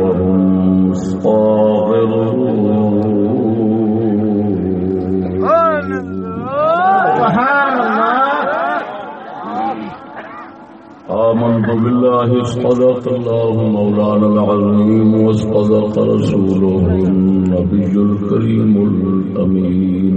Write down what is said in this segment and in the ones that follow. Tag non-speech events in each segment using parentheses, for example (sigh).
وهم صاغرون آمنت بالله صدق الله مولانا العظيم وصدق رسوله النبي الكريم الأمين.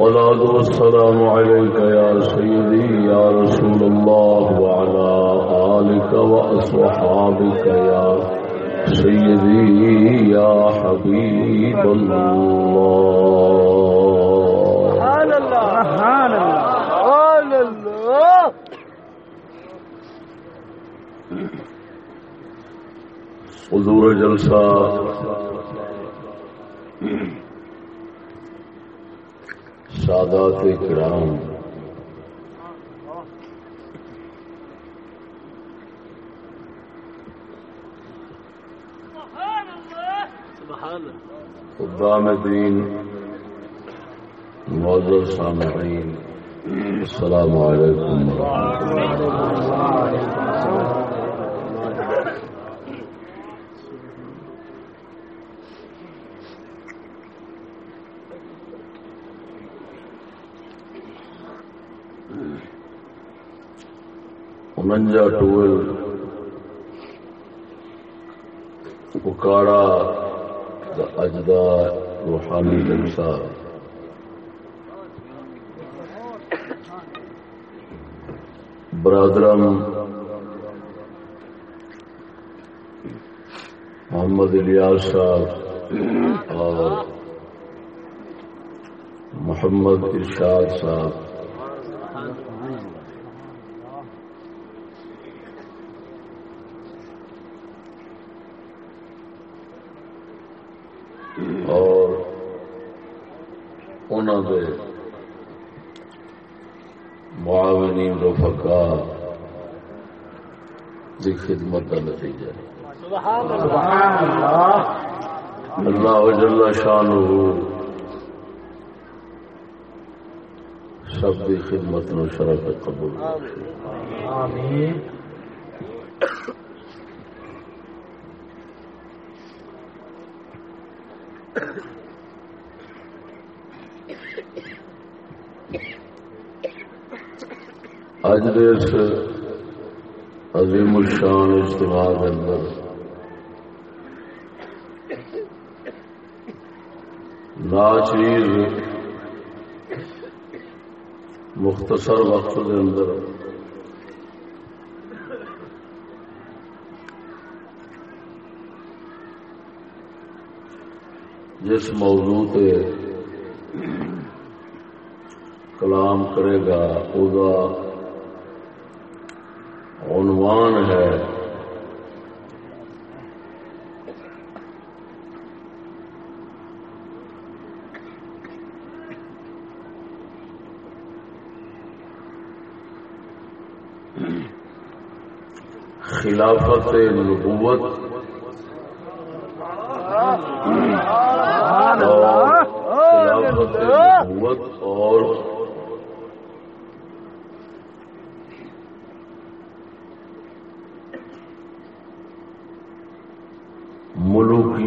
الصلاة والسلام عليك يا سيدي يا رسول الله وعلى آلك وأصحابك يا سيدي يا حبيب الله سبحان الله سبحان الله حضور جلسہ سادات کرام۔ قدام دین معذر سامعین السلام علیکم۔ ورحمۃ اللہ انجا ٹول اکاڑا اجدا روحانی جلسہ برادرم محمد الیاس صاحب اور محمد ارشاد صاحب اور انہوں دے معاونین رفقا دی خدمت کا نتیجہ اللہ جل شان سب کی خدمت نو شرف قبول۔ آمین۔ اج اس عظیم الشان اجتماع کے اندر۔ ناچیر مختصر وقت کے اندر۔ جس موضوع پہ کلام کرے گا وہ ایمان ہے۔ خلافت نبوت خلافت نبوت اور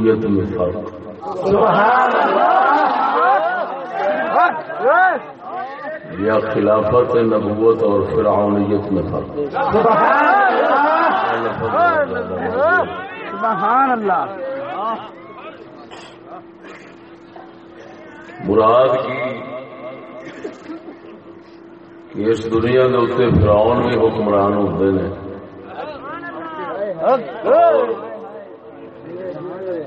ملوکیت میں فرق۔ یا خلافت نبوت اور فرعونیت میں فرق۔ سبحان اللہ مراد کی کہ اس دنیا کے اتنے فراؤن بھی حکمران ہوتے ہیں۔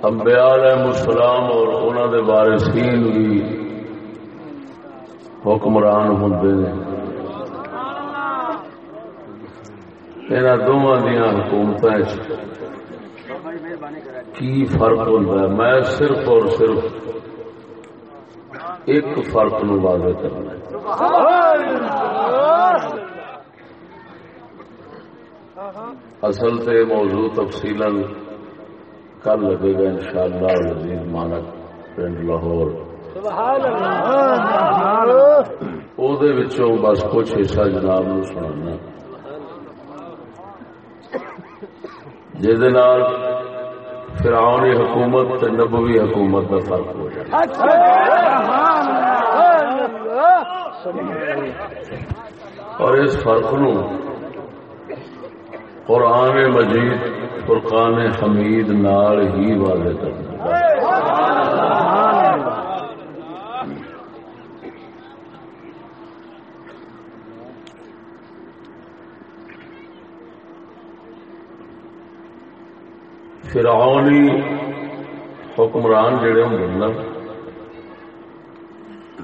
امبیا علیہ السلام اور انہوں دے وارثین بھی حکمران ہوں یہاں دونوں دیا حکومت کی فرق ہوتا ہے؟ میں صرف اور صرف ایک فرق نو واضح کرنا اصل سے موضوع تفصیل کل لگے گا ان شاء اللہ مانک پنڈ لاہور۔ بس کچھ حصہ جناب نو سنا جہد فرعونی حکومت نبوی حکومت کا فرق ہو جائے۔ اور اس فرق نو قرآن مجید فرقان حمید نال ہی واضح کرنا فرعونی حکمران جڑے ہوں نا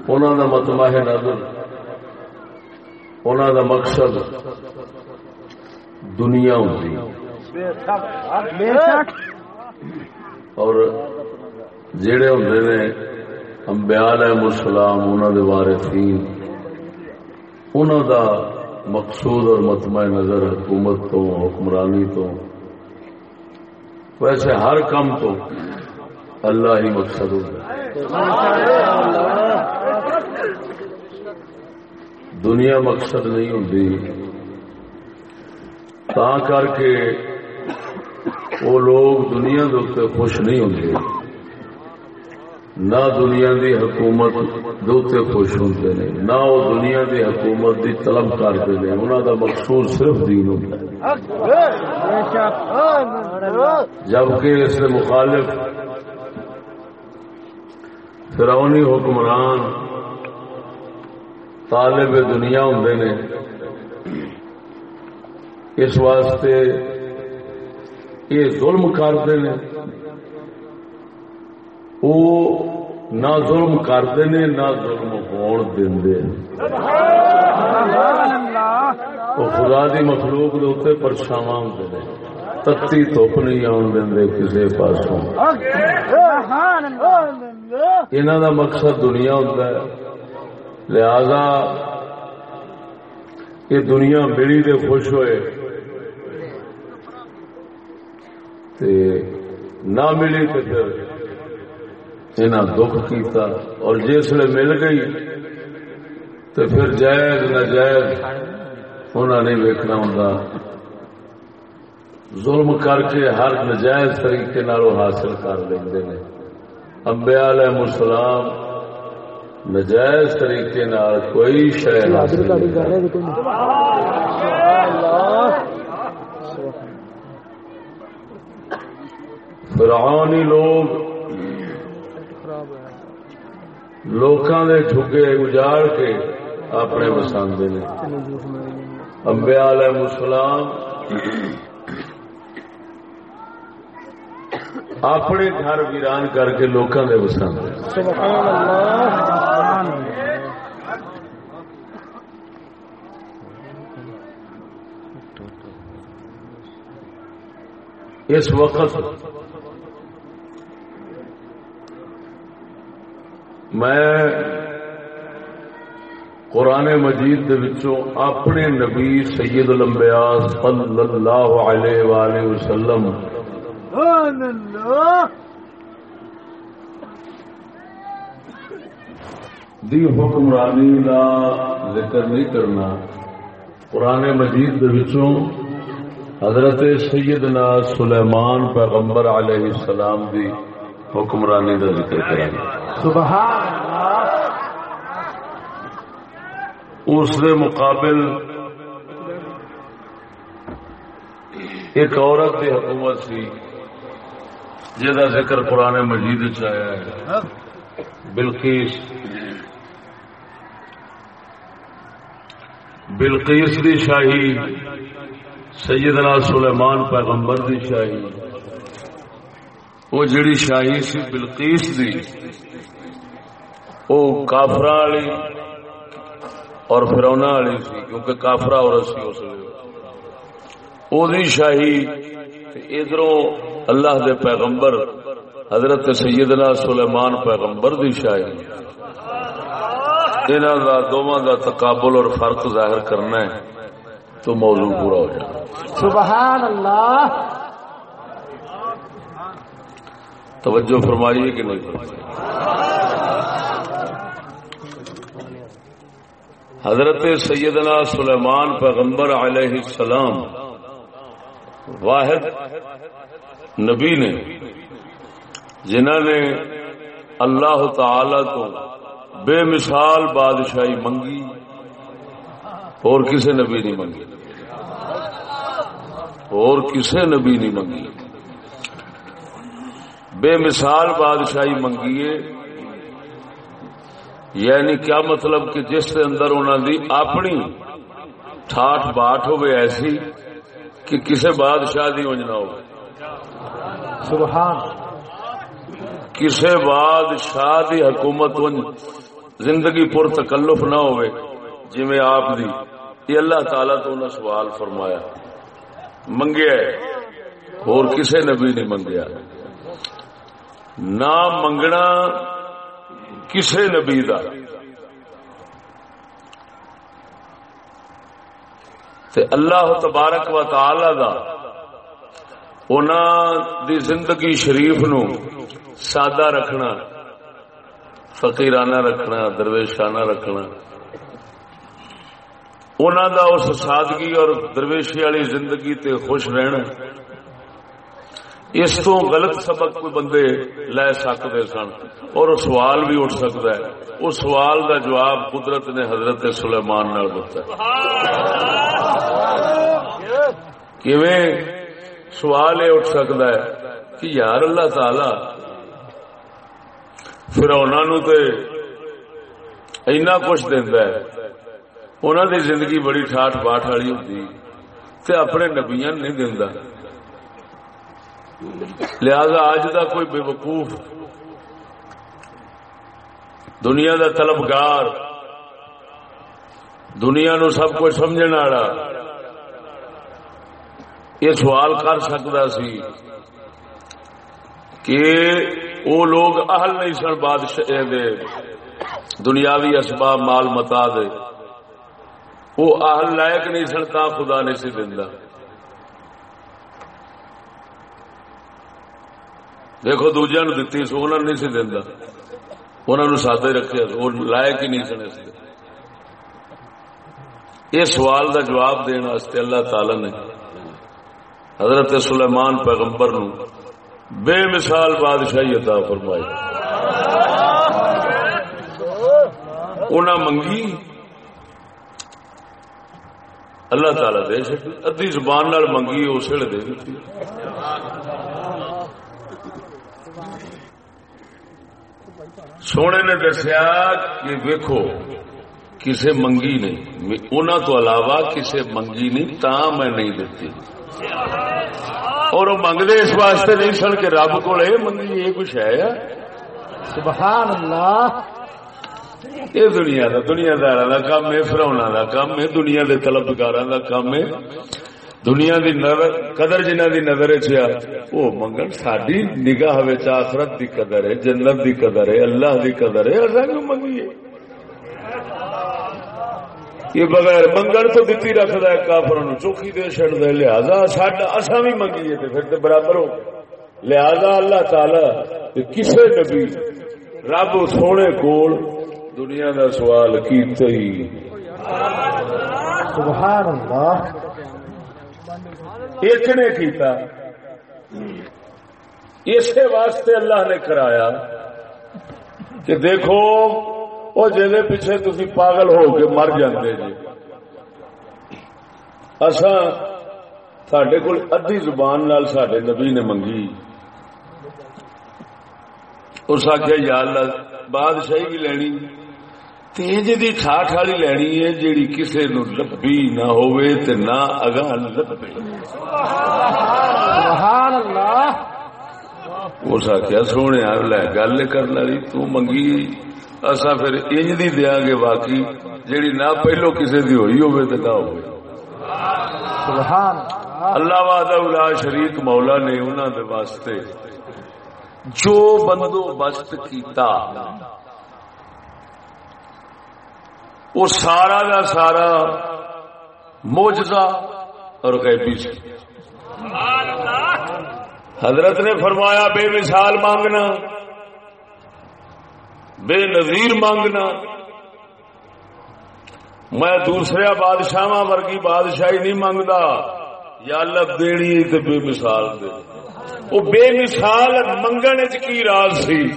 انہوں کا متما ہے نظر انہوں کا مقصد دنیا ہوتی اور جڑے ہوں نے امبیال ہے مسلام انہوں کے بارے تھی انہوں کا مقصود اور متمع نظر حکومت تو حکمرانی تو ویسے ہر کام تو اللہ ہی مقصد دنیا مقصد نہیں ہوتی تا کر کے وہ لوگ دنیا کے خوش نہیں ہوتے نہ دنیا دی حکومت دوتے خوش ہوتے ہیں نہ وہ دنیا دی حکومت دی طلب کرتے ہیں انہوں دا مقصود صرف دین ہوتا ہے۔ جبکہ اس سے مخالف فرونی حکمران طالب دنیا ہوں نے، اس واسطے یہ ظلم کرتے ہیں وہ نہ ظلم کرتے نے، نہ ظلم ہون دے وہ خدا دی مخلوق دے اتنے پرچھاوا ہوتے ہیں تتی دھوپ نہیں آن دے کسی پاسوں۔ انہوں دا مقصد دنیا ہوتا ہے۔ لہذا یہ دنیا ملی دے خوش ہوئے۔ تے نہ ملی تو پھر انہیں دکھ کیتا اور جس نے مل گئی تو پھر جائز نجائز انہوں نے ویکنا ہوں ظلم کر کے ہر نجائز طریقے نال حاصل کر لیں امبیا علیہ السلام نجائز طریقے نال کوئی شہر حاصل فرعونی لوگ لوکاں دے جھگے اجاڑ کے اپنے پسند نے۔ امبیا علیہ السلام اپنے گھر ویران کر کے لوکاں دے پسند اس وقت میں قرآن مجید وچوں اپنے نبی سید الانبیاء صلی اللہ علیہ وآلہ وسلم دی حکمرانی کا ذکر نہیں کرنا قرآن مجید وچوں حضرت سیدنا سلیمان پیغمبر علیہ السلام دی حکمرانی کا ذکر کریں اس دے مقابل ایک عورت کی حکومت سی جہاں ذکر قرآن مجید چیا ہے۔ بلقیس بلقیس دی شاہی۔ سیدنا سلیمان پیغمبر دی شاہی۔ وہ جڑی شاہی سی بلقیس دی، وہ کافر والی اور فرونا والی سی، کیونکہ کافرا اور سی اس لیے شاہی ادھر اللہ دے پیغمبر، حضرت سیدنا سلیمان پیغمبر دی شاعری انہوں دا دونوں دا تقابل اور فرق ظاہر کرنا ہے۔ تو موضوع پورا ہو جائے۔ سبحان اللہ۔ توجہ فرمائیے کہ نہیں فرمائیے۔ حضرت سیدنا سلیمان پیغمبر علیہ السلام واحد نبی نے جنہوں نے اللہ تعالی تو بے مثال بادشاہی منگی اور کسی نبی نہیں منگی اور کسی نبی نہیں منگی۔ بے مثال بادشاہی منگیے۔ یعنی کیا مطلب کہ جس کے اندر انہوں دی اپنی ٹھاٹ باٹ ہوئے ایسی کہ کسی بادشاہ دی نہ ہو سبحان۔ کسی بادشاہ دی حکومت زندگی پر تکلف نہ ہوئے جی آپ دی۔ یہ اللہ تعالی تو انہیں سوال فرمایا۔ منگیا اور کسی نبی نہیں منگیا۔ نہ منگنا کسی نبی دا۔ تے اللہ تبارک و تعالی دا اونا دی زندگی شریف نو سادہ رکھنا، فقیرانہ رکھنا، درویشانہ رکھنا۔ اونا دا اس سادگی اور درویشی والی زندگی تے خوش رہنا اس تو غلط سبق کوئی بندے لے سکتے سن اور سوال بھی اٹھ سکتا ہے۔ اس سوال دا جواب قدرت نے حضرت سلیمان نال دیتا سوال یہ اٹھ سکتا ہے کہ یار اللہ تعالی پھر انہوں تے اینا کچھ دینا ہے۔ انہوں دی زندگی بڑی ٹھاٹ باٹ والی ہوتی تے اپنے نبیاں نہیں دینا لہذا اج کا کوئی بے وقوف دنیا دا طلبگار دنیا نو سب کچھ سمجھنے والا یہ سوال کر سکتا سی کہ وہ لوگ اہل نہیں سن بادشاہ دے دنیاوی اسباب مال متا دے وہ اہل لائق نہیں سن تا خدا نہیں سی دیندا۔ دیکھو دوجیا نو دتی سو انہوں نے نہیں سی دینا انہوں نے سادہ رکھے، وہ لائق ہی نہیں سنے سی یہ سوال دا جواب دین واسطے اللہ تعالی نے۔ حضرت سلیمان پیغمبر نو بے مثال بادشاہی عطا فرمائی۔ انہاں منگی۔ اللہ تعالی دے چکی ادھی زبان نال منگی اس ویلے دے دیتی۔ سونے نے دسیا کہ ویکو کسے منگی نہیں۔ انہوں تو علاوہ کسے منگی نہیں تا میں نہیں دیتی۔ اور وہ منگتے اس واسطے نہیں سن کہ رب کو منگی یہ کچھ ہے سبحان اللہ۔ یہ دنیا دا دنیا دار کا کام ہے، فرونا کا کام ہے، دنیا کے طلبکار کا کام ہے۔ دنیا دی نظر، قدر جنہ دی نظر چیا وہ منگن ساری نگاہ آخرت دی قدر ہے، جنت دی قدر ہے، اللہ دی قدر ہے اصا کیوں منگیے یہ بغیر منگن تو دتی رکھتا ہے کافر چوکھی دے چڑ دے لہذا اصا بھی منگیے تو پھر تو برابر ہو لہذا اللہ تعالی کسے نبی، رب سونے کول دنیا دا سوال کیتے ہی سبحان اللہ ایک نے کیتا؟ اسی واسطے اللہ نے کرایا کہ دیکھو وہ جی پیچھے تھی پاگل ہو کے مر جاندے جی۔ اصا سڈے کو ادھی زبان نال سڈے نبی نے منگی۔ اس آخیا یا اللہ بادشاہی بھی لینی۔ تیج دی ٹھاٹ والی لینی ہے جیڑی کسے نو لبی نہ ہوئے تے نہ اگاں لبے سبحان اللہ اس آخیا سونے لے گل کرنے والی تو منگی۔ اصا پھر انج دی دیا گے باقی۔ جیڑی نہ پہلو کسے دی ہوئی ہوئے تے نہ ہوئے۔ سبحان اللہ وحدہ شریک مولا نے انہوں دے واسطے جو بندوبست کیتا۔ وہ سارا کا سارا موجزہ اور غیبی سے۔ حضرت نے فرمایا، بے مثال مانگنا، بے نظیر مانگنا۔ میں دوسرے بادشاہ ورگی بادشاہی نہیں مانگتا۔ یا اللہ دینی تو بے مثال دے۔ وہ بے مثال منگنے کی راز سی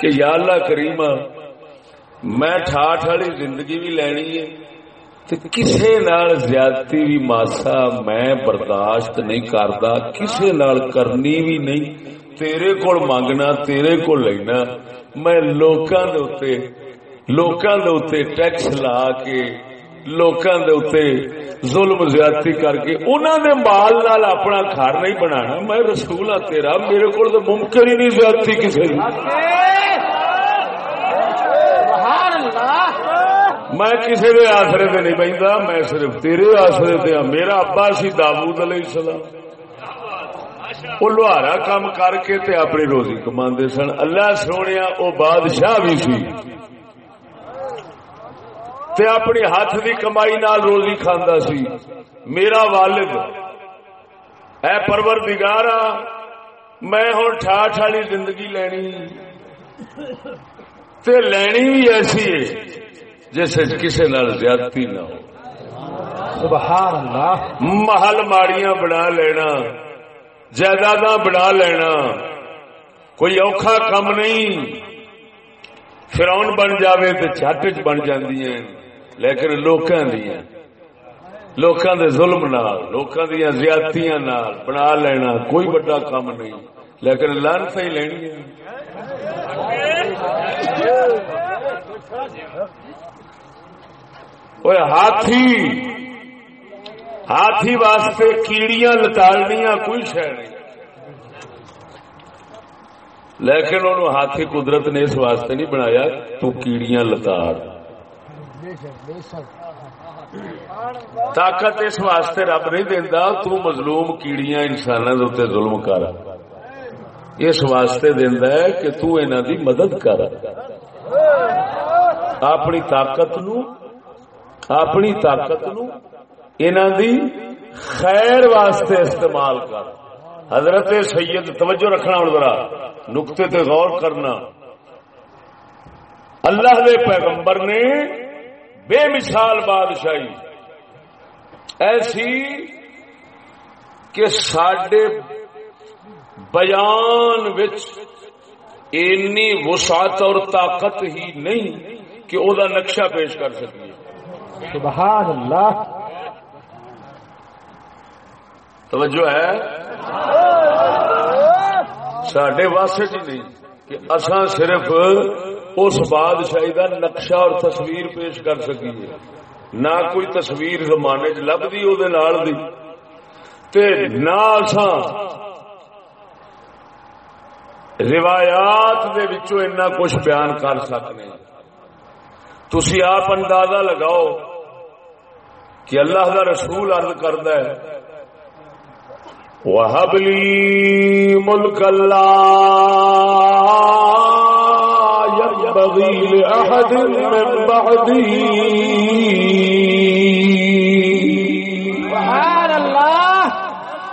کہ یا اللہ کریم میں ٹھاٹ والی زندگی بھی لینی ہے کسی نال زیادتی بھی ماسا میں برداشت نہیں کرتا کسی نال کرنی بھی نہیں تیرے کول مانگنا تیرے کول لینا میں لوکاں دے اوتے لوکاں دے اوتے ٹیکس لا کے لوکاں دے اوتے ظلم زیادتی کر کے انہاں دے مال نال اپنا گھر نہیں بنانا میں رسول ہاں تیرا میرے کول تو ممکن ہی نہیں زیادتی کسی میں کسی دے آسرے تے نہیں بہتا میں صرف تیرے آسرے تے ہاں میرا ابا سی داود علیہ السلام۔ وہ لوہارا کام کر کے تے اپنی روزی کما سن۔ اللہ سونے وہ بادشاہ بھی سی۔ تے اپنی ہاتھ دی کمائی نال روزی کھانا سی۔ میرا والد، اے پرور دگارا میں ہوں ٹھاٹ والی زندگی لینی۔ تے لینی بھی ایسی ہے۔ جیسے کسی نال زیادتی نہ ہو۔ سبحان اللہ۔ محل ماڑیاں بنا لینا جائیداد بنا لینا۔ کوئی اوکھا کم نہیں۔ فراؤن بن جاوے تو چٹ چ بن جاندی ہیں لیکن لوکاں دیا لوکاں دے ظلم نال لوکاں دیا زیادتیاں نال بنا لینا کوئی بڑا کام نہیں۔ لیکن لان سے ہی لینی ہے۔ ہاتھی ہاتھی واسطے کیڑیاں لتاڑنیا کوئی شہ نہیں لیکن انہوں ہاتھی قدرت نے اس واسطے نہیں بنایا تو کیڑیاں لتاڑ طاقت اس واسطے رب نہیں دینا تو مظلوم کیڑیاں انسانوں کے ظلم کر اس واسطے دینا ہے کہ تو انہوں دی مدد کر اپنی طاقت نو اپنی طاقت نو دی خیر واسطے استعمال کر۔ حضرت سید توجہ رکھنا ہوں ذرا، نقطے تے غور کرنا۔ اللہ دے پیغمبر نے بے مثال بادشاہی ایسی کہ سڈے بیان اینی وسعت اور طاقت ہی نہیں کہ او دا نقشہ پیش کر سکیے سبحان اللہ۔ توجہ ہے؟ سڈے واسطے جی نہیں، کہ اصا صرف اس بادشاہی کا نقشہ اور تصویر پیش کر سکیے۔ نہ کوئی تصویر زمانے چ لبھی وہ نہ اساں روایات دے وچوں اتنا کچھ بیان کر سکتے تسی آپ اندازہ لگاؤ کہ اللہ کا رسول عرض کرد ہے وہبلی ملک اللہ ينبغي لأحد من بعدي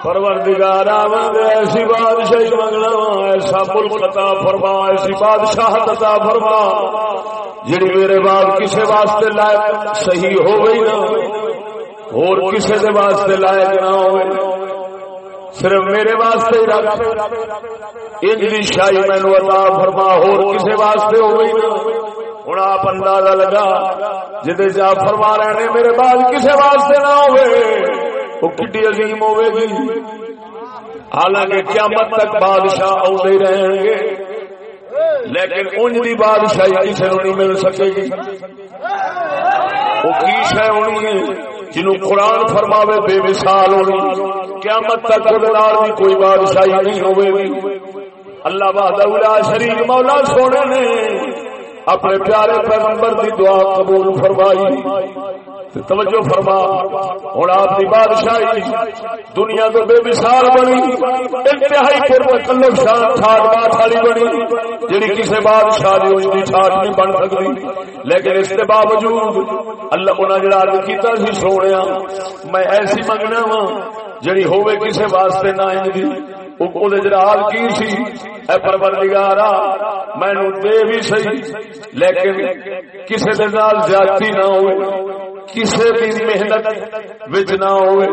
پروردگار آمد، ایسی بادشاہی منگنا ایسا ملک عطا فرما، ایسی بادشاہ عطا فرما، جڑی میرے بعد کسی واسطے لائق صحیح ہو گئی نا اور کسی دے واسطے لائق نہ ہو صرف میرے واسطے ہی رکھ انجلی شاہی مینو عطا فرما، اور کسی واسطے ہو گئی نا ہوں آپ اندازہ لگا جی آپ فرما رہے ہیں، میرے بعد کسی واسطے نہ ہوئے وہ کٹی عظیم ہوے گی حالانکہ قیامت تک بادشاہ آتے رہیں گے لیکن انج دی بادشاہی کسی نو نہیں مل سکے گی وہ کی شہ ہونی ہے جنہوں قرآن فرماوے بے مثال ہونی قیامت تک بھی کوئی بادشاہی نہیں ہوئے گی اللہ بہاد شریف مولا سونے نے اپنے پیارے پیغمبر دی دعا قبول فرمائی توجہ فرما۔ ہوں آپ کی بادشاہی دنیا تو بے مثال بنی، انتہائی پور مکلف شان ٹھاٹ بات والی بنی جی کسی بادشاہ کی اس کی ٹھاٹ نہیں بن سکتی۔ لیکن اس کے باوجود اللہ انہیں جڑا کیتا سی سونے میں ایسی منگنا وا جڑی ہوے کسی واسطے نہ جرال کی سی؟ اے پروردگارا مینو دے بھی صحیح، لیکن کسی دے نال زیادتی نہ ہوئے۔ کسی بھی محنت وچ نہ ہوئے۔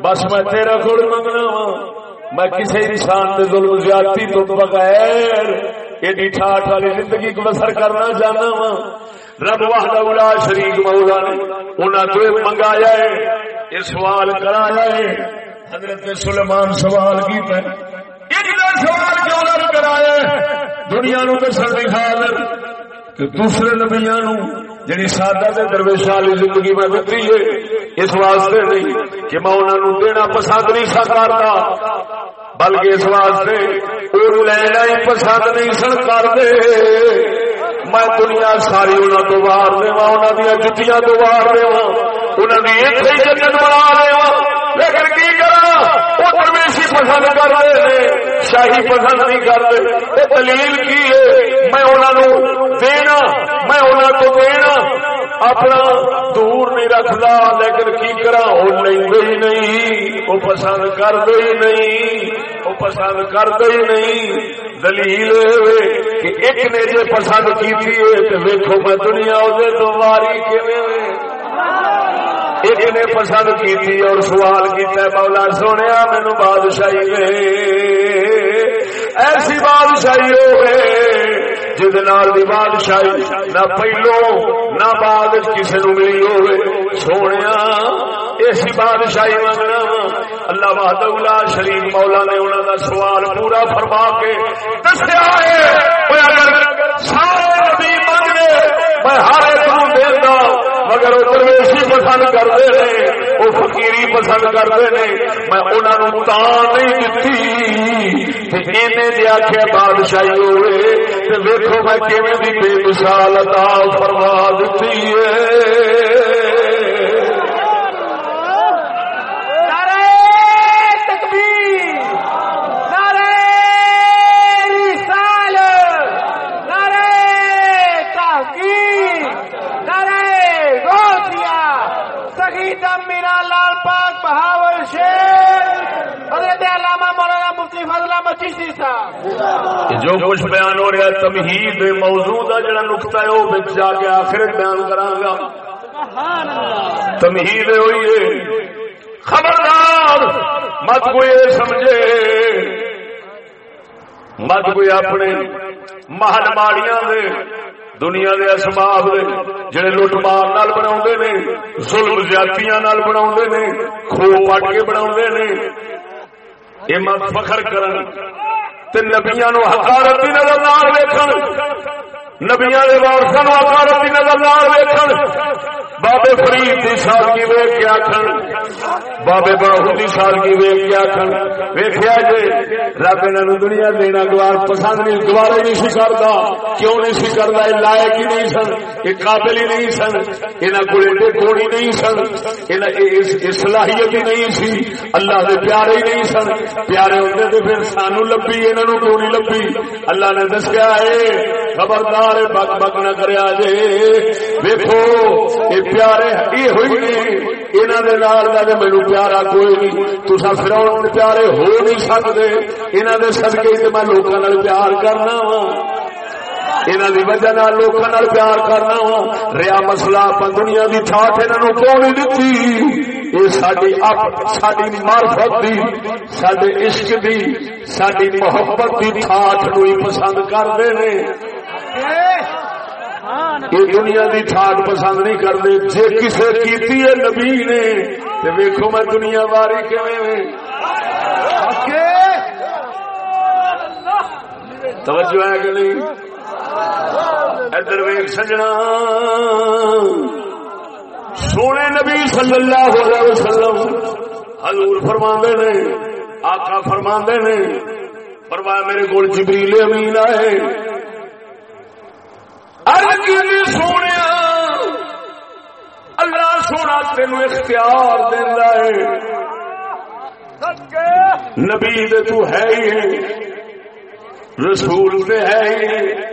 بس میں تیرا گڑ منگنا وا۔ میں کسی انسان کے ظلم زیادتی تو بغیر ایڈی ٹھاٹ والی زندگی کو بسر کرنا چاہنا وا۔ رب واہدہ شریک مولا نے انہاں تو منگایا ہے، یہ سوال کرایا ہے۔ حضرت سلیمان سوال کیتا ہے۔ سوال کیوں نہ کرایا دنیا نو دسن دکھا کہ دوسرے نبیا نو جی سادہ سے درویش والی زندگی میں دتی ہے، اس واسطے نہیں کہ میں انہوں نے دینا پسند نہیں سا کرتا، بلکہ اس واسطے وہ لینا ہی پسند نہیں سن کرتے۔ میں دنیا ساری انہوں تو باہر لوا انہوں دیا جتیاں تو باہر لوا انہوں نے ایک ہی جنت بنا لوا لیکن کی کرا وہ درویشی پسند کرتے ہیں، شاہی پسند نہیں کرتے دلیل کی ہے؟ میں انہوں دینا، میں انہوں کو دینا۔ اپنا دور نہیں رکھتا، لیکن کی کرا وہ نہیں نہیں، وہ پسند کر دے نہیں، وہ پسند کر دے نہیں۔ دلیل کہ ایک نے جی پسند کی ویکو میں دنیا وہ تو واری ایک نے پسند کی اور سوال کیتا مولا سونے مینو بادشاہی ایسی بادشاہی ہوئے جد نال دی بادشاہی، نہ پہلو، نہ بعد کسی نو ملی ہوئے۔ سونے ایسی بادشاہی منگنا۔ اللہ بہاد شریف مولا نے انہوں کا سوال پورا فرما کے دسیا ہے سارے منگنے میں ہر اگر وہ درویشی پسند کرتے ہیں، وہ فکیری پسند کرتے ہیں، میں انہوں تا نہیں دیتی آخیا بادشاہی ہوئے تو ویکو میں کیون کی بے مثال عطا فرما دیتی ہے۔ جو کچھ بیان ہو رہا تمہید موضوع کا جڑا نقطہ ہے وہ جا کے آخر بیان کرا تمہید ہوئی ہے۔ خبردار مت کوئی سمجھے۔ مت کوئی اپنے محل ماڑیاں دے۔ دنیا دے اسباب دے جڑے لوٹ مار نال بناوندے نے، ظلم زیادتیاں نال بناوندے نے، کھو پٹ کے بناوندے نے۔ اے مت فخر کرن، تے نبیا نو حقارت دی نظر نال ویکھن۔ نبیا کے وارسا نو کی نظر نال ویکن بابے فرید کی سادگی ویگ کے آخر بابے باہو کی سادگی ویگ کے آخر ویخیا جی رب انہوں دنیا دینا گوار پسند نہیں، گوارے نہیں سی کرتا کیوں نہیں سی کرتا یہ لائق ہی نہیں سن، یہ قابل ہی نہیں سن۔ یہاں کو ایڈے کوڑی نہیں سن۔ صلاحیت ہی نہیں سی۔ اللہ کے پیارے ہی نہیں سن۔ پیارے ہوتے تو پھر سانو لبھی انہوں کیوں نہیں لبھی؟ اللہ نے دسیا ہے، خبردار بک بک نہ کرے ویکو یہ پیارے یہ ہوئی نے پیارا کوئی نہیں۔ تصا فراؤن پیارے ہو نہیں سکتے انہوں نے سدکے میں لوگوں پیار کرنا وا انہوں وجہ لوگوں پیار کرنا وا ریا مسلا دنیا کی کیوں نہیں دیتی یہ ساری ساری مارفت کی سڈے عشق کی ساری محبت کی نو پسند کرتے ہیں یہ دنیا کی ٹھاٹ پسند نہیں کرتے جی کسی کی نبی نے ویکو میں دنیا باری توجہ ہے کہ نہیں ادھر ویگ سجنا سونے نبی صلی اللہ علیہ وسلم حضور فرما نے آقا فرما نے فرمایا میرے کو جبریل امین آئے۔ سونے اللہ سونا تین اختیار دبی تو ہے ہی رسول ہے ہی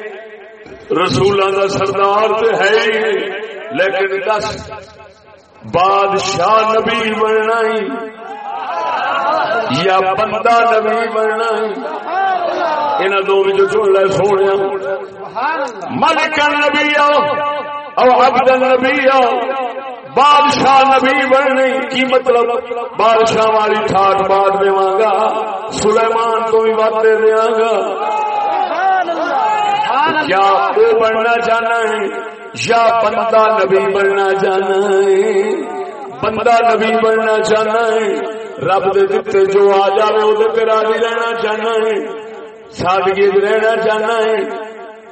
رسولوں کا سردار تے ہے ہی لیکن دس، بادشاہ نبی بننا ہی۔ یا بندہ نبی بننا ہی۔ ان دو چن لے سونے ہاں۔ ملک نبی او عبد نبی بادشاہ نبی بننے کی مطلب؟ بادشاہ والی ٹھاٹ بات دے گا سلیمان تو بھی بات دے دیا گا۔ یا وہ بننا چاہنا ہے، یا بندہ نبی بننا چاہنا ہے۔ بندہ نبی بننا چاہنا ہے، رب دے دیتے جو آ جائے وہ راضی رہنا چاہنا ہے۔ سادگی رہنا چاہنا ہے،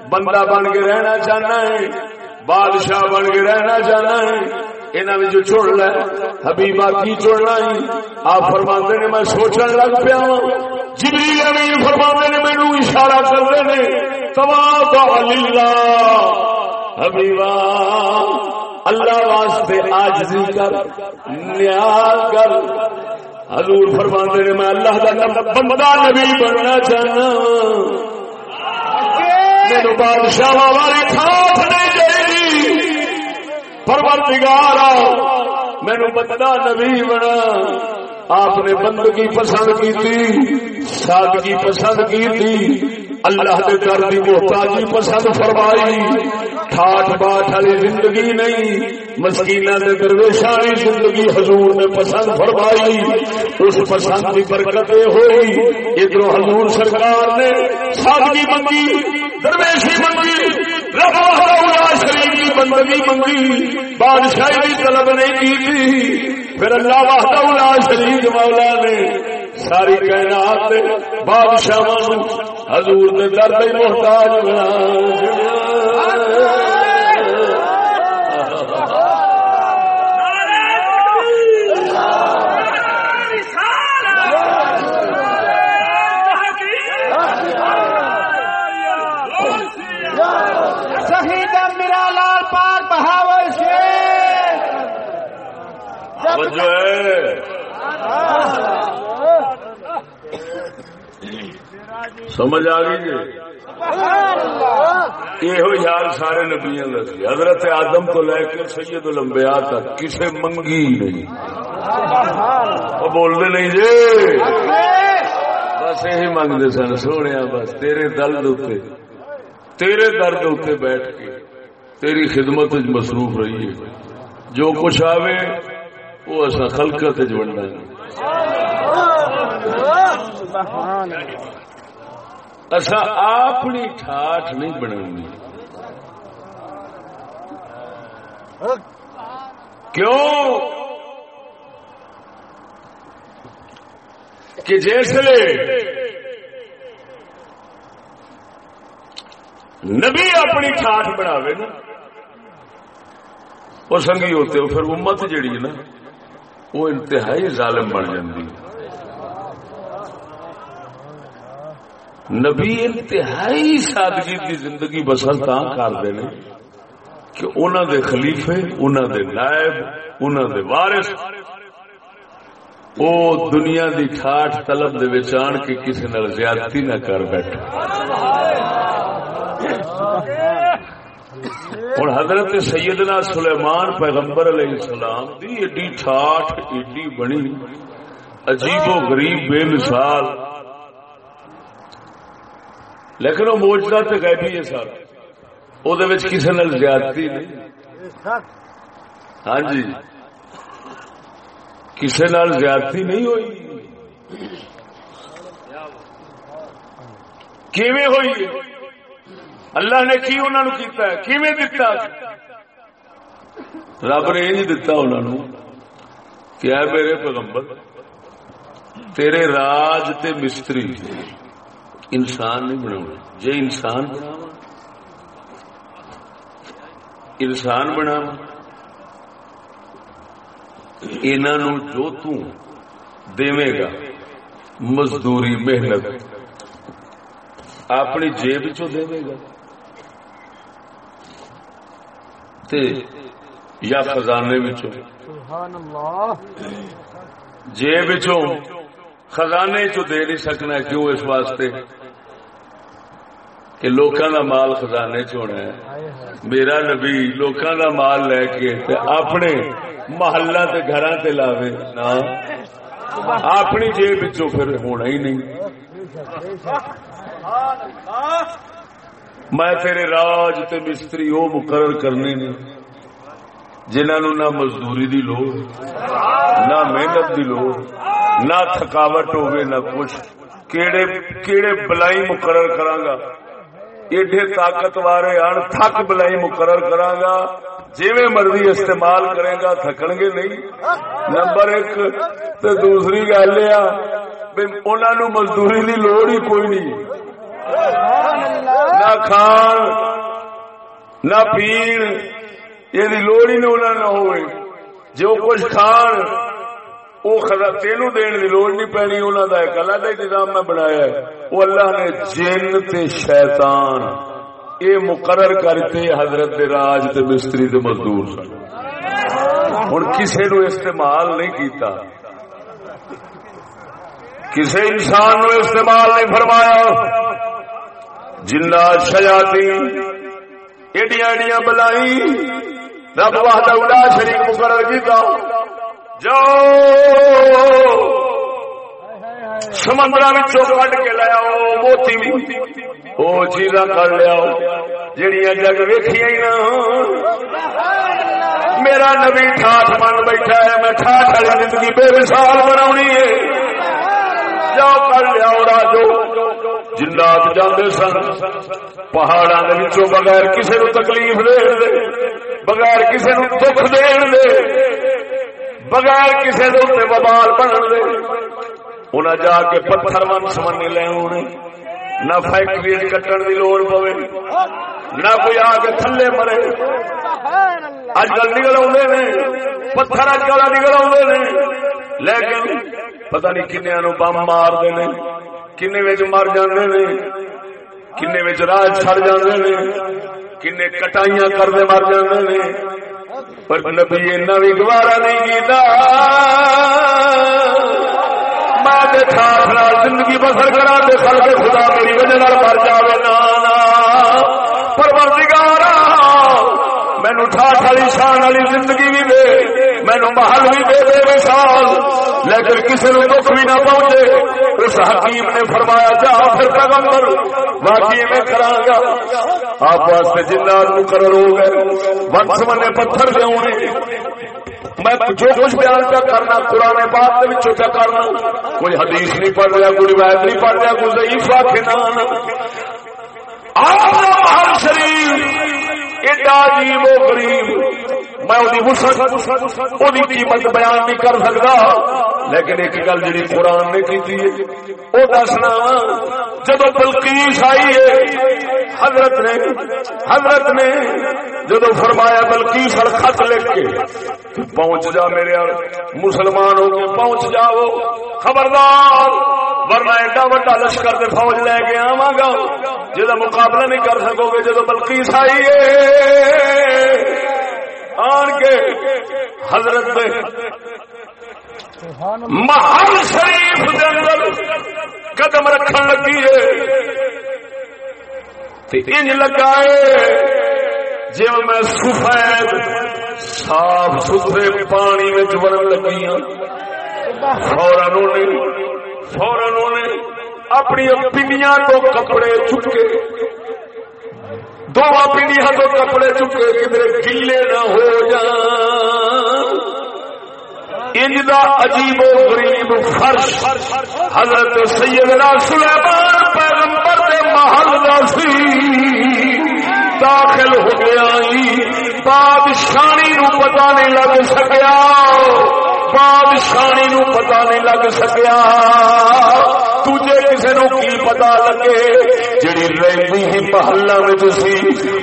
بندہ بن کے رہنا چاہنا ہے، بادشاہ بن کے رہنا چاہنا ہے۔ انہوں جو چھوڑ لے حبیبہ کی چھوڑنا ہی۔ آپ فرماتے نے میں سوچنے لگ پیا جبریل امین فرماتے نے مینو اشارہ کرتے نے۔ توا اللہ حبیبا اللہ واسطے آج کر نیاز کر۔ حضور فرماتے نے میں اللہ کا بندہ نبی بننا چاہنا میرے بادشاہ والی کھاپ نہیں چاہیے پرورتگار مینو بندہ نبی بنا۔ آپ نے بندگی پسند کی تھی سادگی پسند کی تھی، اللہ کے گھر کی محتاجی پسند فرمائی، ٹھاٹ باٹ والی زندگی نہیں، مسکینہ کے درویشا والی زندگی حضور نے پسند فرمائی، اس پسند کی برکت ہوئی، ادھر حضور سرکار نے سادگی منگی، درویشی منگی شریف کی بندگی منگی، بادشاہی طلب نہیں کی تھی، پھر اللہ وحدہ شریف مولا نے ساری کائنات بادشاہ حضور نے درد محتاج بنا جو سمجھ آ گئی جی؟ یہ یار سارے نبیا دسی حضرت آدم کو لے کے سید لمبیا تک کسے منگی نہیں۔ بولتے نہیں جی۔ بس یہی منگتے سن سونے بس۔ تیرے درد اتنے تیرے درد اتنے بیٹھ کے تیری خدمت مصروف رہی ہے جو کچھ آوے، وہ اصا خلقت جوڑنا اصا اپنی ٹھاٹ نہیں بنا کیوں؟ کہ جیسے نبی اپنی ٹھاٹ بناوے نا، وہ سنگھی ہوتے ہو پھر امت جیڑی ہے نا وہ انتہائی ظالم بن جاتی نبی انتہائی سادگی کی زندگی بسر تا کرتے ہیں کہ انہوں دے خلیفے انہوں دے نائب انہوں دے وارث وہ دنیا دی ٹھاٹ طلب دے آن کے کسی نال زیادتی نہ کر بیٹھے۔ ہوں۔ حضرت سیدنا سلیمان پیغمبر علیہ السلام دی ایڈی ٹھاٹ ایڈی بنی عجیب و غریب بے مثال۔ لیکن وہ موجودہ تو گئے ہے سر۔ وہ کسی نے زیادتی نہیں۔ ہاں جی۔ کسی نال زیادتی نہیں ہوئی۔ کیویں ہوئی؟ اللہ نے کی انہوں نے کیتا ہے؟ کیویں دتا رب نے یہ دتا انہوں نے کیا میرے پیغمبر، تیرے راج تے مستری انسان نہیں بنا جے انسان انسان بنا انہوں جو تیوے گا، مزدوری، محنت، اپنی جیب چو دے گا۔ تے یا خزانے جیب خزانے چو دے نہیں سکنا کیوں اس واسطے؟ کہ لوکاں دا مال خزانے چ ہونا ہے۔ میرا نبی لوکاں دا مال لے کے اپنے محلہ تے گھراں تے لاوے۔ نا اپنی جیب وچوں پھر ہونا ہی نہیں۔ میں تیرے راج تے مستری وہ مقرر کرنے نے، جنہوں نے نہ مزدوری دی لوڑ، نہ محنت دی لوڑ، نہ تھکاوٹ ہوگی، نہ کچھ۔ کیڑے کیڑے بلائی مقرر کرانگا۔ ایڈے طاقت والے ان تھک بلائی مقرر کرانگا۔ جی مرضی استعمال کرے گا تھکن گے نہیں۔ نمبر ایک تو دوسری گل یہ مزدوری کی لوڑ ہی کوئی نہیں۔ نہ کھان نہ پین یہ لوڑ ہی نہ ہوئے۔ جو کچھ کھان وہ تینو دین کی لوڑ نہیں پینی انہوں کا ایک الگ انتظام میں بنایا وہ اللہ نے جن تے شیطان یہ مقرر کرتے حضرت دے راج تے مستری تے مزدور سن۔ ہوں کسی نو استعمال نہیں کیتا۔ کسی انسان نو استعمال نہیں فرمایا۔ جنا شیاتی ایڈیاں ایڈیاں بلائی رب واہدہ شریف مقرر کیتا جاؤ سمندر کٹ کے لیا موتی بھی وہ چیزاں کر لیا جہیا جگ ویخیا ہی نہ میرا نبی ٹھاٹ من بیٹھا ہے میں ٹھاٹ والی زندگی بے مثال بنا جاؤ کر لیا راجو جنات جانے سن پہاڑا بغیر کسی نو تکلیف دے دے، بغیر کسی نو دکھ دین دے، بغیر کسی دے ببال بنن دے۔ انہیں جا کے پتھر من سمنے لے آنے نہ فیکٹری کٹن کی لوڑ پوے، نہ کوئی آ کے تھلے مرے۔ اج کل نکل آدھے پتھر اج کل نکل آدھے لیکن پتہ نہیں کنیا نو بم مارتے ہیں کن مر جاندے نے کن راج چڑ جاندے نے کن کٹائیاں کرتے مر جاندے نے پر نبی ایسا بھی گوارا نہیں کیتا زندگی بسر کرا دے سر خدا میری وجہ مر جائے نانا پروردگار مینو ٹھاٹ والی شان والی زندگی بھی دے، مینو محل بھی دے دے مثال لیکن کسی نے دکھ بھی نہ پہنچے۔ اس حکیم نے فرمایا، جا پھر پیغمبر، واقعی میں کرا گا۔ آپ واسطے جنات مقرر ہو گئے۔ ونس منے پتھر دے میں جو کچھ بیان کیا کرنا، قرآن پاک کے کیا کرنا۔ کوئی حدیث نہیں پڑھ رہا، کوئی روایت نہیں پڑھ رہا، کوئی ضعیف واقع نہ شریف ایڈا عجیب و غریب میں قیمت بیان نہیں کر سکتا۔ لیکن ایک گل جی قرآن نے کی وہ دسنا جب بلکیس آئی ہے، حضرت نے حضرت نے جب فرمایا بلکیس اور خط لکھ کے، پہنچ جا میرے مسلمان ہو کے پہنچ جاؤ۔ خبردار، ورنہ ایڈا وا لشکر کے فوج لے کے آوا گا۔ جا مقابلہ نہیں کر سکو گے جب بلکیس آئی ہے۔ آن کے حضرت محل شریف دے اندر قدم رکھن لگی ہے۔ انج لگائے جی میں سفید صاف ستھرے پانی میں ورن لگی ہوں فورن فورن اپنی پنیا تو کپڑے چکے۔ دونوں پنڈیا تو کپڑے چکے کدھر گیلے نہ ہو جان انجدا عجیب و غریب فرش حضرت سیدنا سلیمان پیغمبر دے محل دا سی داخل ہو گیا بادشاہی نو پتا نہیں لگ سکیا بادشاہی نو پتا نہیں لگ سکیا تجھے کسی نو کی پتا لگے؟ جڑی رہی ہی محلہ میں تھی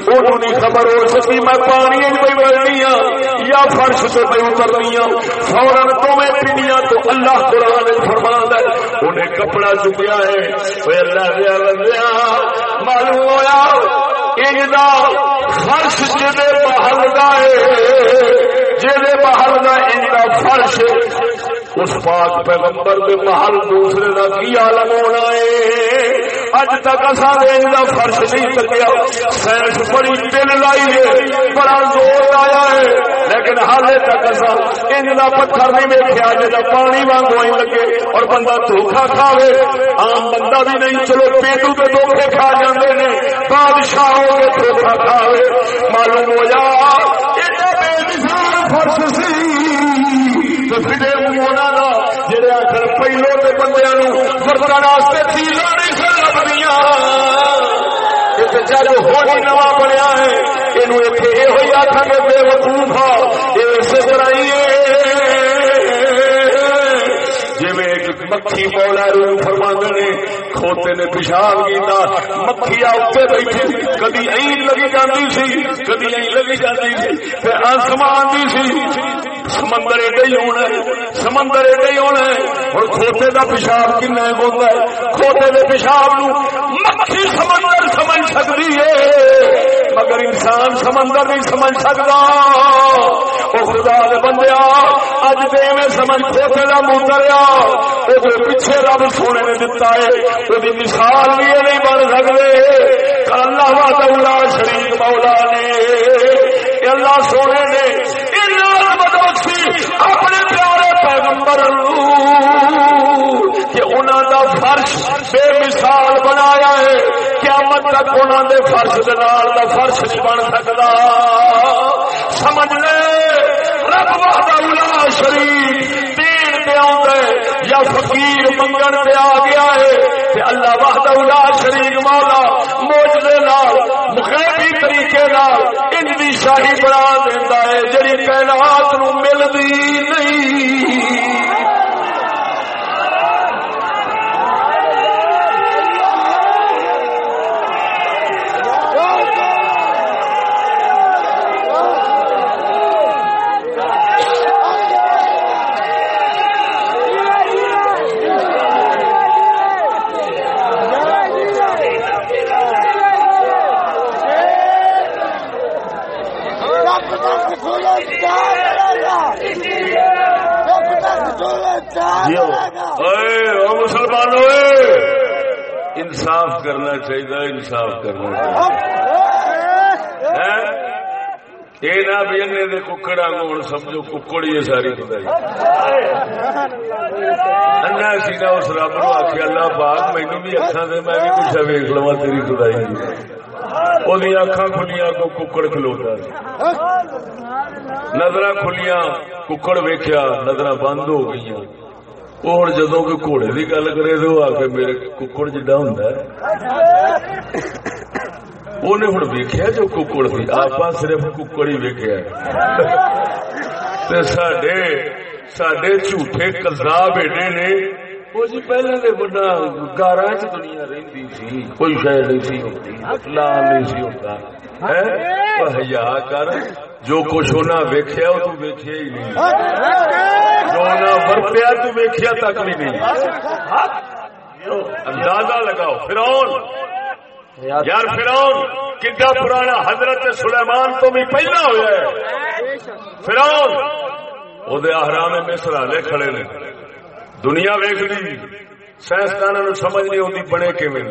انہوں نہیں خبر ہو سکی میں پانی پہ بڑھنی ہوں یا فرش سے پہ اترنی ہوں فوراً تو میں پنیا تو اللہ قرآن فرما ہے انہیں کپڑا چکیا ہے۔ اللہ دیا معلوم ہوا فرش جی محل کا جی محل کا ان کا فرش اس پاک پیغمبر دے محل دوسرے کا کی عالم ہونا ہے؟ اج تک اصا کا فرش نہیں تکیا سائنس بڑی دل لائی ہے، بڑا زور لایا ہے۔ لیکن حالے تک اصا ان کا پتھر نہیں ویکیا جا پانی وانگو ہی لگے اور بندہ دھوکھا کھاوے۔ عام بندہ بھی نہیں، چلو پیٹو کے دھوکھے کھا جاندے نے۔ بادشاہوں کے دھوکھا کھاوے۔ معلوم ہو جا بے مثال فرش سی۔ پہلو کے بندے برتن چیزاں نہیں سن لگنیا نواں بنیا ہے یہ گے بے وقوف یہ اسی طرح جی مکھی مولا روح فرما نے کھوتے نے پیشاب کیتا مکھیا اتنے بیٹھی کدی این لگی جاتی سی، کدی این لگی جاتی سی، تے آسمان دی سی، سمندر ایڈے ہی ہونا ہے، سمندر ایڈے ہی ہونا ہے اور کھوتے دا پیشاب کن ہوتا ہے، کھوتے دے پیشاب نو مکھی سمندر سمجھ سکتی ہے۔ مگر انسان سمندر نہیں سمجھ سکتا۔ وہ خدا دے بندیا اج دے میں سمجھ کھوتے کا موتر آ۔ وہ پیچھے رب سونے نے دتا ہے وہ مثال بھی نہیں بن سکتے اللہ وا شریف مولا نے۔ اللہ سونے نے اپنے پیارے پیغمبر کہ انہوں دا فرش بے مثال بنایا ہے، قیامت تک انہوں دے فرش دال دا فرش نہیں بن سکتا سمجھ لے، رب وحدہ شریف دین پہ آؤں یا فقیر منگن پہ آ گیا ہے کہ اللہ وحدہ شریف مولا موجے نال، مغیبی طریقے نال ان دی شاہی بنا دینا ہے، جڑی کائنات یہ نہ بھی ان ککڑ آگے سمجھو ککڑ ہی ساری خدائی۔ انا سی نہ اس رب نو آخیا اللہ باغ مینو بھی اکھا دے، میں بھی کچھ ویک لوا تیری خدائی وہ اکھا کھلیاں کو ککڑ کھلوتا نظر کھلیاں، ککڑ ویکیا نظر بند ہو گئی اور جدو کوئی گھوڑے کی گل کرے تو آ کے میرے ککڑ جا ہوں انہیں ہوں ویکیا جو ککڑ سی آپ صرف ککڑ ہی ویکیا سڈے سڈے جھوٹے کزاب ایڈے نے جی پہلے بڑا گارا چ دنیا سی کوئی نہیں سی ہوتی نہیں سی ہوتا کر جو کچھ ہونا ویکیا تو ہی نہیں جو ورتیا تو تک بھی نہیں اندازہ لگاؤ فرون یار فرون کتا پرانا حضرت سلیمان تو بھی پہلا ہوا ہے۔ فرون وہ آرام مصر والے کھڑے نے۔ دنیا ویک لی سائنسدان نو سمجھ نہیں آتی بنے کیون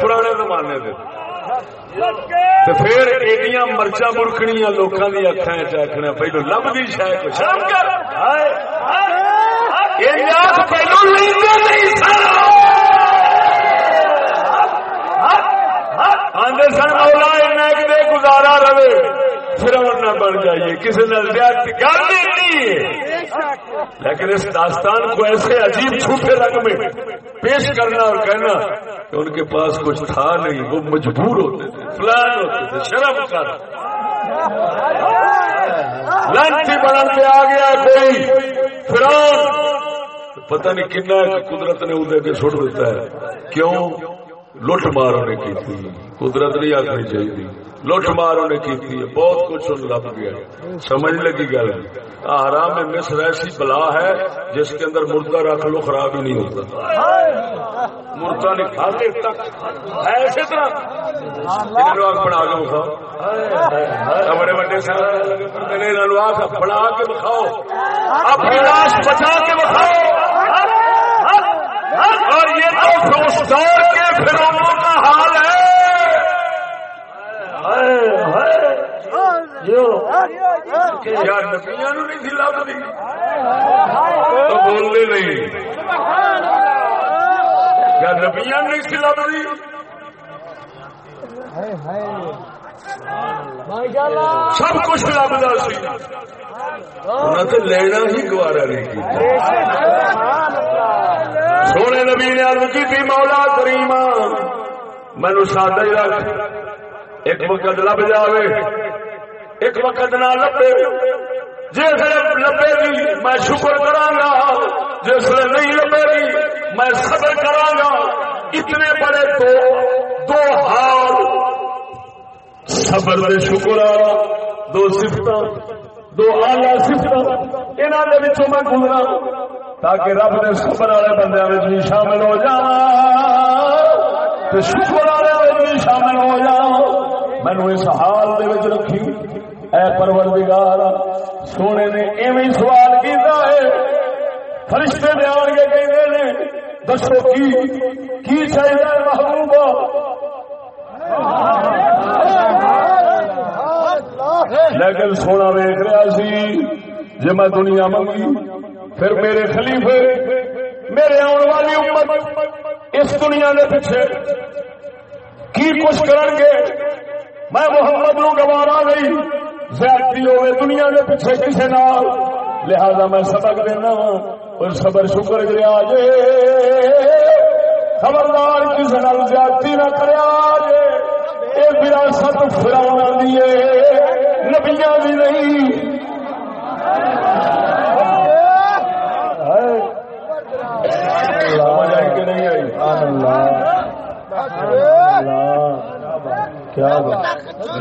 پرانے زمانے پھر ایڈیاں مرچا مرکنیاں لوگوں کی اکھا چکھنا پہلو لبھی شاید پہلو آدھے سن مولا ایک دے گزارا رہے پھر نہ بن جائیے، کسی نے گل نہیں لیکن اس داستان کو ایسے عجیب چھوٹے رنگ میں پیش کرنا اور کہنا کہ ان کے پاس کچھ تھا نہیں، وہ مجبور ہوتے تھے، فلان ہوتے تھے، شرم کر۔ لنچ بڑھ کے آ گیا کوئی فران پتہ نہیں کتنا قدرت نے ادھر کے چھوڑ دیتا ہے۔ کیوں؟ لٹ مار انہیں کی تھی، قدرت نہیں آخری چاہیے لٹ مار انہیں کی تھی، بہت کچھ ان لب گیا۔ سمجھ لگی گل۔ آرام میں مصر ایسی بلا ہے، جس کے اندر مردہ رکھ لو، خراب ہی نہیں ہوتا۔ مردہ نہیں کھاتے ایسے طرح۔ بنا کے بکھاؤ۔ بڑے بڑے بنا کے بکھاؤ۔ اپنی لاش بچا کے بکھاؤ۔ اور یہ تو اس دور کے فرعونوں کا حال ہے۔ نبیاں نہیں تھی لبھی تو بولنے نہیں۔ کیا نبیاں نہیں تھی لبھی سب کچھ لبدا سی۔ تو لینا ہی گوارا نہیں سونے نبی نے عرض کی مولا کریم مینو سادہ ہی رکھ۔ ایک وقت لب جاوے، ایک وقت نہ لبے۔ جس لبے گی، میں شکر کرا گا۔ جس نہیں لبے گی، میں صبر کرا گا۔ اتنے بڑے دو دو حال صبر دے شکر دو سفت دو آلہ سفت انہوں نے میں گزرا تاکہ رب نے سفر والے بندے بھی شامل ہو جا شکر والے بھی شامل ہو جا مینو اس حال دے وچ رکھی۔ اے پروردگار، سونے نے ایویں سوال کیتا ہے۔ فرشتے نے آن کے کہتے نے، دسو کی کی چاہیے محبوب؟ لیکن سونا ویخ رہا سی جی میں دنیا منگی، پھر میرے خلیفے، میرے آنے والی امت، اس دنیا کے پیچھے کی کچھ کرن گے؟ میں محمد نو گوارا نہیں، زیادتی ہوئے دنیا کے پیچھے کسی نال۔ لہذا میں سبق دینا ہاں، اور صبر شکر گیا جے۔ خبردار کسی نال زیادتی نہ کریا جے۔ یہ وراثت فراؤنا دیے نبیاں بھی نہیں۔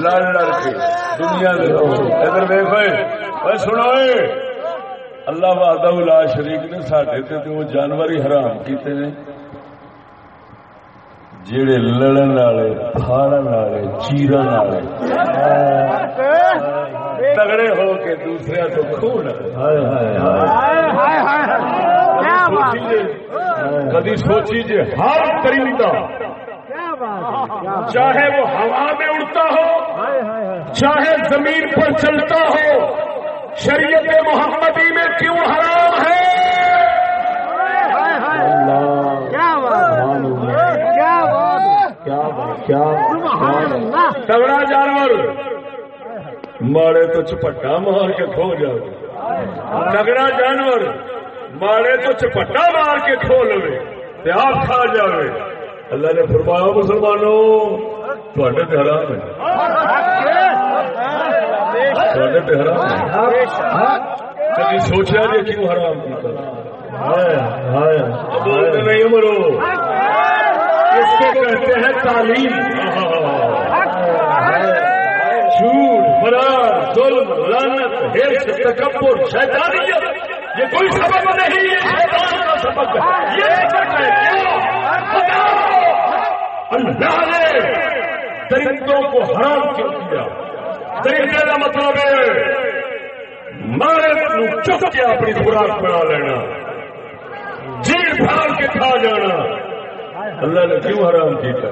لڑ لڑ کے دنیا ادھر دیکھو سنو اللہ بہاد شریف نے سڈے تے جانور ہی حرام کیتے ہیں جڑے لڑن والے پھاڑن والے چیرن والے تگڑے ہو کے دوسرے تو خون کدی سوچی جی ہر پرندہ چاہے وہ ہوا میں اڑتا ہو چاہے زمین پر چلتا ہو شریعت محمدی میں کیوں حرام ہے تگڑا جانور۔ ماڑے تو چپٹا مار کے کھو جاؤ۔ تگڑا جانور۔ مارے تو چپٹا مار کے کھو لو آپ کھا جائے اللہ نے فرمایا مسلمانوں تھوڑے حرام ہے۔ تھوڑے حرام کبھی سوچا جی کیوں حرام بولتے نہیں مرو اس کو کہتے ہیں تعلیم۔ جھوٹ، فرار، ظلم لانت ہرس، تکبر، شیطانیت، یہ کوئی سبب نہیں، یہ شیطان کا سبب ہے۔ یہ سبب ہے۔ اللہ نے درندوں کو حرام کیوں کیا درندے کا مطلب ہے مارے چپ کے اپنی خوراک بنا لینا جیل پھاڑ کے کھا جانا۔ اللہ نے کیوں حرام ایک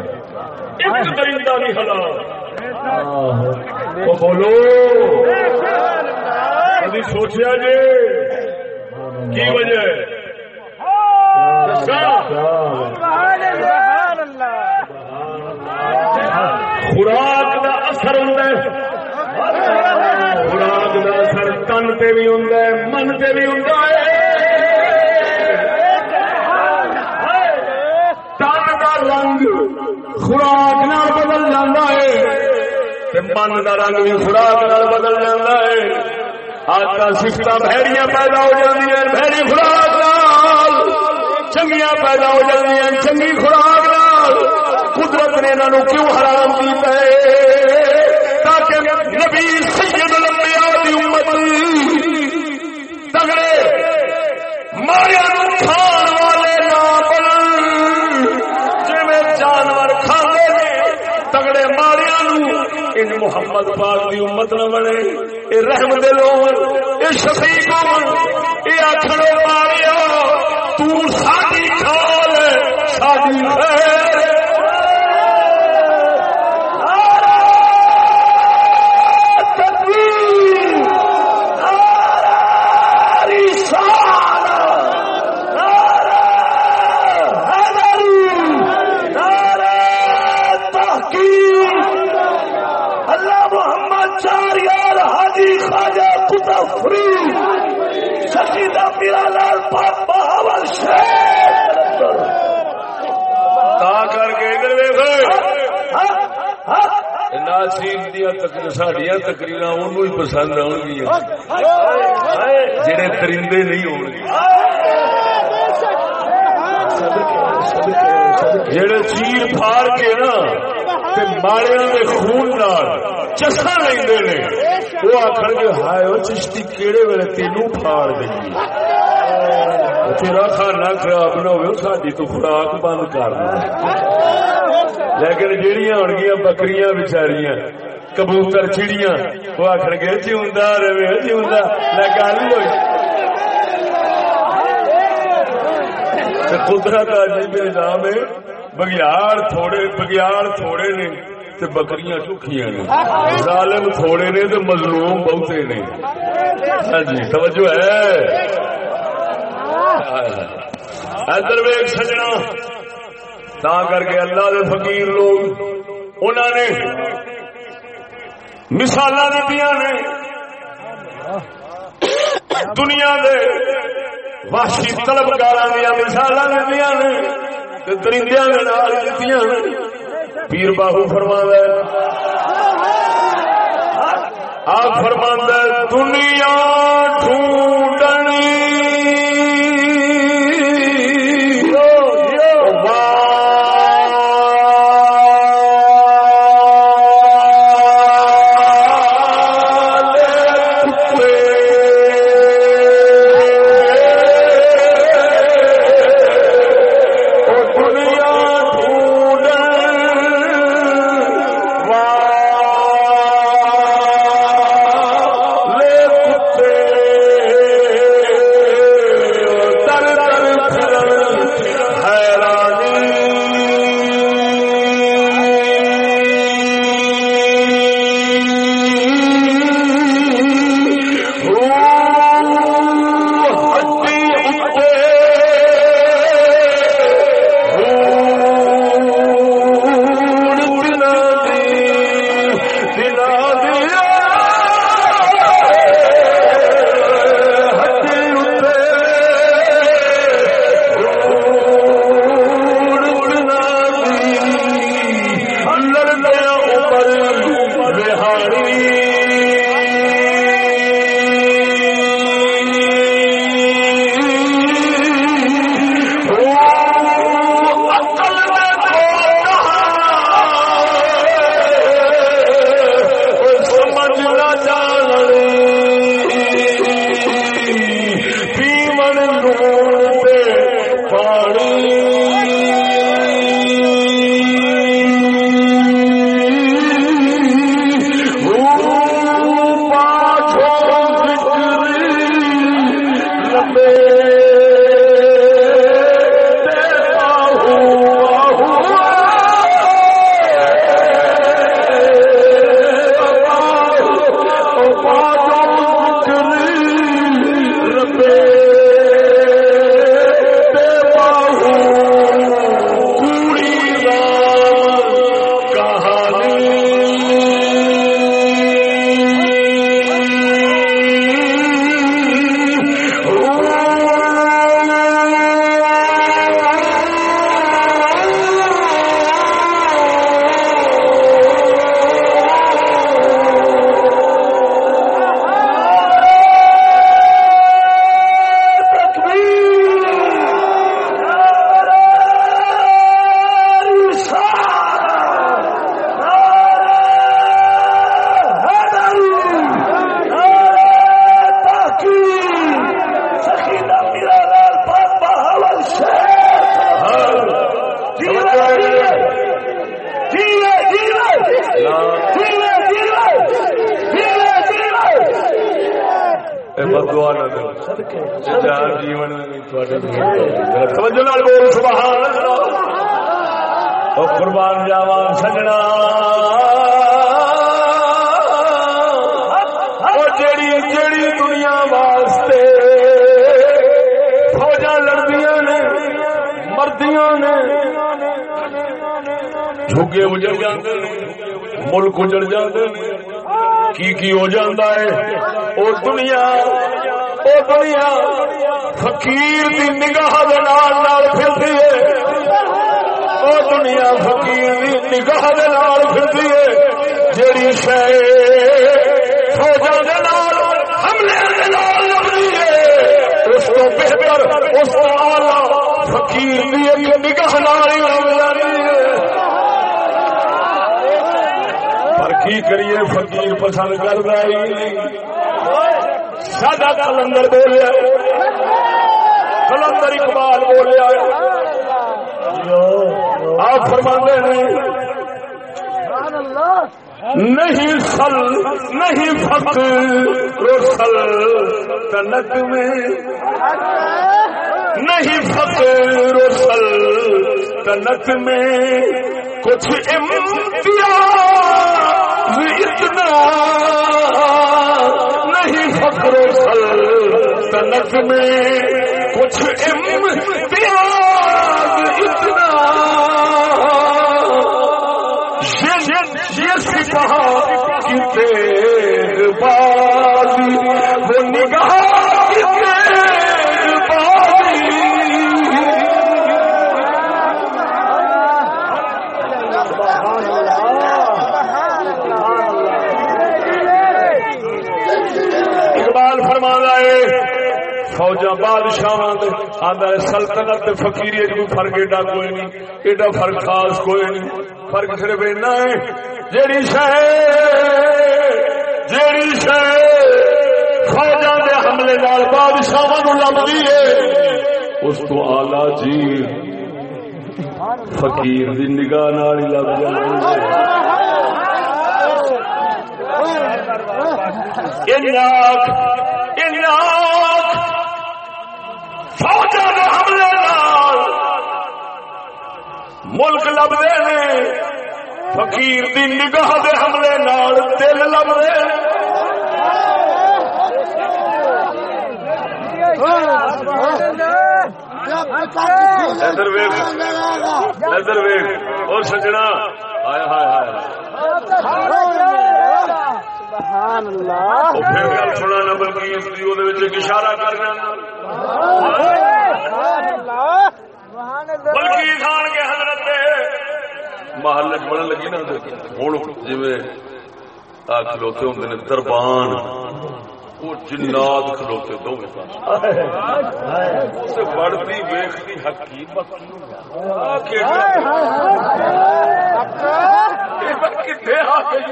درندہ نہیں حلال؟ وہ بولو۔ کبھی سوچا جی؟ کی وجہ خوراک کا اثر ہوں خوراک کا اثر تن سے بھی ہوں من سے بھی ہوں تن کا رنگ خوراک نال بدل جانا ہے۔ من کا رنگ بھی خوراک نال بدل جانا ہے۔ آتا سفت بھڑیاں پیدا ہو جاتی ہیں خوراک نال۔ چنگیاں پیدا ہو جاتی ہیں، چنگی خوراک نال۔ قدرت نے انہوں کیوں حرام کیتا ہے؟ محمد پاک دی امت نہ بنے اے رحم دل ہو اے شفیق ہو اے آکھڑو ماریا تو ساڈی کھال ساڈی خیر اللہ محمد چار یار حاجی خواجہ کتب فری شکیدہ میرا لال پاپا حول شیر تا کر کے ادھر ویکھو ناچین تقریر انہوں ہی پسند آن گیا جڑے درندے نہیں ہون گے جڑے چیر پھاڑ کے نا تے ماڑیاں دے خون نال چسا لیندے نے وہ آکھن گے ہائے او چشتی کیڑے ویلے تینوں پھاڑ دئی تیرا کھانا خراب نہ ہوئے ساڈی تو خوراک بند کر لیکن جہیا ہو گیا بکریاں بچاریاں کبوتر چڑیاں۔ وہ آخر گے جیوندا رہے جیوندا میں گل ہوئی ہاں جی, ہاں جی, ہاں جی۔ قدرت عجیب نظام ہے۔ بگیار تھوڑے بگیار تھوڑے نے تے بکریاں چوکھیاں نے۔ ظالم تھوڑے نے تے مظلوم بہتے نے۔ ہاں جی توجہ ہے۔ ادھر ویگ سجنا۔ تا کر کے اللہ دے فقیر لوگ انہوں نے مثال دیتی نے، دنیا دے واشی طلبگار دیا مثال دیتی نے درندیا دیتی پیر باہو فرما آپ فرما دنیا ٹھو تنک میں کچھ امتیاز اتنا نہیں فخر سلطنت میں کچھ امتیاز اتنا یہ سپاہ کی تیز بازی وہ نگاہ کی فوجا بادشاہ آدھا سلطنت تے فقیری کوئی فرق، ایڈا کوئی نہیں، ایڈا فرق خاص کوئی نہیں۔ فرق صرف اینا ہے، جیڑی شہ جیڑی شہ فوجا دے حملے نال بادشاہ لبھی ہے، اس تو آلہ جی فقیر دی نگاہ نال ہی لگ جاتی ہے۔ کے حملے نال ملک لبے نے فقیر دی نگاہ دے حملے نال دل لبے نظر ویخ نظر ویخ اور سجنا آیا ہائے پھر گل اشارہ کر جانا بلکہ کے حضرت محل بڑھن لگی نا ہوں جی کھلوتے ہوں نے دربان وہ جنات کھلوتے دو بڑھتی ویختی حقیقت کتنے آ گئی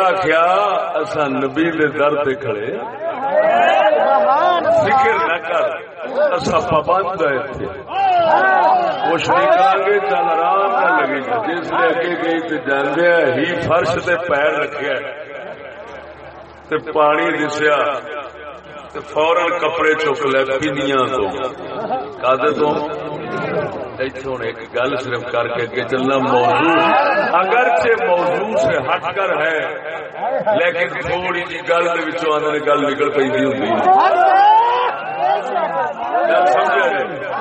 آخیا اصا نبی در پہ کھڑے فکر نہ کر اصا پابند ہے کچھ نہیں کریں گے چل آرام نہ لگے۔ گا جس نے اگے گئی تو جانے ہی فرش سے پیر رکھے تے پانی دسیا فورن کپڑے چک لے پینیاں تو کدے تو ہوں ایک گل صرف کر کے اگے چلنا موضوع اگرچہ موضوع سے ہٹ کر ہے لیکن تھوڑی جی گل آدھے گل نکل پی ہوتی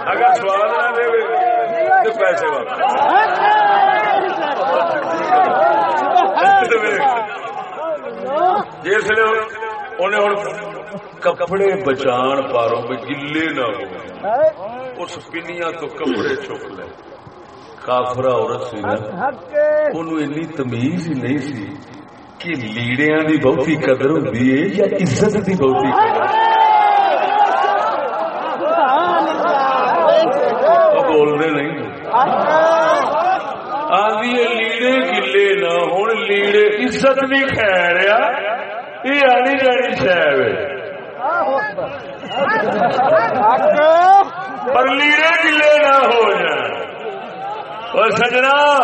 اگر سوال نہ دے تو پیسے واپس جس انہیں ہوں کپڑے بچان پاروں میں گلے نہ ہو اس پنیا تو کپڑے چک لے۔ کافرا عورت سی نا اینی تمیز ہی نہیں سی کہ لیڑیاں دی بہتی قدر ہوتی ہے یا عزت دی بہتی قدر۔ بولنے نہیں۔ آدھی لیڑے گلے نہ ہوں لیڑے عزت بھی خیر آ یہ آنی جانی شہر ہے۔ پر لیڑے گلے نہ ہو جائیں۔ اور سجنا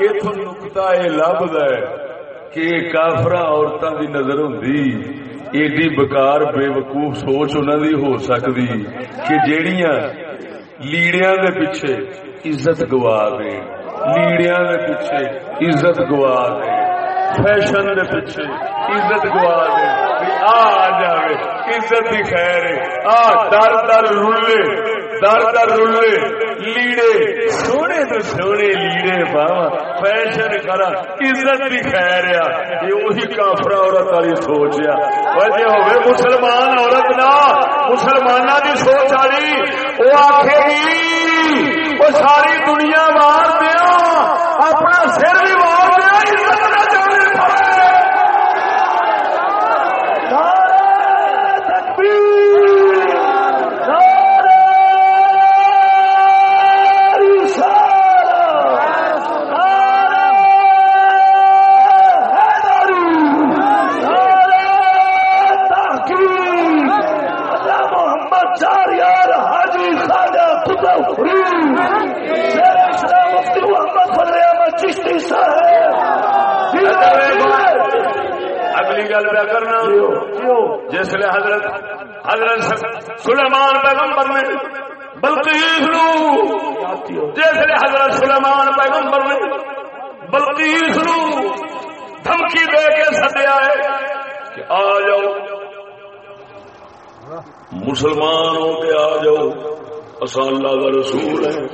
اتوں نکتا یہ لبد ہے کہ کافرا عورتوں کی نظر ہوں ایڈی بکار بے وقوف سوچ انہوں دی ہو سکتی کہ جیڑیاں لیڑیاں دے پیچھے عزت گوا دے، لیڑیاں دے پیچھے عزت گوا دے۔ فیشن دے پیچھے عزت گوا دے۔ آ جائے عزت کی خیر آ، در در رولے در در رولے لیڑے، سونے تو سونے لیڑے باوا فیشن کرا، عزت کی خیر آ یہ وہی کافر عورت والی سوچ آ وجہ ہوئے مسلمان عورت نہ مسلمانوں کی سوچ والی۔ وہ آخے گی وہ ساری دنیا مار دیا۔ اپنا سر بھی مار دیا عزت نہ جانے پڑے پہ کرنا جس لیے حضرت حضرت سلیمان پیغمبر نے بلقیس نو جس لیے حضرت سلیمان پیغمبر نے بلقیس نو دھمکی دے کے سدیا ہے کہ آ جاؤ۔ مسلمان ہو کے آ جاؤ۔ اصا اللہ کا رسول ہے۔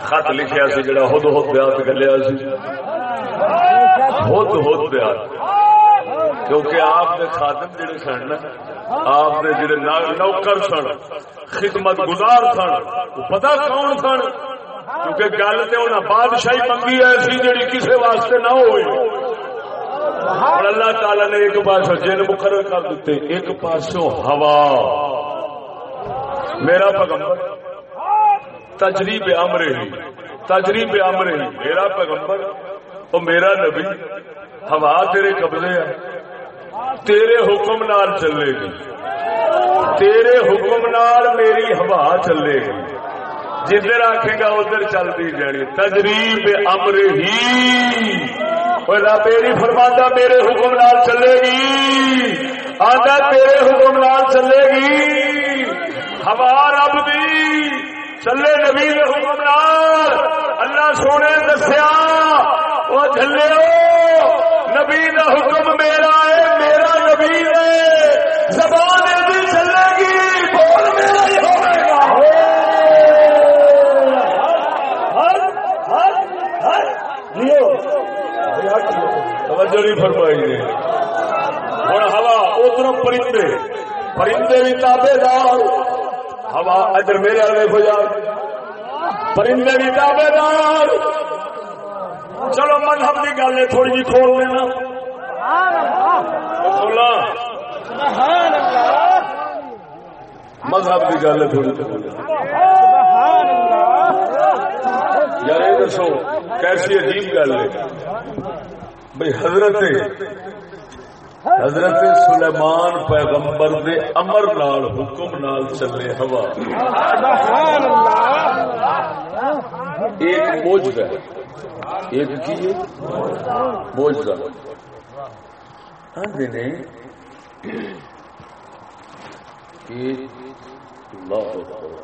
خط لکھیا سی جڑا خود خود بیات گلیا سی۔ خود خود بیات کیونکہ آپ کے خادم جڑے سن آپ کے جڑے نوکر سن، خدمت گزار سن پتا کون سن؟ کیونکہ گل تو انہیں بادشاہی منگی ایسی جڑی کسی واسطے نہ ہوئی اور اللہ تعالی نے ایک پاس جن مقرر کر دیتے، ایک پاسوں ہوا۔ میرا پیغمبر، تجریب امر ہی، تجریب امر ہی، میرا پیغمبر اور میرا نبی، ہوا تیرے قبضے ہے تیرے حکم نال چلے گی، تیرے حکم نال میری ہوا چلے گی، جدھر آخے گا ادھر چلتی جانی، تجریب امر ہی۔ میری فرماندہ میرے حکم نال چلے گی آدھا تیرے حکم نال چلے گی۔ ہوا رب دی۔ چلے نبی حکم نال اللہ سونے دسیا، وہ چلے نبی کا حکم میرا ہے، میرا نبی ہے۔ زبان بھی چلے گی، بول میرا ہی ہوگا توجہ نہیں فرمائی ہوں ہوا، ادھر پرندے۔ پرندے بھی تابے دار۔ ہوا ادھر میرے والے ہو جا۔ پرندے بھی تابے دار چلو مذہب کی گل ہے، تھوڑی جی کھول لینا۔ کھولا مذہب کی گل ہے تھوڑی جی۔ یار، یہ دسو، کیسی عجیب گل ہے۔ بھائی حضرت حضرت سلیمان پیغمبر دے امر نال، حکم نال چلے ہوا۔ ایک موجد ہے۔ ایک کی موجد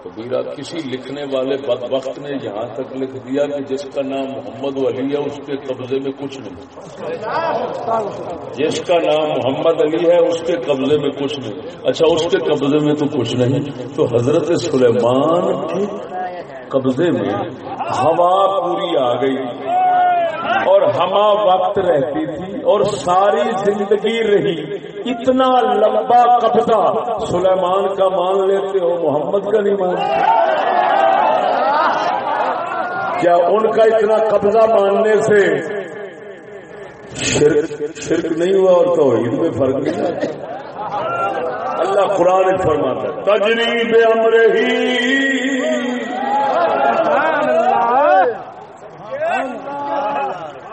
کبیرہ، کسی لکھنے والے بد وقت نے یہاں تک لکھ دیا کہ جس کا نام محمد علی ہے، اس کے قبضے میں کچھ نہیں۔ جس کا نام محمد علی ہے، اس کے قبضے میں کچھ نہیں۔ اچھا اس کے قبضے میں تو کچھ نہیں۔ تو حضرت سلیمان کے قبضے میں ہوا پوری آ گئی۔ اور ہما وقت رہتی تھی اور ساری زندگی رہی۔ اتنا لمبا قبضہ سلیمان کا مان لیتے ہو، محمد کا نہیں مان کیا ان کا اتنا قبضہ ماننے سے شرک شرک نہیں ہوا اور توحید میں فرق نہیں آتا اللہ قرآن فرماتا تجریب امر ہی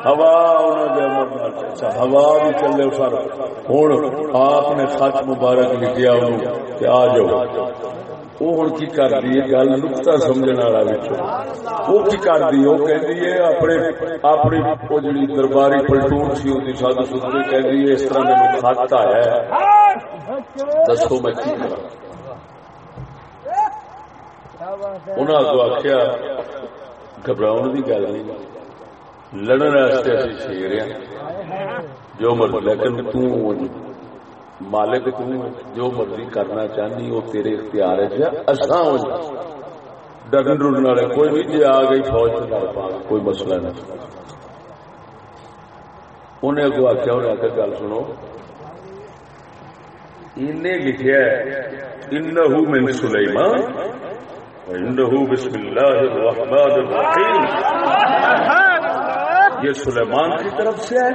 ہوا اچھا ہوا بھی چلے سر ہوں، آپ نے خط مبارک لکھیا انہوں کہ آ جاؤ۔ وہ ہوں کی کر دی گل نکتا سمجھنے والا وہ کی کر دی وہ کہہ ہے، اپنے اپنی وہ جی درباری پلٹون سی ہوتی سادو سدھری کہہ دی اس طرح میرے خط آیا دسو میں کی کرا انہوں نے آخیا گھبراؤ کی گل نہیں۔ لڑن واسطے اچھی شیر ہیں۔ جو مرضی لیکن تو مالک تو جو مرضی کرنا چاہنی، وہ تیرے اختیار ہے۔ جی، اساں ہو جی۔ ڈرن ڈرن والے، کوئی بھی جی آ گئی فوج کر پا، کوئی مسئلہ نہیں۔ انہیں اگو آخیا انہیں آخر گل سنو۔ انہیں لکھیا انہو من سلیمان۔ انہو بسم اللہ الرحمن الرحیم۔ یہ سلیمان کی طرف سے ہے۔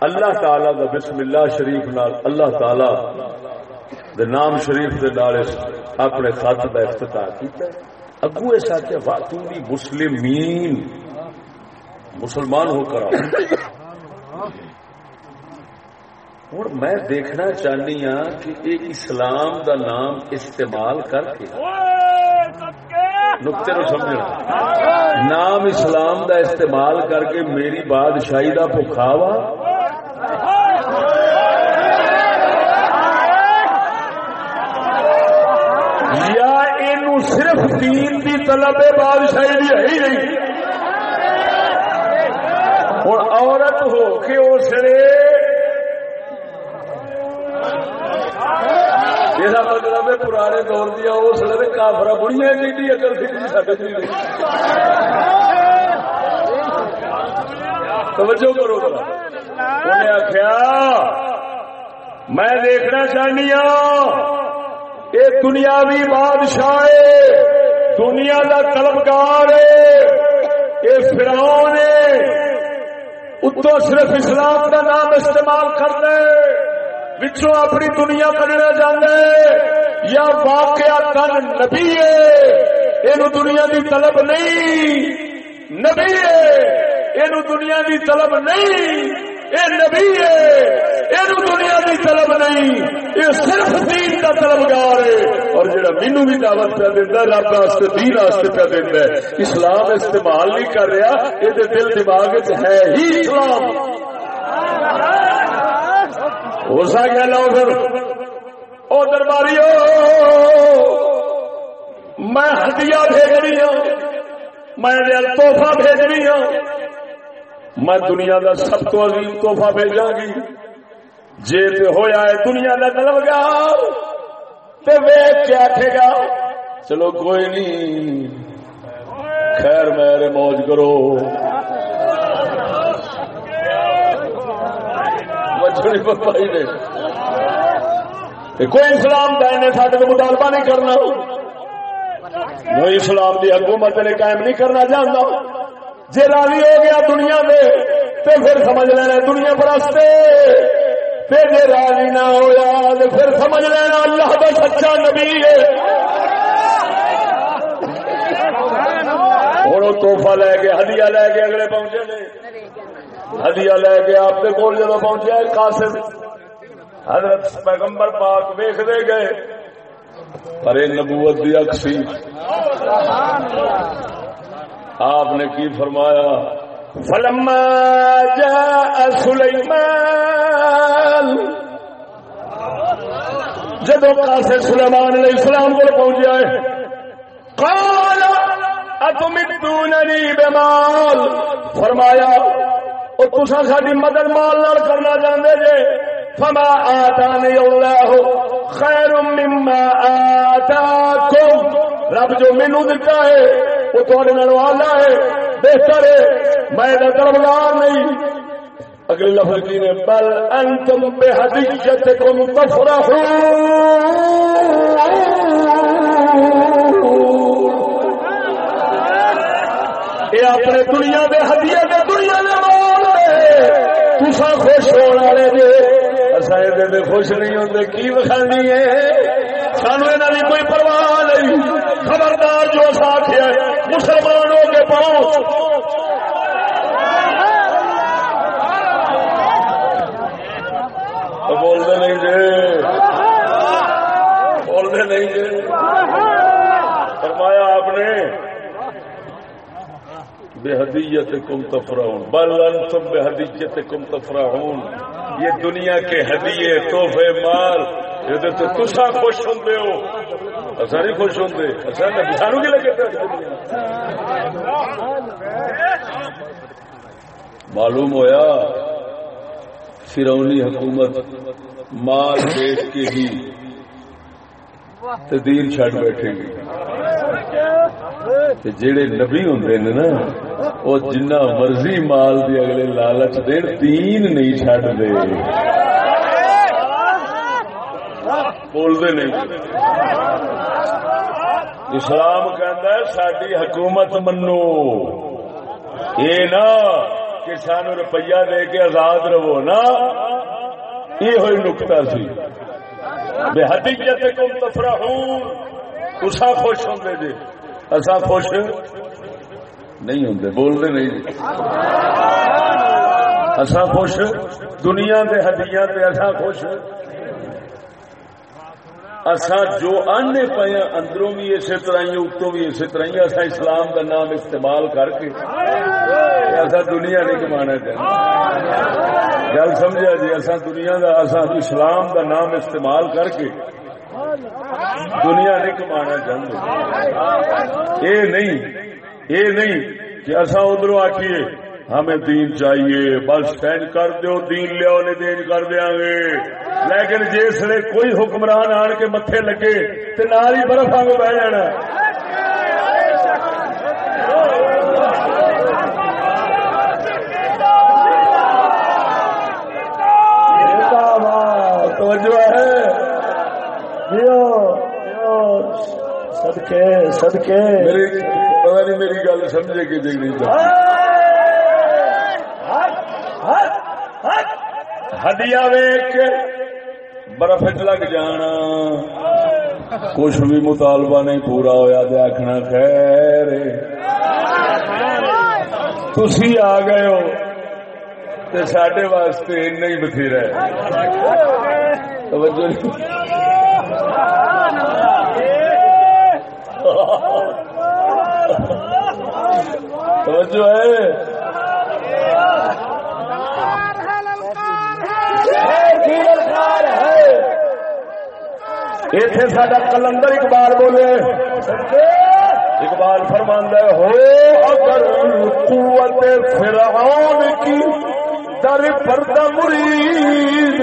اللہ تعالی دا بسم اللہ شریف نال، اللہ تعالی دے نام شریف دے نال اپنے خط دا افتتاح کیتا۔ اگو ایسا کہ فاتونی مسلمین، مسلمان ہو کر آؤ۔ اور میں دیکھنا چاہنی ہاں کہ ایک اسلام دا نام استعمال کر کے نقطے نو سمجھنا۔ نام اسلام دا استعمال کر کے میری بادشاہی دا بخاوا یا صرف دین کی طلب بادشاہی بھی ہے ہی نہیں۔ اور عورت ہو کے اس یہ مطلب پرانے دور دیا اس لیے کافرا بڑی جی اکل سی سکتی توجہ کرو انہیں آخیا میں دیکھنا چاہنی ہوں یہ دنیاوی بادشاہ دنیا کا طلبگار یہ فراؤن اتو صرف اسلام کا نام استعمال کرنا بچوں اپنی دنیا کرنا چاہتا ہے یا واقعہ تن نبی ہے یہ دنیا کی طلب نہیں۔ نبی ہے یہ دنیا کی طلب نہیں۔ یہ نبی ہے یہ دنیا کی طلب نہیں۔ یہ صرف دین کا طلبگار ہے۔ اور جڑا مینو بھی دعوت پہ دینا رب واسطے، دین واسطے پہ دینا ہے۔ اسلام استعمال نہیں کر رہا یہ دل دماغ ہے ہی اسلام۔ ہو سکتا لو پھر او درباری میں ہدیہ بھیجنی ہوں، میں توحفہ بھیجنی ہوں، میں دنیا کا سب تو عظیم توحفہ بھیجا گی۔ جی ہوا ہے دنیا کا گلو گا کیا آخے گا، چلو کوئی نہیں، خیر میرے موج کرو۔ پائی نے کوئی اسلام دائنے سارے کو مطالبہ نہیں کرنا۔ کوئی اسلام کی حکومت نے قائم نہیں کرنا چاہتا جی راضی ہو گیا دنیا میں تو پھر سمجھ لینا دنیا پرستے پھر جی راضی نہ ہوا تو پھر سمجھ لینا اللہ کا سچا نبی ہے۔ ہوں توحفہ لے کے ہدیا لے کے اگلے پہنچے نے۔ ہدیا لے کے آپ کے کول جب پہنچے قاسم۔ حضرت پیغمبر پاک ویخ دے گئے، پر نبوت دی اکسی آپ نے کی فرمایا؟ فلما جاء سلیمان جدو قاسم سلیمان علیہ السلام کو پہنچ جائے قال اتمدوننی بمال۔ فرمایا، او تسا ساری مدد مال نال کرنا چاہتے جے؟ فما آتانی اللہ خیر مما آتاکم رب جو مینو دتا ہے، وہ تھوڑے والا ہے، بہتر ہے۔ میں طرفدار نہیں۔ اگلے لفظ کی نے بل انتم بے حدیثت کم یہ اپنے دنیا دے ہدیے دے دنیا دے مال تسا خوش ہونے والے اصا دے خوش نہیں ہوتے کی وکھانی ہے؟ سانو یہاں کی کوئی پرواہ نہیں۔ خبردار جو ساتھ ہے مسلمان ہو کے پاؤ بولتے نہیں جی۔ بولتے نہیں جی۔ فرمایا آپ نے بے حدیت کم تفراؤن بلن تم بے حدیت کم یہ دنیا کے ہدیے، تحفے، مال، یہ تو تسا خوش ہوں ہو۔ اصا نہیں خوش ہوں سانو کی لگے معلوم ہویا فرونی حکومت مال دیکھ کے ہی تدیر چڈ بیٹھے گی۔ جڑے نبی ہوں نا وہ جنہ مرضی مال دی اگلے لالچ دین دین نہیں چڈ دے۔ بولتے نہیں۔ اسلام کہتا ہے ساری حکومت منو۔ یہ نہ کہ سانو روپیہ دے کے آزاد رہو نا۔ یہ ہوئی نکتا سی۔ بے حدیت کم تفرحون۔ تسا خوش ہوں جی۔ اصا خوش نہیں ہوں بولتے نہیں۔ اصا خوش، دنیا کے ہدیاں اصا خوش۔ اصا جو آنے پے اندروں بھی اسی طرح اتوں بھی اسی طرح اصا اسلام کا نام استعمال کر کے ایسا دنیا نہیں کما چاہیے۔ گل سمجھا جی اصا دنیا کا اصا اسلام کا نام استعمال کر کے دنیا نہیں کما چاہتے یہ نہیں یہ نہیں۔ کہ اصا ادھر آخیے ہمیں دین چاہیے، بس سینڈ کر دو دین لیا دین کر دیا گے۔ لیکن جس نے کوئی حکمران آن کے متے لگے تو نال ہی برف آگ بہ جانا۔ توجہ ہے۔ سدکے سدکے پتا نہیں میری گل سمجھے کہ جی نہیں ہڈیا ویک برف لگ جانا۔ کچھ بھی مطالبہ نہیں پورا ہوا تو آخنا خیر تھی آ گئے ہو تو سڈے واسطے نہیں بتھیرا توجہ (laughs) توجہ ہے۔ اتے سڈا کلندر اقبال بولے۔ اقبال فرماندہ ہو اگر قوت فرعون کی در پردہ مرید،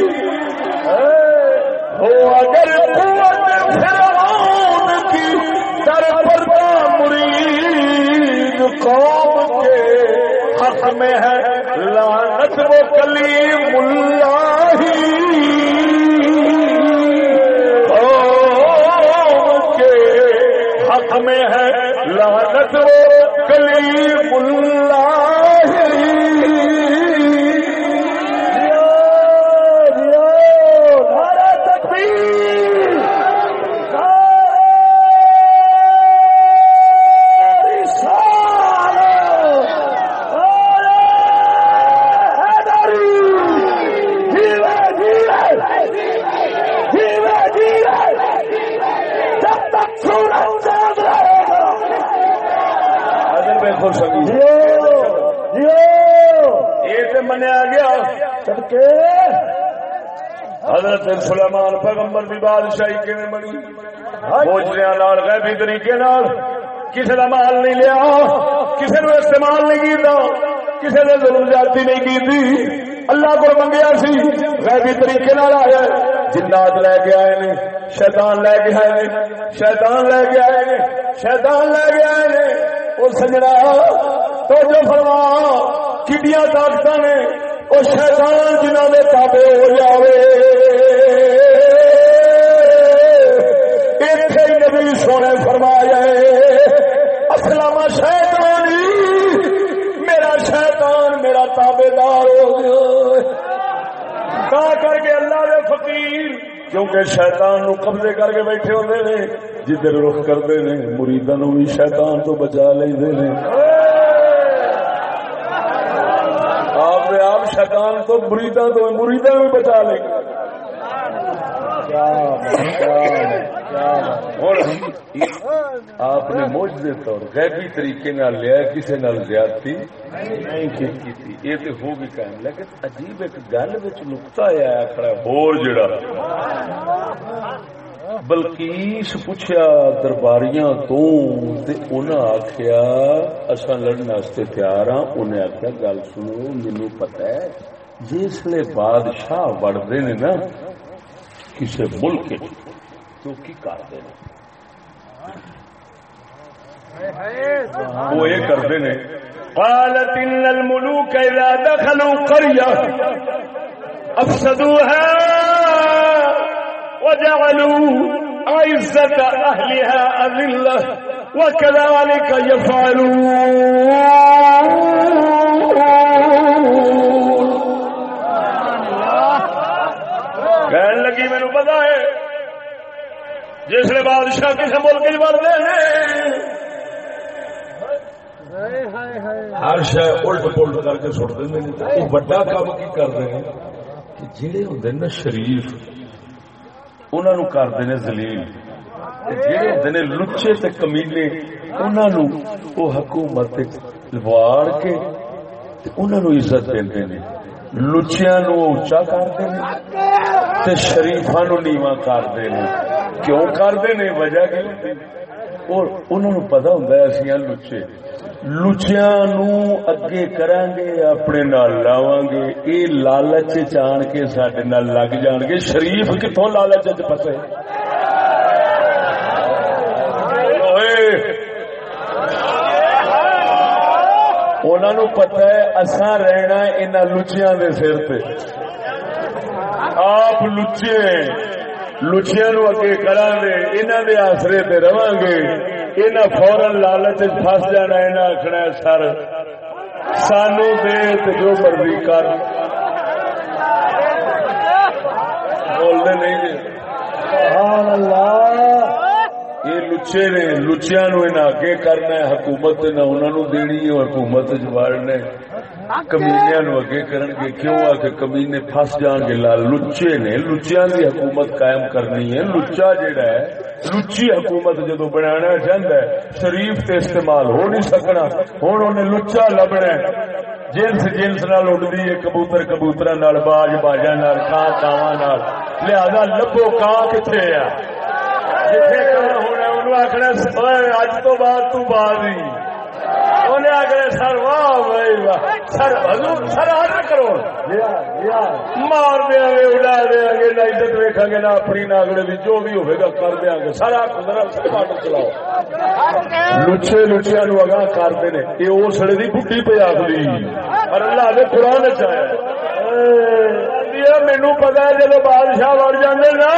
ہو اگر قوت فرعون کی در پردہ قوم کے حق میں ہے لعنت و کلیم اللہ قوم کے حق میں ہے لعنت و حضرت سلیمان پیغمبر کی بادشاہی کیون بنی؟ موجودہ نال غیبی طریقے نال کسی کا مال نہیں لیا کسی نے استعمال نہیں کیتا کسی نے ظلم زیادتی نہیں کی اللہ کو منگیا سی، غیبی طریقے نال آیا جنات لے کے آئے نے، شیطان لے کے آئے نے، شیطان لے کے آئے نے، شیطان لے کے آئے نے۔ وہ سجنا تو جو فرما، کڈیاں طاقت نے وہ شیطان جنہوں نے تابے ہو جاوے۔ اتنے ہی نبی سونے فرمایا اسلام شیطانی میرا شیطان میرا تابے دار ہو گیا۔ تا کر کے اللہ دے فقیر، کیونکہ شیطان نو قبضے کر کے بیٹھے ہوتے نے، جدھر رخ کرتے نے، مریداں نو بھی شیطان تو بچا لیندے نے۔ شیطان تو مریداں تو مریداں بھی بچا لیں گے۔ آپ نے موجے طور غیبی طریقے نال لیا کسی نال زیادتی نہیں کی یہ تو ہو بھی قائم لیکن عجیب ایک گل نکتا آیا کھڑا ہور جڑا۔ بلکیس پوچھا درباریاں تو آخیا اصا لڑنے تیار ہاں انہیں آخیا گل سنو مینو پتا ہے جسے بادشاہ بڑھتے نے نا کسی ملک تو کی کرتے ہیں وہ یہ کرتے ہیں قالت ان الملوك اذا دخلوا قريه افسدوها وجعلوا عزة اهلها اذله وكذلك يفعلون. کہنے لگی، مینو پتا ہے جسے بادشاہ کسی ملک بڑھتے ہیں ہر شہ الٹ پلٹ کر کے سٹ دیں وہ بڑا کام کی کرتے ہیں کہ جہے ہوں نا شریف انہوں کرتے ہیں زلیل جہے ہوں نے لچے تے کمینے انہوں وہ حکومت وار کے انہوں عزت دے لچیا نو اچا کرتے ہیں شریفا نو نیواں کرتے ہیں کیوں کرتے ہیں وجہ کی اور انہوں پتا ہوں اصیا لچے لچیا نو اگے کریں گے اپنے نال لاواں گے یہ لالچ چان کے سڈے نال لگ جان گے۔ شریف کتوں لالچ پسے انہوں پتا ہے اصا رہنا ان لچیا کے سر پہ آپ لچے لچیا نو اگے کرا گے انہوں دے آسرے پہ رہا گے۔ انہیں فورن لالچ فس جانا انہیں آخنا سر، سانو دے جو مرضی کر۔ بولتے نہیں سبحان اللہ۔ یہ لچے نے لچیا نو اگے کرنا ہے، حکومت نہ انہوں دینی ہے، حکومت چاڑنا کمینیا نو اگے کرن گے کیوں آ کے کمینے پھس جان گے لال لچے نے لچیا کی حکومت قائم کرنی ہے لچا جیڑا ہے لچی حکومت جدو بنانا چاہتا ہے شریف تے استعمال ہو نہیں سکنا ہوں انہیں لچا لبنا ہے جنس جنس نال اڈتی ہے کبوتر کبوتر نال باج باجا نال کان کاواں نال لہذا لبو کان کتنے آ ہونا اونوں آخنا اج تو بعد تو بعد ہی انہیں آخر سر، واہ سر، حضور، سر ہر کرو۔ مار دیا گے اڈا دیا گے نہ عزت ویکا گے، نہ اپنی نہ اگلے بھی جو بھی ہوئے گا کر دیا گے سارا پٹ چلاؤ۔ لچے لچیا نو اگاں کرتے ہیں۔ یہ اس ویلے کی بڈی پہ آخری اور اللہ کے قرآن چاہیے مینو پتا ہے جب بادشاہ بڑھ جانے نا،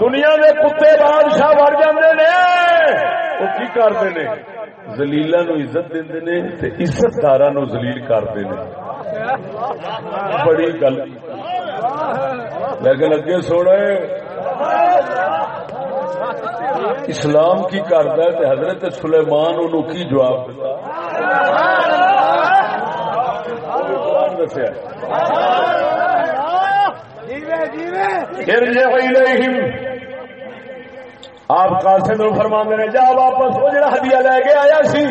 دنیا دے کتے بادشاہ بڑھ جاندے نے، وہ کی کرتے نے؟ زلیلا نو عزت دے نے عزت دار نو زلیل کرتے نے۔ بڑی گل۔ لیکن اگے سونا اسلام کی کرتا ہے حضرت سلیمان انہوں کی جواب دسیا آپ قاسم نو فرما نے، جا واپس، وہ جڑا ہدیہ لے کے آیا سی۔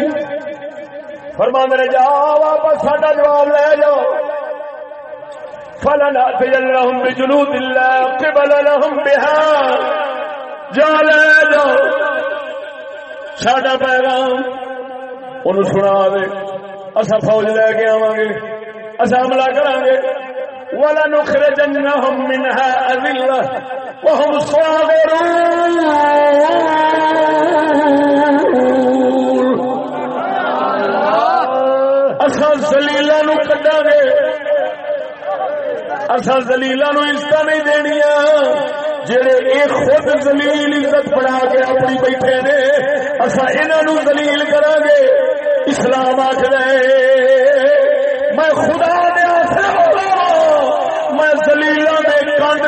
فرما نے، جا واپس، ساڈا جواب لے جاؤ۔ فلن اتجلهم بجنود الله قبل لهم بها۔ جا لے جاؤ۔ ساڈا پیغام انہوں سنا دے اصا فوج لے کے آواں گے اصا حملہ کرا گے۔ ولنخرجنهم منها أذلة وهم صاغرون اصل زلیلا نو کڈا گے؟ اصل زلیلا نو عزت نہیں دنیا جڑے یہ خود زلیل عزت بنا کے اپنی بیٹھے نے اصا انہوں زلیل کرا گے اسلام آخر میں خدا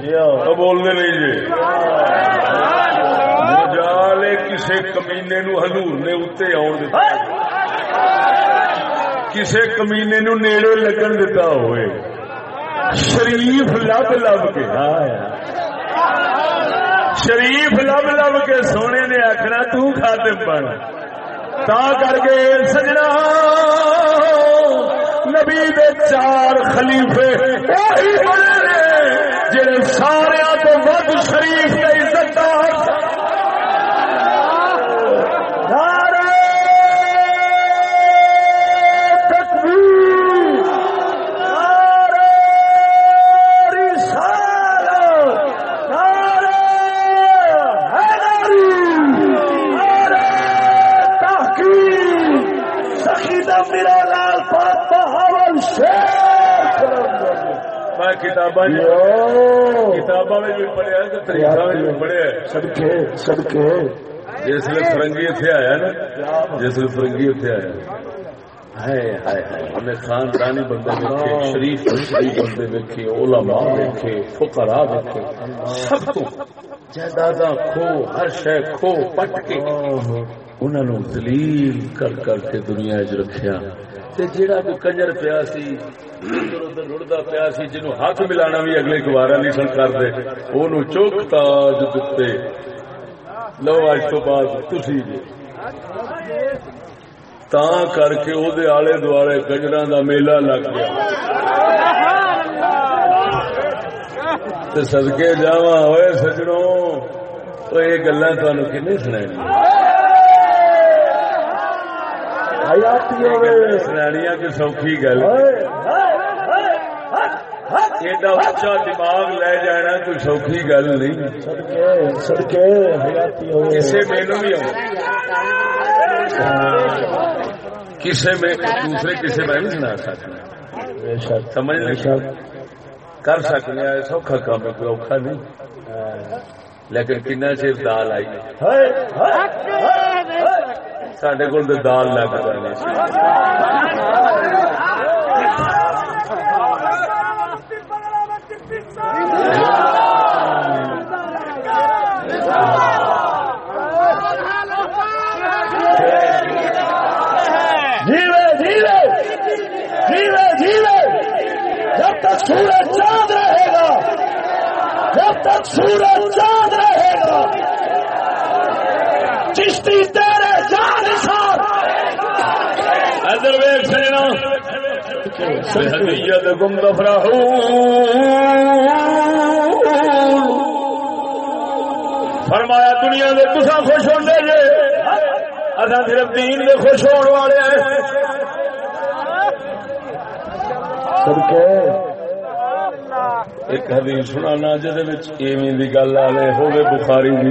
جی ہاں۔ بولنے نہیں جی۔ جالے کسی کمینے نو حضور نے اتنے آن دتا۔ کسی کمینے نو نیڑے لگن دتا ہوئے۔ شریف لب لب کے۔ شریف لب لب کے سونے نے آخنا تاتم بن۔ تا کر کے سجنا۔ نبی دے چار خلیفے۔ جڑے سارے تو ود شریف کے عزت دار کتاباں کتاباں میں بھی پڑھیا طریقہ میں بھی پڑھیا سدکے سدکے جس نے فرنگی اتنے آیا نا جس نے فرنگی اتنے آیا۔ خاندانی بندے دیکھے شریف شریف بندے دیکھے علماء دیکھے فقراء دیکھے سب کو جائیداد کھو ہر شے کھو پٹ کے۔ انہوں نے دلیل کر کر کے دنیا چ رکھیا۔ جڑا کوئی کنجر پیا سی رڑتا پیا سی جنو ہاتھ ملانا بھی اگلے گوارا نہیں سن کرتے وہ چوک تاج دتے۔ لو اج تو بعد تھی جی تا کر کے وہ آلے دوارے گجرا دا میلہ لگ گیا۔ سدکے جا ہوئے سجڑوں تو یہ گلا تمہیں کن سنائی سنانیاں کی سوکھی گل ایڈا اچا دماغ لے جانا کوئی سوکھی گل نہیں کسی مینو بھی کسی میں دوسرے کسی میں نہیں سنا سکتا سمجھ نہیں کر سکتے سوکھا کام ہے کوئی اوکھا نہیں لیکن کنا چیر دال آئی سڈے کو دال لگ جانے جیوے جیوے۔ جب تک سورج چاند رہے گا، جب تک سورج چاند رہے گا چشتی تیرے جان ادر ویگ سینا۔ ہدیت گم دفراہو فرمایا، دنیا دے تسا خوش ہوندے جے۔ اصا صرف دین دے خوش ہونے والے ہیں۔ ایک حدیث سنانا جہد ایویں دی گل آئے ہوگی بخاری دی۔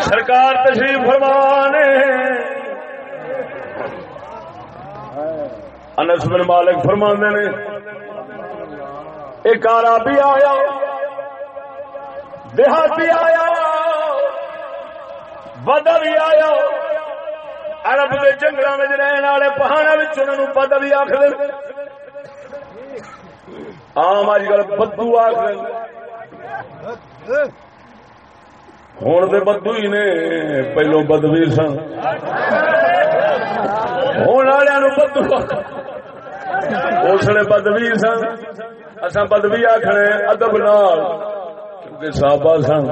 سرکار تشریف فرمانے۔ انس بن مالک فرمانے نے، ایک عربی آیا دیہاتی آیا بدوی آیا۔ عرب کے جنگل میں رہنے والے پہاڑوں میں انہوں بدوی آخر آم اج کل بدو آخر ہوں تو بدو ہی نے پہلو بدوی سن ہوں والے بدو اس نے بدوی سن اصا بدوی آخر ادب نال کیونکہ سابا سن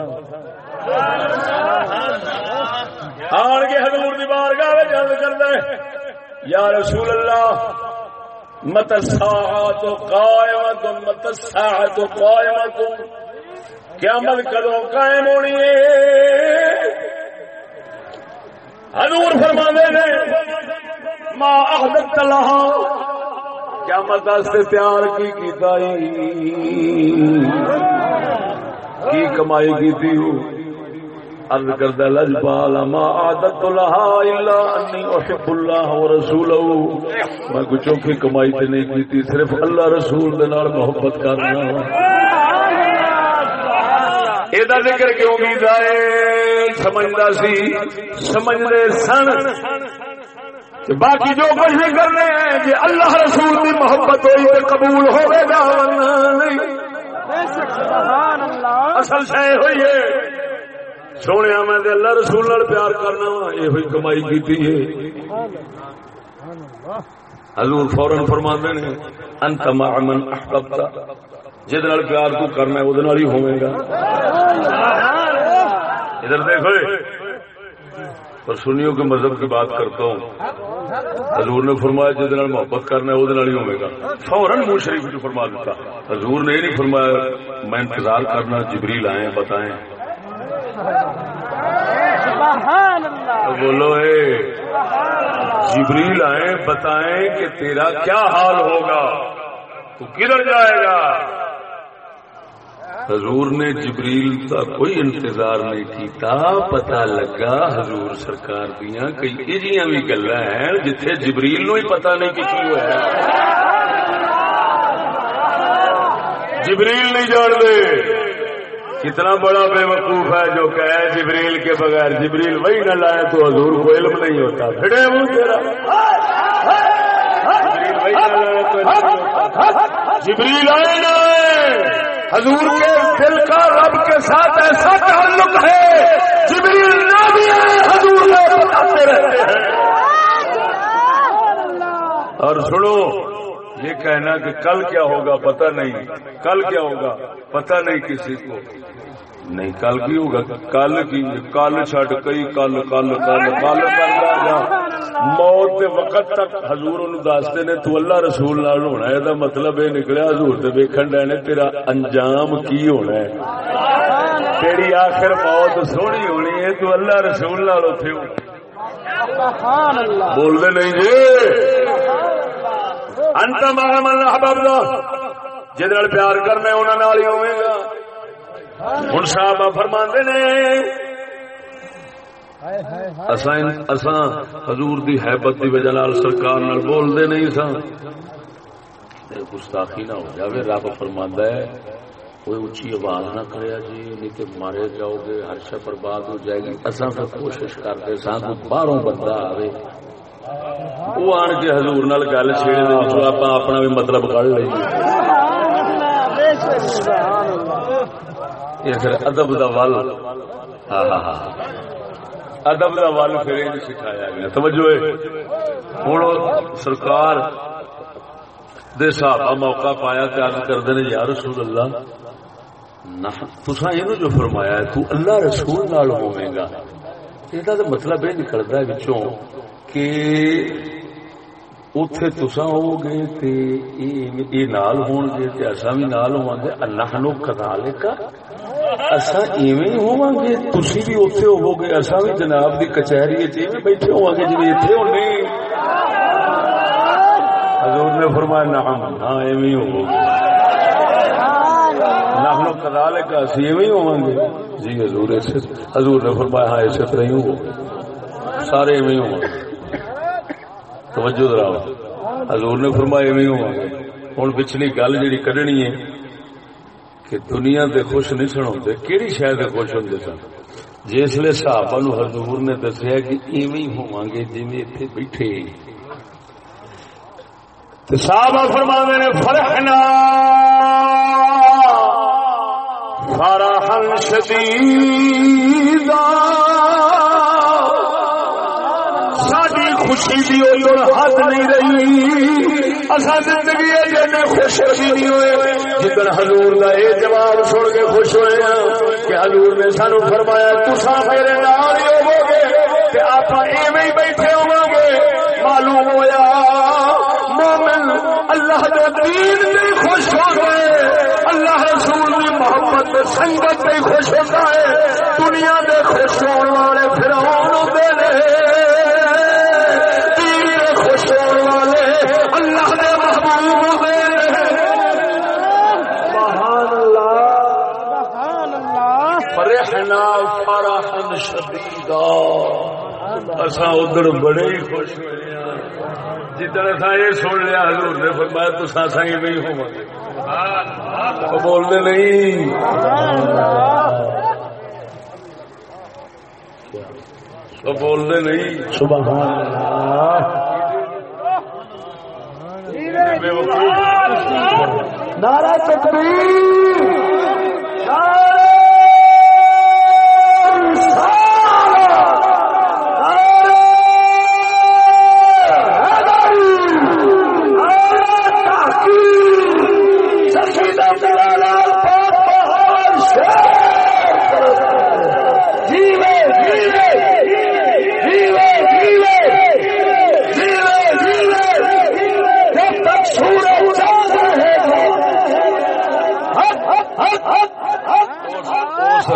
آن کے حضور دی بارگاہ جلد کرتا ہے یا رسول اللہ مت الساعت قائمت مت الساعت قائمت قیامت کدو قائم ہونی ہے۔ حضور فرما نے ماں احدت لہا قیامت واسطے تیار کی کیتا کی کمائی کی ارد کردہ لجپال ما عادت لہا الا انی احب اللہ و رسولہ. میں کچھ چوکھی کمائی تے نہیں کی صرف اللہ رسول دے نال محبت کرنا ذکر کیوں کیتا ہے سمجھدا سی سمجھدے سن کہ باقی جو کچھ بھی کر رہے ہیں جی اللہ رسول کی محبت ہوئی تو قبول ہوئے گا نہیں اصل شے ہوئی ہے سونے میں اللہ رسول نال پیار کرنا وا یہ ہوئی کمائی کیتی ہے حضور فورن فرماندے نے انت مع من احببت نال پیار تو کرنا ہے نال ہی ہوے گا۔ ادھر دیکھو پر سنیوں کے مذہب کی بات کرتا ہوں۔ حضور نے فرمایا نال محبت کرنا ہے وہ ہی ہوئے گا۔ فوراً منہ شریف نے فرما دیتا۔ حضور نے یہ نہیں فرمایا میں انتظار کرنا جبریل آئے بتائیں۔ بولو اے جبریل آئے بتائیں کہ تیرا کیا حال ہوگا؟ تو کدھر جائے گا؟ حضور نے جبریل کا کوئی انتظار نہیں کیتا پتا لگا حضور سرکار دیا کئی ایجیاں بھی گلا ہیں جتھے جبریل نو ہی پتا نہیں کہ کی ہوا ہے۔ جبریل نہیں جان دے کتنا بڑا بے وقوف ہے جو کہے جبریل کے بغیر جبریل وہی نہ لائے تو حضور کو علم نہیں ہوتا۔ پھڑے منہ تیرا۔ جبریل آئے نہ حضور کے دل کا رب کے ساتھ ایسا تعلق ہے جبریل نہ بھی آئے حضور کو بتاتے رہتے ہیں اور سنو یہ کہنا کہ کل کیا ہوگا پتہ نہیں کل کیا ہوگا پتہ نہیں کسی کو نہیں کل کی ہوگا کل کی کل چھٹ کئی کل کل کل کل کرتا جا موت دے وقت تک حضور ان دستے نے تو اللہ رسول نال ہونا ہے مطلب یہ نکلیا حضور تے ویکھن ڈے نے تیرا انجام کی ہونا ہے۔ تیری آخر موت سونی ہونی ہے، تو اللہ رسول نال اوتھے بول دے نہیں جی؟ انت محمد احباب جن پیار کرنے انہوں نے ہی ہوئے گا۔ ہوں صاحب فرما نے اساں حضور دی حیبت دی وجہ نال سرکار نال بول دے نہیں سا گستاخی نہ ہو جاوے، رب فرما ہے، کوئی اچھی آواز نہ کریا جی نہیں کہ مارے جاؤ گے، ہر شہ برباد ہو جائے گی۔ اصا پھر کوشش کرتے سا باہروں بندہ آئے وہ آن کے حضور نال گل چھیڑے آپ اپنا بھی مطلب کڑ لیں ادب دا ول۔ ہاں ہاں ہاں۔ ادب دا ول پھر سکھایا گیا۔ توجہ ہوں سرکار دے صحابہ موقع پایا تیار کرتے ہیں یا رسول اللہ تسا یہ جو فرمایا ہے، تو اللہ رسول نال ہوے گا۔ یہ مطلب یہ نکلتا ہے بچوں کہ اتے تسا ہو گے نال ہون گے اصا بھی نال ہوا گے اللہ نو کدا اصا ایویں ہوا گے تھی بھی اتنے ہوو گے اصا بھی جناب کی کچہری بیٹھے ہوا گے جی اتنے ہونے حضور نے فرمایا نہ ہاں ایویں گے کذالک اسی ایویں گے جی حضور ایسے حضور نے فرمایا ہاں ایسے طرح ہی ہو سارے ایویں گے توجہ ذرا حضور نے فرمایا ایویں ہوں گے ہن پچھلی گل جڑی کڈنی ہے کہ دنیا دے خوش نہیں سن ہوتے کہڑی شاید خوش ہوں سن؟ جسے صحابہ نو حضور نے دسیا کہ ایویں ہوا گے جی اتنے بیٹھے۔ صحابہ فرما نے، فرحنا فرحن شدیدا۔ ساری خوشی بھی حد نہیں رہی۔ اصا زندگی جن جی خوش بھی نہیں ہوئے۔ جدن حضور کا یہ جواب سن کے خوش ہوئے ہیں کہ حضور نے سانو فرمایا تسا میرے نال ہی ہو گے آپ ایویں بیٹھے ہو گے معلوم ہوا مومن اللہ کے دین سے خوش ہو گئے اللہ رسول کی محبت سنگت سے خوش ہوتا ہے۔ دنیا کے خوش ہونے والے پھر ہوتے ادھر بڑے ہی خوش ہوئے جدن اساں یہ سن لیا حضور نے فرمایا تو ساسا ہی نہیں ہوا بولنے نہیں۔ بولنے نہیں۔ سبحان اللہ۔ نعرہ تکبیر۔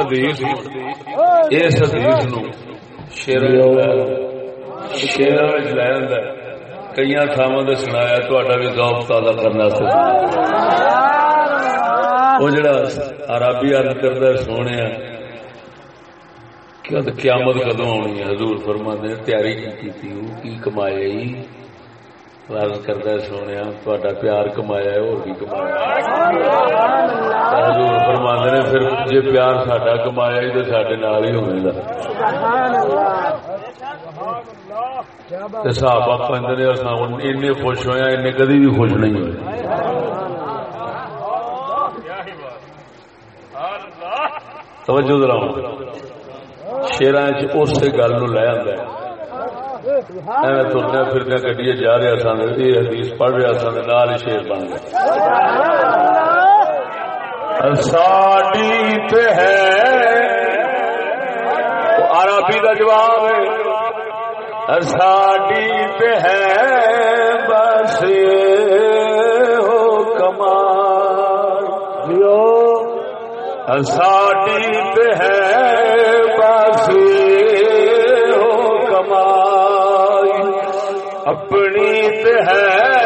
حدیث اس حدیث نو شیر شیرا لے آتا کئی تھاواں تے سنایا تہاڈا بھی ذوق تازہ کرنا وہ جڑا عربی عرض کردا سونے کیا قیامت کدو آنی ہے؟ حضور فرما نے تیاری کی تھی وہ کی کمایا ہی عرض کردا سونے تہاڈا پیار کمایا ہے، اور بھی کمایا حضور فرما نے، پھر جے پیار ساڈا کمایا ہی تو ساڈے نال ہی ہونے دا۔ تے صحابہ کہندے نے، اساں ہن خوش ہویا اینے کدی بھی خوش نہیں ہوئے۔ توجہ ذرا شیراں چ اسی گل نو لے آندا ہے۔ ایویں ترنے پھرنے گڈیے جا رہے سن یہ حدیث پڑھ رہا سن نال شیر بن گئے۔ ساڈی تے ہے۔ عربی کا جواب ہے۔ ساڈی تے ہے۔ بس ہو کمال۔ ساڈی تے ہے۔ بس ہو کمال۔ اپنی تے ہے۔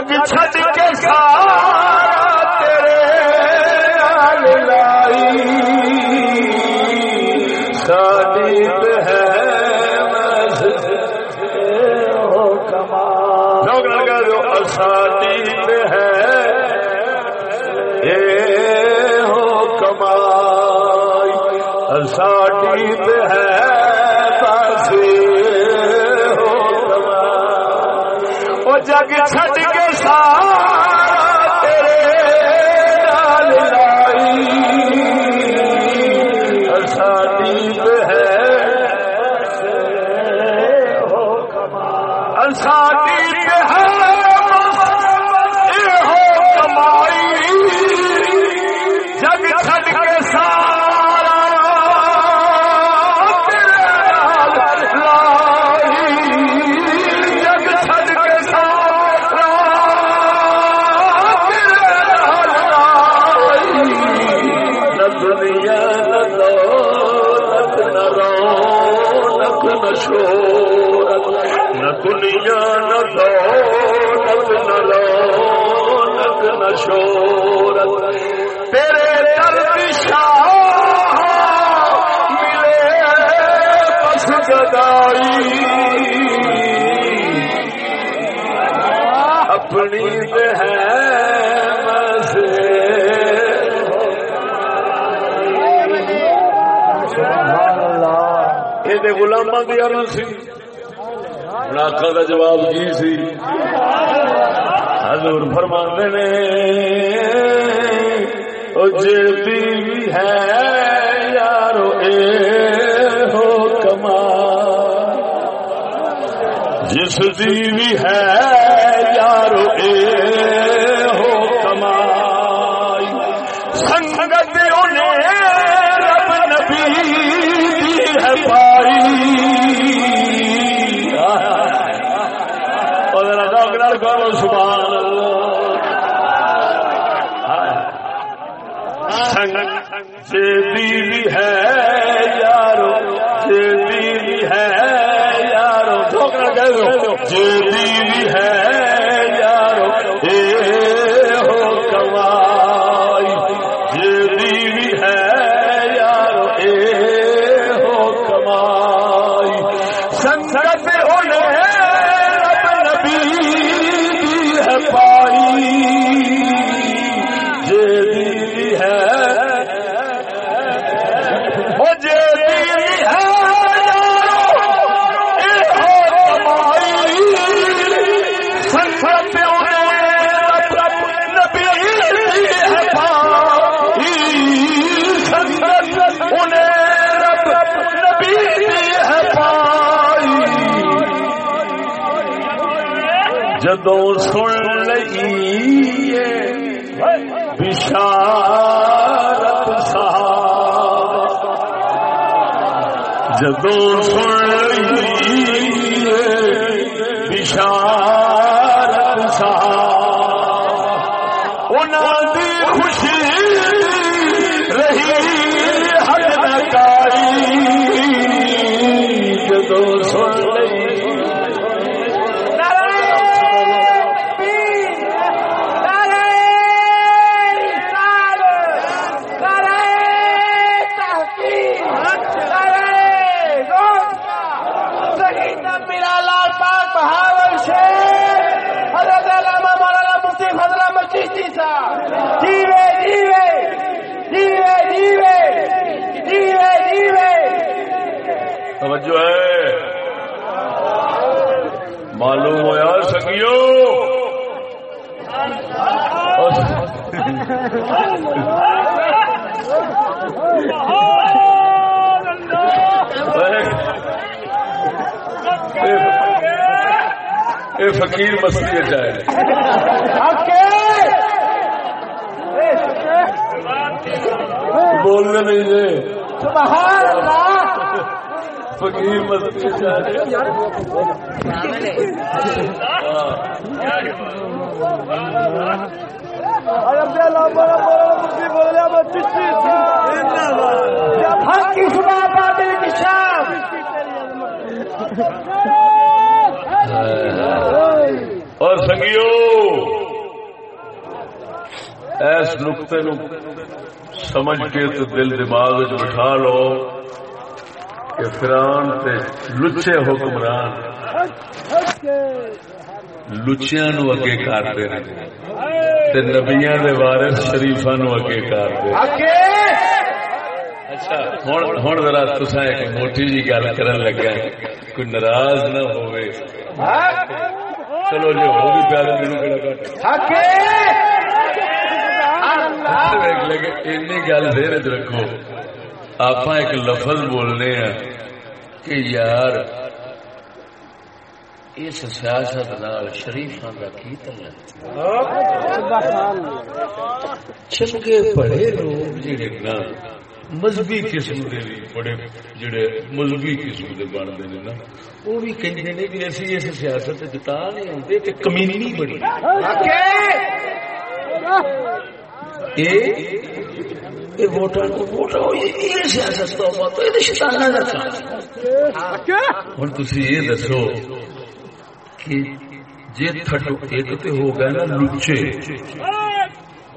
جگ چھڈ کے سارا تیرے لائی ساڈی تے ہے تے ہے اے ہو کمائی۔ ہے بس ہو کمائی وہ جگ چھڈ کے یہ گلاما کی سی۔ ناکا کا جواب کی سی؟ حضور فرماندے نے، او جیتی بھی ہے یارو، اے ہو کمال۔ جس دی بھی ہے یارو، اے لچے حکمران لچیاں نو اگے کرتے ہیں تے نبیاں دے وارث شریفاں نو اگے کرتے اچھا ہن ہن ذرا تساں ایک موٹی جی گل کرن لگا کوئی ناراض نہ ہوئے چلو جی ہو بھی پیار گھٹ لگے اینی گل دیر رکھو آپ ایک لفظ بولنے ہیں کہ یار اس سیاست نال شریفاں کا کی چنگے پڑھے لوگ جڑے نا مذہبی قسم کے بھی بڑے جڑے مذہبی قسم کے بنتے ہیں نا وہ بھی کہیں کہ اسی اس سیاست جتا نہیں آتے کہ کمینی بڑی۔ ہوں تھی یہ دسو کہ جی تھڈو ایک تو ہو گیا نا لچے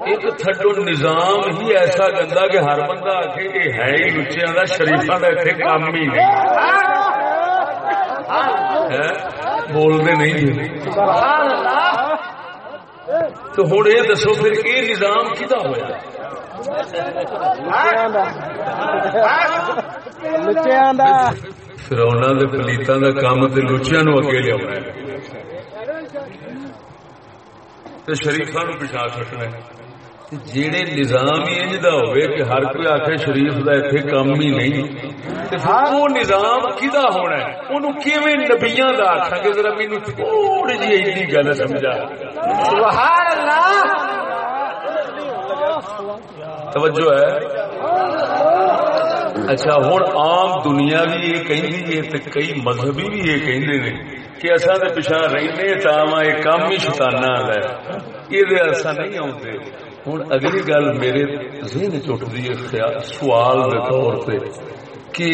ایک تھڈو نظام ہی ایسا گندا کہ ہر بندہ آ کے یہ ہے ہی لچیا کا شریفا کا اتنے کام ہی نہیں۔ بولتے نہیں تو ہوں یہ دسو پھر یہ نظام کدا کا کام نو اگے لیا نو پچھا سکنا جیڑے نظام ہی ہوئے کہ ہر کوئی شریف دا کام ہی نہیں وہ نظام کدا ہونا ہے؟ انہوں کیویں نبیاں دا آخا گے؟ ذرا تھوڑی جی ایسی گل سمجھا۔ سبحان اللہ۔ توجہ ہے۔ اچھا ہوں عام دنیا بھی یہ کہندی ہے تے کئی مذہبی بھی یہ کہندے نے کہ اصا تو پچھا رہنے تاوا یہ کام ہی شتانا ہے۔ یہ ایسا نہیں آتے ہوں اگلی گل میرے ذہن چٹتی ہے، خیال، سوال کے طور پہ کہ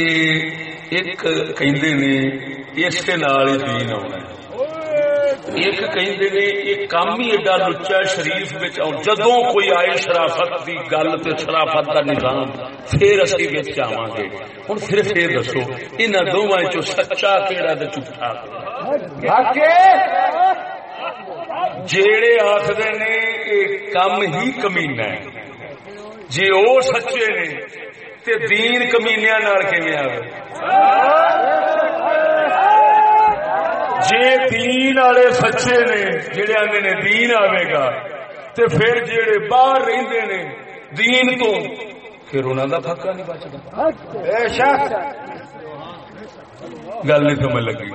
ایک کہندے نے، اس کے نال ہی دین آنا ہے۔ ایک کہندے نے یہ کام ہی ایڈا لچا شریف بچ جدوں کوئی آئے شرافت دی گل تے شرافت دا نظام، پھر اسی بچ آواں گے ہن پھر پھر دسو، انہاں دوواں چوں سچا کیڑا تے جھوٹا؟ جیڑے آخر نے یہ کم ہی کمینا ہے۔ جی وہ سچے نے، تے دین کمینیا جی دین والے سچے نے جڑے آدھے نے دین آئے گا تے پھر جڑے باہر رہندے نے دین تو پھر انہوں کا پکا نہیں بچتا گل نہیں سمجھ لگی۔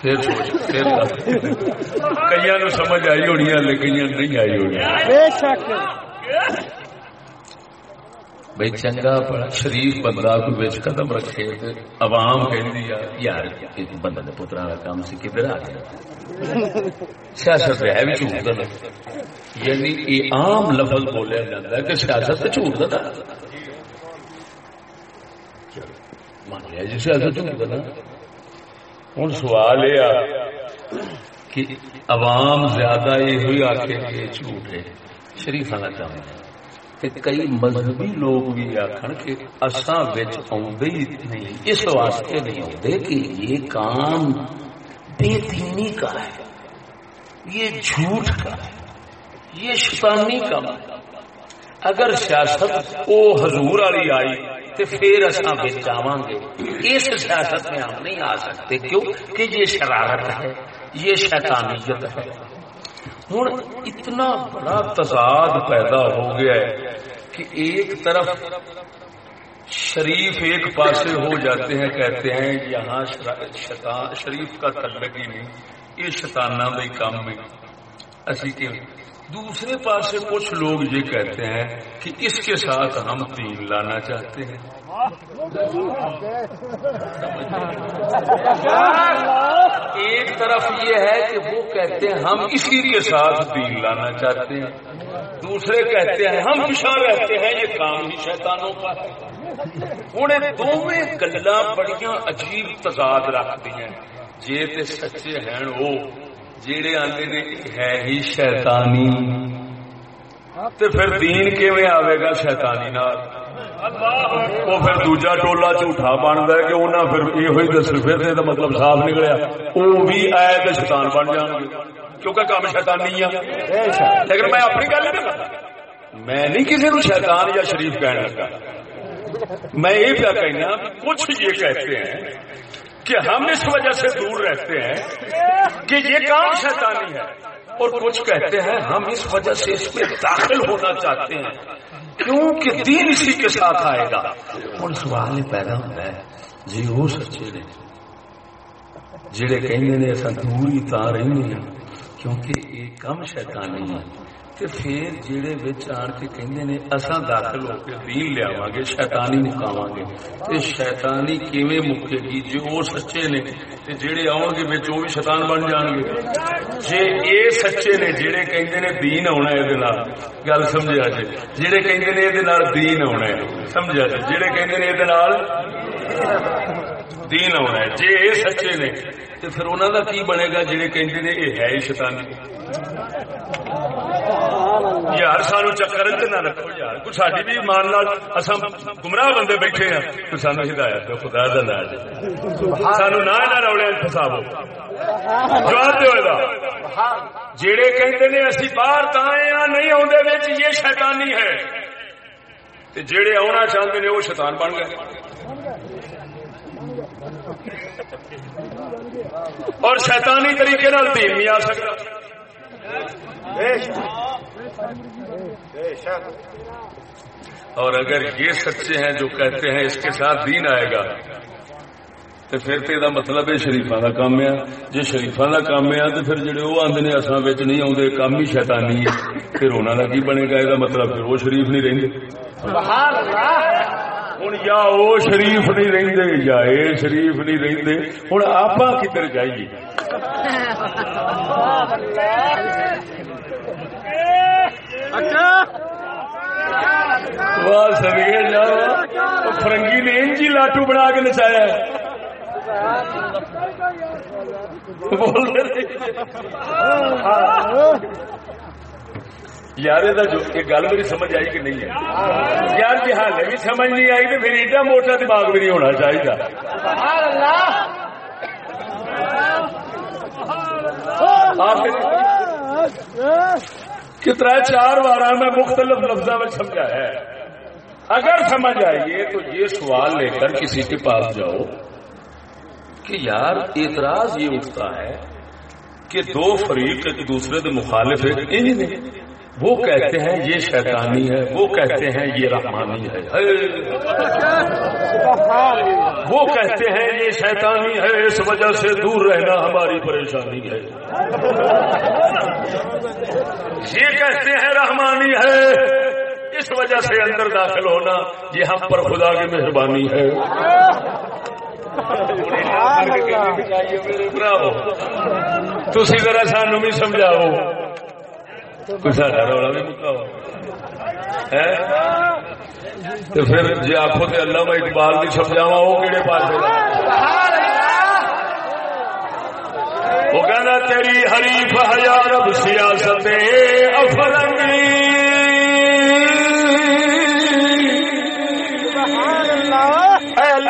پھر سوچ پھر کئی نو سمجھ آئی ہونی ہے کئی نہیں آئی ہونی بے شک۔ بھائی چنگا شریف بندہ کوئی بچ قدم رکھے عوام کہندی یار ایک بندہ نے پترا کا کام سی کدھر آ گیا؟ سیاست ہے بھی جھوٹ دا یعنی یہ عام لفظ بولیا جاتا ہے کہ سیاست تو جھوٹ دا مان لیا جی سیاست جھوٹ دا ہوں سوال یہ کہ عوام زیادہ یہ ہوئی آخر کہ جھوٹ ہے، شریف آنا چاہتے کئی مذہبی لوگ بھی آخر کہ ہی نہیں، اس واسطے نہیں آتے کہ یہ کام بے دینی کا ہے، یہ جھوٹ کا ہے، یہ شیطانی کا اگر سیاست او حضور والی آئی تو پھر اصا جاواں گے اس سیاست میں ہم نہیں آ سکتے، کیوں؟ کہ یہ شرارت ہے، یہ شیطانیت ہے۔ ہوں اتنا بڑا تضاد پیدا ہو گیا ہے کہ ایک طرف شریف ایک پاسے ہو جاتے ہیں، کہتے ہیں، یہاں شریف کا تعلق ہی نہیں، یہ شتانہ بھی کام میں اسی کے دوسرے پاس کچھ لوگ یہ کہتے ہیں کہ اس کے ساتھ ہم تین لانا چاہتے ہیں۔ ایک طرف یہ ہے کہ وہ کہتے ہیں ہم اسی کے ساتھ دین لانا چاہتے ہیں۔ دوسرے کہتے ہیں ہم خوشحال رہتے ہیں، یہ کام ہی شیطانوں کا ہے۔ ہوں دونوں گلا بڑی عجیب تضاد رکھتی ہیں۔ جی تے سچے ہیں، وہ جیڑے آتے نے ہے ہی شیطانی۔ تے پھر دین کیویں آئے گا شیطانی نال؟ وہ پھر دوجا ٹولا جھوٹا بنتا ہے کہ انہیں پھر یہ دس پھر تو مطلب صاف نکلیا۔ وہ بھی آئے تو شیطان بن جان گے۔ کیونکہ کام شیطانی ہے ہاں۔ لیکن میں اپنی گل نہیں میں نہیں کسی کو شیطان یا شریف کہنے لگا میں یہ پیا کہنا، کچھ یہ کہتے ہیں کہ ہم اس وجہ سے دور رہتے ہیں کہ یہ کام شیطانی ہے اور کچھ کہتے ہیں ہم اس وجہ سے اس میں داخل ہونا چاہتے ہیں۔ کیونکہ دین اسی کے ساتھ آئے گا۔ اور سوال یہ پیدا ہوتا ہے۔ جی وہ سچے نے۔ جڑے کہیں نے دور ہی تا رہی ہیں، کیونکہ یہ کم شیطانی ہے تے پھر جڑے وچ آن کے کہندے نے اساں داخل ہو کے دین لیاواں گے شیطانی مکاواں گے تے شیطانی کیویں مکے گی جو او سچے نے تے جڑے آون گے وچ او بھی شیطان بن جان گے جے اے سچے نے جڑے کہندے نے دین ہونا اے دے نال گل سمجھا جی جڑے کہندے نے اے دے نال دین ہونا ہے سمجھا جی جڑے کہندے نے اے دے نال دین ہونا ہے جے اے سچے نے تے پھر انہاں دا کی بنے گا جڑے کہندے نے اے ہے شیطانی یار سانو چکر نہ رکھو یار۔ ساری بھی مان لال اصا گمراہ بندے بیٹھے ہیں تو سانو ہدایت دو خدا دا نا سانو نہ نہ روڑے فساو جواب جیڑے کہتے نے اسی باہر یا نہیں آدھے بچ یہ شیطانی ہے۔ جیڑے آنا چاہتے ہیں وہ شیطان بن گئے۔ اور شیطانی طریقے نال دین نہیں آ سکتا۔ اور اگر یہ سچے ہیں جو کہتے ہیں اس کے ساتھ دین آئے گا، تو پھر تو یہ مطلب ہے شریفا کا کام ہے۔ جی شریفا کا کام ہے، تو پھر جڑے وہ آدھے اصل نہیں آتے کام ہی شیطانی ہے۔ پھر انہوں کا کی بنے گا؟ یہ مطلب پھر وہ شریف نہیں رہتے ہوں یا وہ شریف نہیں رہتے یا یہ شریف نہیں رہتے ہوں آپ کدھر جائیے؟ اچھا۔ فرنگی نے انجی لاٹو بنا کے نچایا یار، یہ گل میری سمجھ آئی کہ نہیں ہے؟ یار جی ہاں، حال بھی سمجھ نہیں آئی تو پھر ایڈا موٹا دماغ بھی نہیں ہونا چاہیے۔ کتنا چار بار میں مختلف لفظوں میں سمجھا ہے۔ اگر سمجھ آئیے تو یہ سوال لے کر کسی کے پاس جاؤ کہ یار اعتراض یہ اٹھتا ہے کہ دو فریق ایک دوسرے کے مخالف ہے وہ کہتے ہیں یہ شیطانی ہے وہ کہتے ہیں یہ رحمانی ہے۔ وہ کہتے ہیں یہ شیطانی ہے اس وجہ سے دور رہنا ہماری پریشانی ہے۔ یہ کہتے ہیں رحمانی ہے اس وجہ سے اندر داخل ہونا یہ ہم پر خدا کی مہربانی ہے۔ تھی ذرا سانو بھی سمجھاؤ۔ رولا بھی مکاؤ تو پھر جی آخو تو اللہ میں اقبال نہیں سمجھاوا وہ کہڑے پاس وہ کہنا تیری حریف ہزار سیاست افرنگی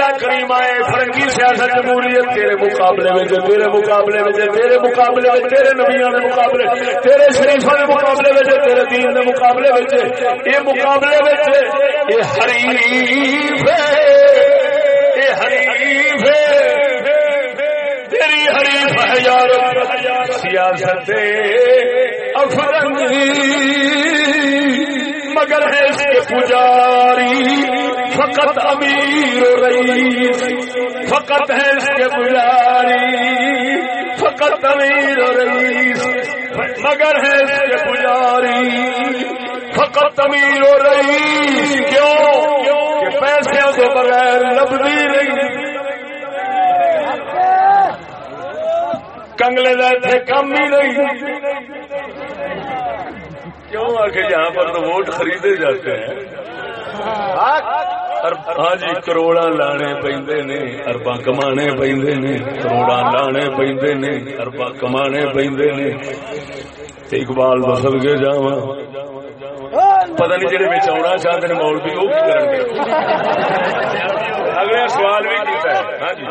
اللہ کریم آئے فرنگی سیاست جمہوریت تیرے مقابلے میں تیرے مقابلے میں تیرے مقابلے میں تیرے نبیاں کے مقابلے، تیرے شریفوں کے مقابلے میں تیرے دین کے مقابلے میں یہ مقابلے میں یہ حریف ہے، یہ حریف ہے، تیری حریف ہے یار سیاست افرنگی مگر ہے اس کے پجاری، فقط امیر و رئیس، فقط ہے اس کے پجاری، فقط امیر و رئیس، مگر ہے اس کے پجاری، فقط امیر و رئیس، کیوں؟ کہ پیسے کے بغیر لبنی نہیں۔ کنگلے گئے تھے کم ہی نہیں۔ کیوں آ کے یہاں پر تو ووٹ خریدے جاتے ہیں؟ ہاں۔ جی کروڑا لانے پہ اربا کما پہ کروڑا لانے پہ اربا کما پہ اقبال بسل کے جا پتا نہیں جہاں بچ آنا چاہتے ہیں مول بھی وہ اگلا سوال بھی کیتا ہے۔ ہاں جی۔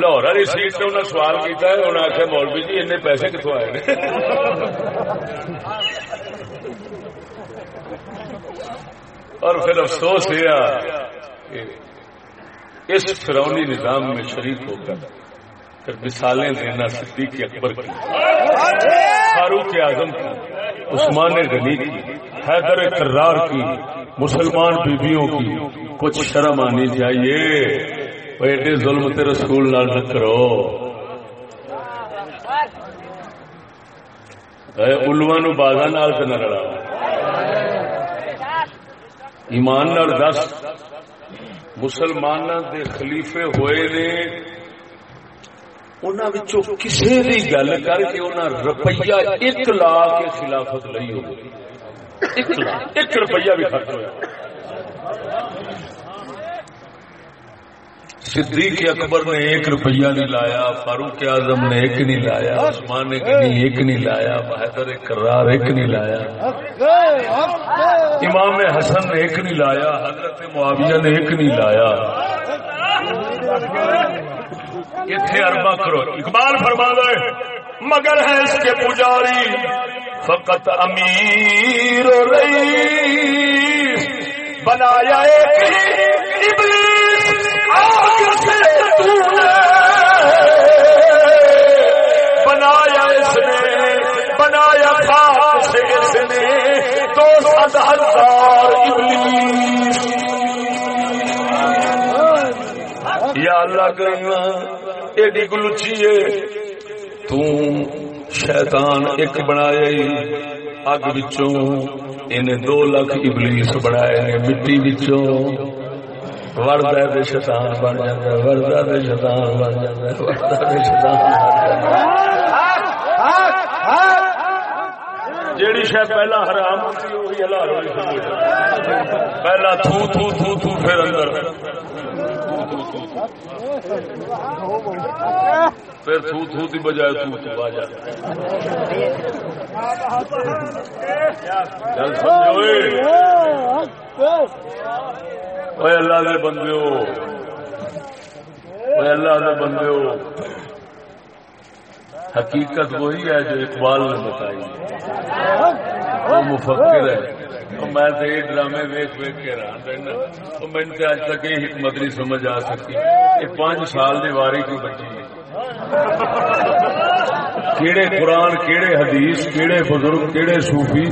لاہور والی سیٹ سے انہیں سوال کیتا ہے انہیں آخیا مولوی جی ان پیسے کتوں آئے اور پھر افسوس یہ اس فرونی نظام میں شریک ہو کر پھر مثالیں دینا صدیق اکبر کی، فاروق اعظم کی، عثمان غنی کی، حیدر کرار کی، مسلمان بیویوں کی، کچھ شرم آنی چاہیے، ایڈے ظلم تیرے سکول نہ کرو۔ الوا نو بازا نال نہ لڑاؤ۔ ایمان نال دس مسلمان دے خلیفے ہوئے نے انہوں کسی بھی گل کر کے انہیں روپیہ ایک لاکھ کے خلافت لئی ہو ایک روپیہ بھی خرچ ہوا صدیق اکبر نے ایک روپیہ نہیں لایا، فاروق اعظم نے ایک نہیں لایا، عثمان نے ایک نہیں لایا بہتر کرار ایک نہیں لایا۔ امام حسن نے ایک نہیں لایا، حضرت معاویہ نے ایک نہیں لایا۔ اتنے اربا کرو، اقبال فرما دے، مگر ہے اس کے پجاری، فقط امیر رہی بنایا ایک بنایا اس نے، بنایا خاک سے اس نے، دو سات ہزار یا اللہ کرنا ایڈی گلچی ہے۔ تو شیطان ایک بنایا اگ بچوں انہیں دو لاکھ ابلیس بنائے نے، مٹی بچوں وردہ دے شیطان بن جاتا ہے وردہ دے شیطان بن جاتا ہے وردہ دے شیطان بن جاتا ہے جیڑی شے پہلا حرام ہوتی وہی حلال ہوئی پہلا تھو تھو تھو تھو، پھر اندر۔ پھر تھو تھو دی بجائے تھو تھو آ جاتا چل سمجھو۔ اے اللہ دے بندے ہو اے اللہ دے بندے ہو حقیقت وہی ہے جو اقبال نے بتائی۔ وہ مفکر ہے۔ میں تو یہ ڈرامے ویک ویک کے رہا رہنا۔ تو میں نے اج تک یہ حکمت نہیں سمجھ آ سکی یہ پانچ سال کی واری کی بچی ہے۔ کیڑے قرآن، کیڑے حدیث، کیڑے بزرگ، کیڑے صوفی،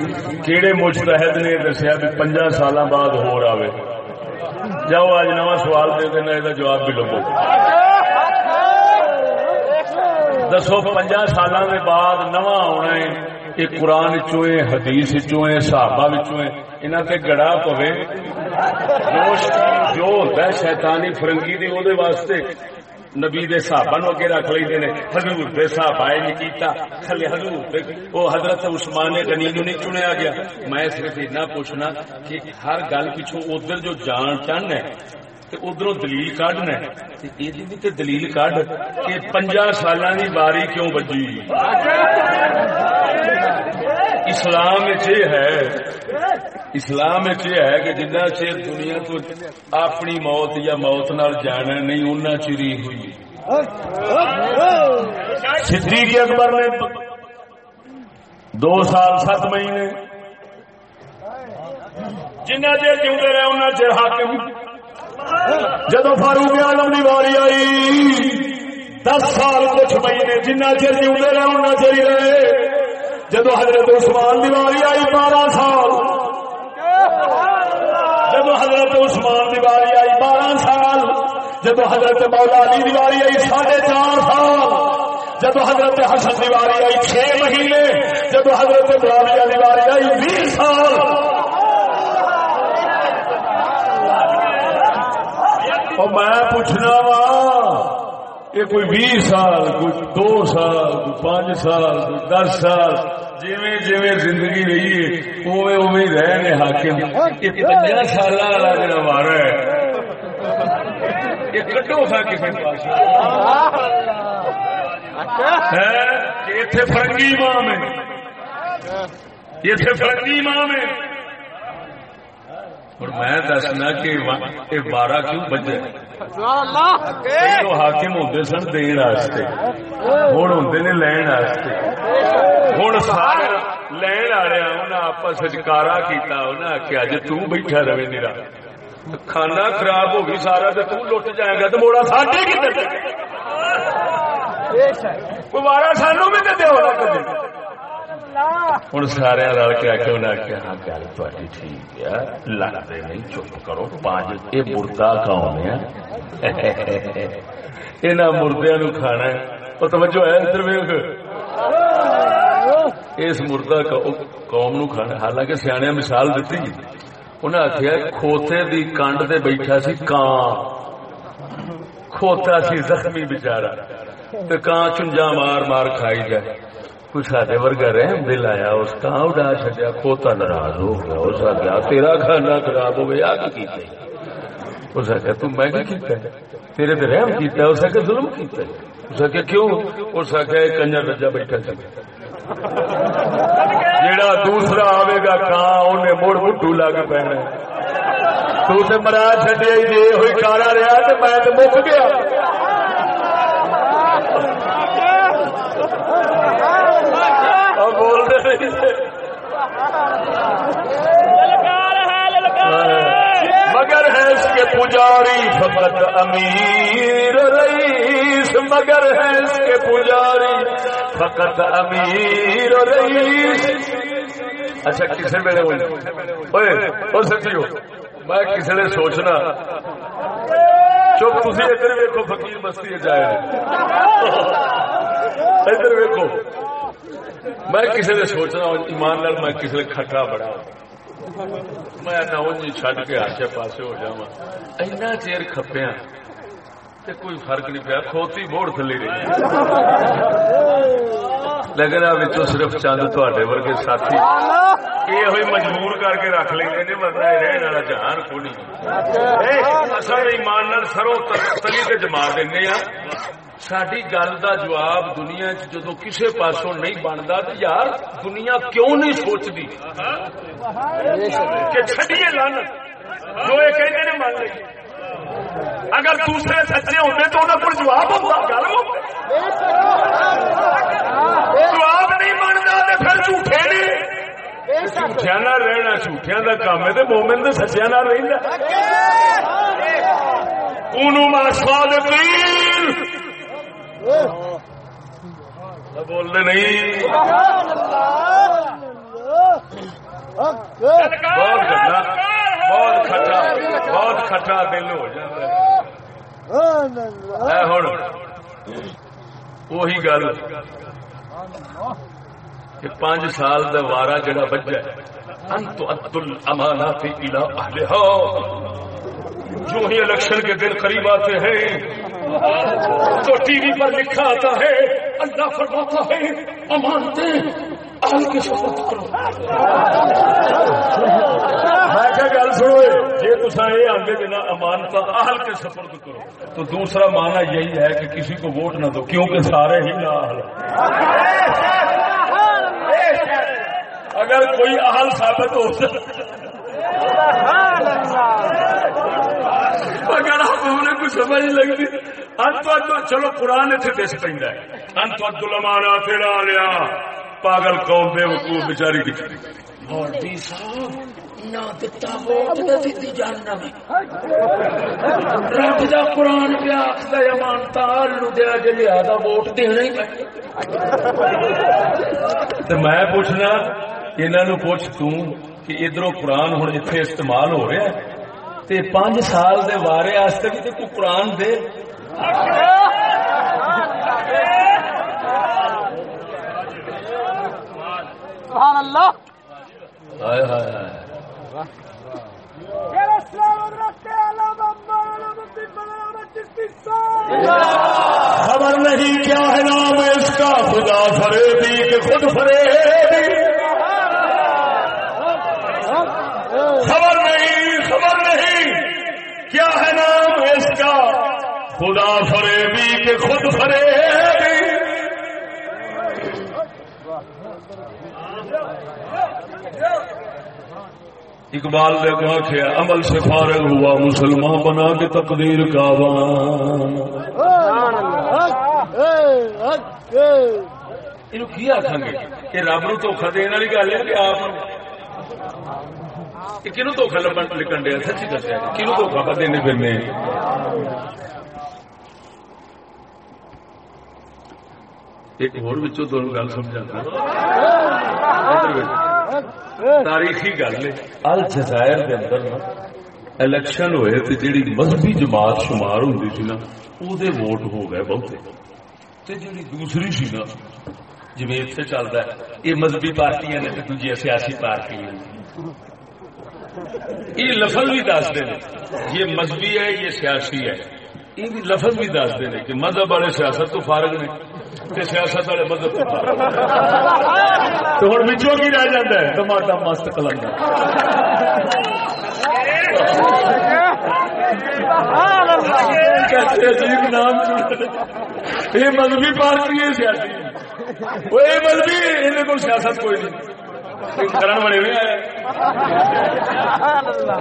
کیڑے مجتہد نے دسیا بھی پنجا سال بعد ہو رہا جاؤ، آج نواں سوال دے دینا یہ جواب بھی لگو دسو پنجا سال بعد نواں آنا ہے۔ یہ قرآن چوئے حدیث چوئے صحابہ چوئے انہوں تے گڑا پوے۔ جو ہوتا ہے، شیطانی فرنگی دی او واسطے نبی دے صحابہ نو اگے رکھ لیندے نے؟ حضور دے صحابہ نے کیتا۔ تھلے حضور دے۔ او حضرت عثمان غنی نو نہیں چنیا گیا۔ میں صرف اتنا پوچھنا کہ ہر گل پیچھے ادھر جو جان چن ہے ادھر دلیل کھنا یہ دلیل کڈ کہ پنجا سال کی باری کیوں بجی؟ اسلام ہے، اسلام یہ ہے کہ جنہ چیر دنیا کو اپنی موت یا موت نال جانا نہیں ان چیری ہوئی۔ صدیق اکبر نے دو سال سات مہینے جنہ چیر جیتے رہے ان چیر حاکم۔ جدو فاروق آلم کی واری آئی، دس سال کچھ مہینے جنہ چر جیتے رہے ان چر رہے۔ جدو حضرت عثمان کی واری آئی بارہ سال، جدو حضرت عثمان کی واری آئی بارہ سال، جدو حضرت مولا علی کی واری آئی ساڑھے چار سال جب حضرت حسن کی واری آئی چھ مہینے جب حضرت معاویہ کی واری آئی بیس سال۔ اور میں پوچھنا وا یہ کوئی بھی سال کوئی دو سال کوئی پانچ سال کوئی دس سال جیویں جیویں زندگی رہی ہے اوے اوے رہنے حاکم۔ یہ پنجا سال والا جڑا مارا ہے یہ کٹو تھا کسی پاس؟ فرنگی امام ہے۔ یہ فرنگی امام ہے۔ اور میں دسنا کہ بارہ کیوں بجے؟ حاکم ہوتے سن دین ہوں ہوں نے لین ہوں سارے لین والے انہیں آپس کارا کیا انہیں آخیا جی تیٹھا رہے میرا۔ کھانا خراب ہو گئی سارا تو لٹ جائے گا تو موڑا ساڈے کتنے بارہ سانو بھی تو دو ہوں سارے رل کے آ انہیں آخیا ہاں گل تھی ٹھیک ہے لگتے نہیں چپ کرو پانچ یہ مردہ کون ہے یہاں مردیا نو کھانا ہے توجہ ہے ادھر ویخ اس مردہ قوم نو کھانا حالانکہ سیاح مثال دیتی انہیں آخیا کھوتے دی کنڈ سے بیٹھا سی کان کھوتا سی زخمی بچارا تو کان چنجا مار مار کھائی جائے کچھ سارے ورگا رحم دل آیا اس کا اڈا چڈیا کھوتا ناراض ہو گیا، اس آخیا تیرا کھانا خراب ہو گیا کی اس آخیا تم میں کیتا تیرے تے رحم کیتا ہے، اس آخیا ظلم کیتا ہے؟ اس آخیا کیوں؟ اس آخیا کنجر رجا بیٹھا چل جیڑا دوسرا آئے گا کان انہیں مڑ مٹو لگ پینا تو تے مرا چڈیا جی ہوئی کارا رہا، تو میں تو مک گیا۔ مگر ہے اس کے پجاری فقط امیر رئیس، مگر ہے اس کے پجاری فقط امیر رئیس۔ اچھا کسی ویلے وہ سچی ہو میں کسی نے سوچنا۔ چپ تھی ادھر ویکو فقیر مستی جائے ادھر ویکو میں کسی نے سوچنا ایمان لال میں کسی نے کھٹا بڑا میں نہ جی، چڈ کے آسے پاسے ہو جا اینا چیر کھپیا کوئی فرق نہیں پیا، کھوتی بوڑ تھلی رہی۔ لیکن اب صرف چند تے ورگے ساتھی یہ ہوئی مجبور کر کے رکھ لیں گے ورنہ رہن والا جہان کو نہیں اصل ایمان سرو تلی جما دیں ہاں۔ ساری گل کا جواب دنیا جدو کسی پاسوں نہیں بنتا تو یار دنیا کیوں نہیں سوچتی کہ چڈیے لن جو یہ کہتے مان لے اگر دوسرے سچے ہوتے تو انہوں کو جواب ہوتا گل جواب نہیں بنتا تو پھر جھوٹے نہیں جھوٹیا نہ رہنا جھوٹیا کا کام ہے تو مومن تو سچیا نہ رہتا انہوں نہیں بہت گندا بہت بہت کھٹا دل ہو جاتا ہے ہوں وہی گل کہ پانچ سال دا وارا جڑا بجا انت الامانات الى اهلها جو ہی الیکشن کے دن قریب آتے ہیں تو ٹی وی پر لکھا آتا ہے اللہ فرماتا ہے امانتے اہل کے سپرد کرو میں کیا گل سنو جی تصا یہ آگے دینا امانتا اہل کے سپرد کرو۔ تو دوسرا معنی یہی ہے کہ کسی کو ووٹ نہ دو، کیونکہ سارے ہی نہ اہل اگر کوئی اہل ثابت ہو اگر آپ ہمیں کچھ سمجھ لگتی۔ انت چلو قرآن اتنے دس پہ انت لمانا تیرا لیا پاگل قوم بے وقوع بچاری کی۔ مولوی صاحب نہ دتا ووٹ جاننا میں رب دا قرآن پہ آخدا امانتا لو دیا جے لہذا ووٹ دینا ہی تے میں پوچھنا انہاں نو پوچھ تو کہ ادھروں قرآن ہن ایتھے استعمال ہو رہا ہے؟ تے پانچ سال دے وارے واسطے بھی تے کوئی قرآن دے؟ سبحان اللہ۔ ہائے ہائے ہائے۔ خبر نہیں کیا ہے نام اس کا خدا فریبی کہ خود فریبی خبر نہیں خبر نہیں کیا ہے نام اس کا خدا فریبی کہ خود فریبی اقبال نے کہا کہ عمل سے فارغ ہوا، مسلمان بنا کے تقدیر کا وان یہ کی آخان گے؟ یہ رب نو دھوکھا دن والی گل ہے کہ آپ کنو دھوکھا لبن لکھن دیا سچی دسیا کنو دھوکھا دینے پہ ایک اور تمہیں گل سمجھا تاریخی گل ہے۔ الجزائر کے اندر نا الیکشن ہوئے تو جیڑی مذہبی جماعت شمار ہوتی تھی نا وہ ووٹ ہو گئے بہتے۔ تے جیڑی دوسری سی نا جی اتنے چلتا ہے یہ مذہبی پارٹیاں نے دوجی سیاسی پارٹیاں یہ لفظ بھی دستے ہیں یہ مذہبی ہے، یہ سیاسی ہے۔ یہ لفظ بھی دستے ہیں کہ مذہب والے سیاست تو فارغ نے۔ تے سیاست والے مذہب تو فارغ ہوں بچوں کی رہ جاتا ہے ٹماٹا مست کلنگا عجیب نام یہ مذہبی پارٹی ہے، سیاسی۔ وہ یہ مذہبی یہ کو سیاست کوئی نہیں۔ کرن بڑے ہوئے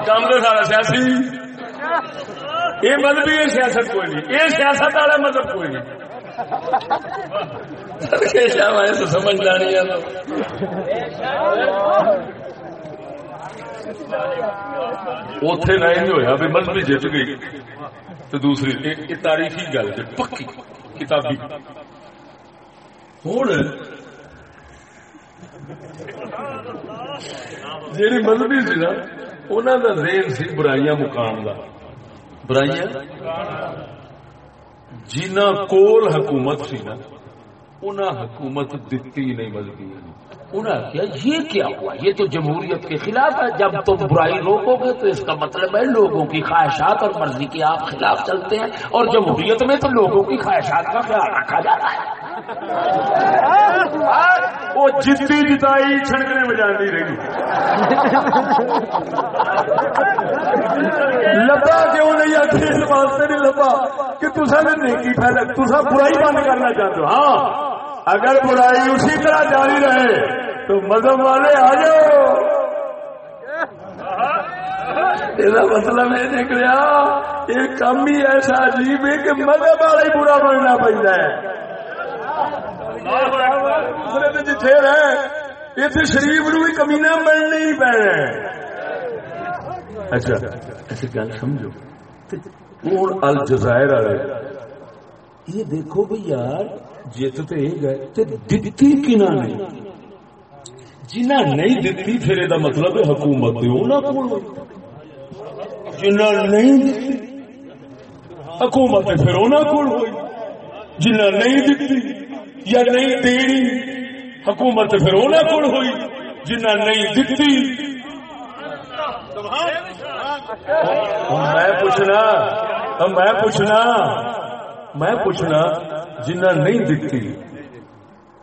کام تو سارا سیاسی۔ یہ مذہبی سیاست کوئی نہیں۔ یہ سیاست والا مذہب کوئی نہیں۔ سمجھ لانی اتے نہ ہوا بھی مذہبی جت گئی تو دوسری تاریخی گل پکی کتابی ہوں جی مذہبی سی نا انہوں کا ذہن سی برائیاں مقام کا برائیاں جنہ کول حکومت سی نا انہیں حکومت دتی نہیں ملتی انہیں کیا یہ کیا ہوا؟ یہ تو جمہوریت کے خلاف ہے۔ جب تم برائی روکو گے تو اس کا مطلب ہے لوگوں کی خواہشات اور مرضی کے آپ خلاف چلتے ہیں اور جمہوریت میں تو لوگوں کی خواہشات کا خیال رکھا جاتا ہے۔ وہ جتنی جتائی چھڑکنے بجاتی رہی۔ لبا کیوں نہیں آتی؟ اس واسطے نہیں لبا کہ تصا نے نیکی پھیلا تصا برائی بند کرنا چاہتے ہو۔ ہاں۔ اگر برائی اسی طرح جاری رہے تو مذہب والے آ جاؤ۔ یہ مطلب یہ نکلیا یہ کم ہی ایسا عجیب ہے کہ مذہب والا ہی برا بننا پڑتا ہے جتھے رہے اتنے شریف نو بھی کمینا بننا ہی پینا اچھا ایسی گل سمجھو۔ ہوں الجزائر والے؟ یہ دیکھو بھئی یار جت تو یہ گئے، تے دتی کنا نے جنہ نہیں دتی، پھر یہ مطلب ہے حکومت جنہ نہیں دتی، حکومت پھر انہوں کو جنہ نہیں دتی یا نہیں دینی؟ حکومت پھر انہوں کو ہوئی جنہ نہیں دتی۔ میں پوچھنا میں پوچھنا میں پوچھنا جنہ نہیں دتی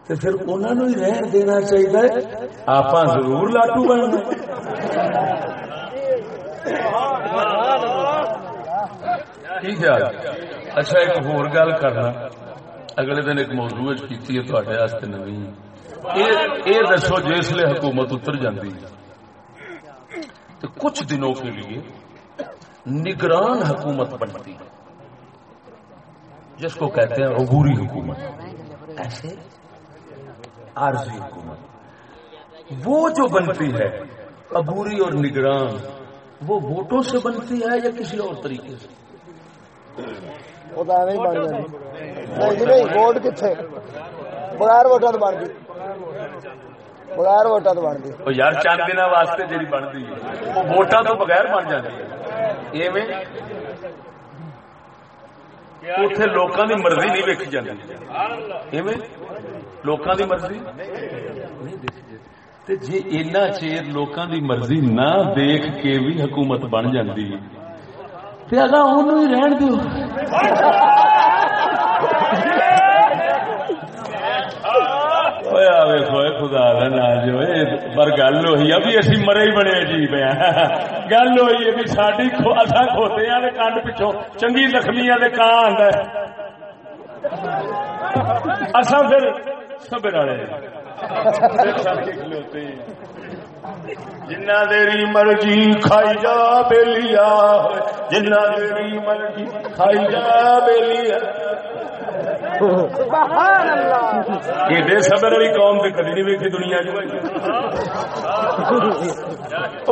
تو پھر انہوں نے ہی رہن دینا چاہیے آپ ضرور لاٹو بننا۔ ٹھیک ہے اچھا ایک ہور گل کرنا۔ اگلے دن ایک موضوع کی ہے تے نوی۔ یہ دسو جسے حکومت اتر جاتی تو کچھ دنوں کے لیے نگران حکومت بنتی ہے۔ جس کو کہتے ہیں عبوری حکومت۔ ایسے عارضی حکومت۔ وہ جو بنتی ہے، عبوری اور نگران، وہ ووٹوں سے بنتی ہے یا کسی اور طریقے سے؟ ووٹ کتنے بغیر ووٹوں بن گئی بغیر ووٹوں تو بن گئی یار چند دن واسطے جی بنتی ہے وہ ووٹاں تو بغیر بن جاتی ہے اتے لوگوں کی مرضی نہیں ویکھی جاتی لوگوں کی مرضی جی اینا چیر لوگوں کی مرضی نہ دیکھ کے بھی حکومت بن جاتی اگر انہوں ہی رہن دو۔ خدا جو پر گل ہوئی ابھی اسی مرے ہی بڑے عجیب ہیں۔ گل ہوئی ہے ساری اصا کھوتے ہیں کنڈ پچھوں چنگی زخمی کان اصا پھر سبر والے جنا دیری مرضی کھائی جا بےلیا جنا دیری مرضی کھائی جا بےلیا ایڈے سبر والی قوم سے کدی نہیں ویکھی دنیا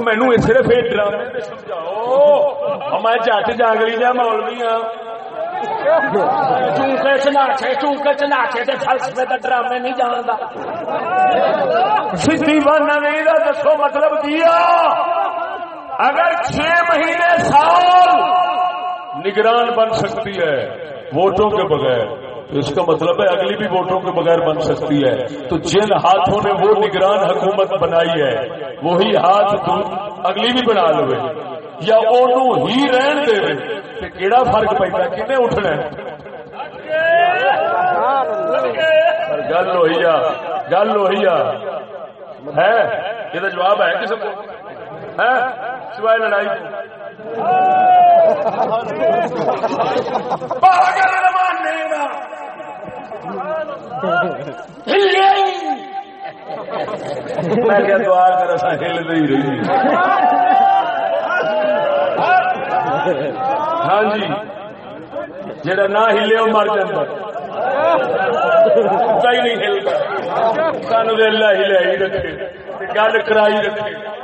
مینو صرف ڈرامے سمجھاؤ میں جٹ جاگلی جا مولوی ہاں چونکے چناچے چونکے چناچے فلسفے ڈرامے نہیں جانتا سی نہیں، دسو مطلب کیا؟ اگر چھ مہینے سال نگران بن سکتی ہے ووٹوں کے بغیر۔ اس کا مطلب ہے اگلی بھی ووٹوں کے بغیر بن سکتی ہے۔ تو جن ہاتھوں نے وہ نگران حکومت بنائی ہے، وہی ہاتھ اگلی بھی بنا لو یا انہوں ہی رہن دے کیڑا فرق پہنا کھنے اٹھنا گل ہوئی آ، گل ہوئی آ۔ ہے؟ یہ جواب ہے کسی کو؟ سوائے لڑائی میں کیا دعا کر ہل ہی رہی ہاں جی۔ جڑا نہ ہلے وہ مر جاتا کئی نہیں ہلتا سانو اللہ ہلیا ہی رکھے، گل کرائی رکھے۔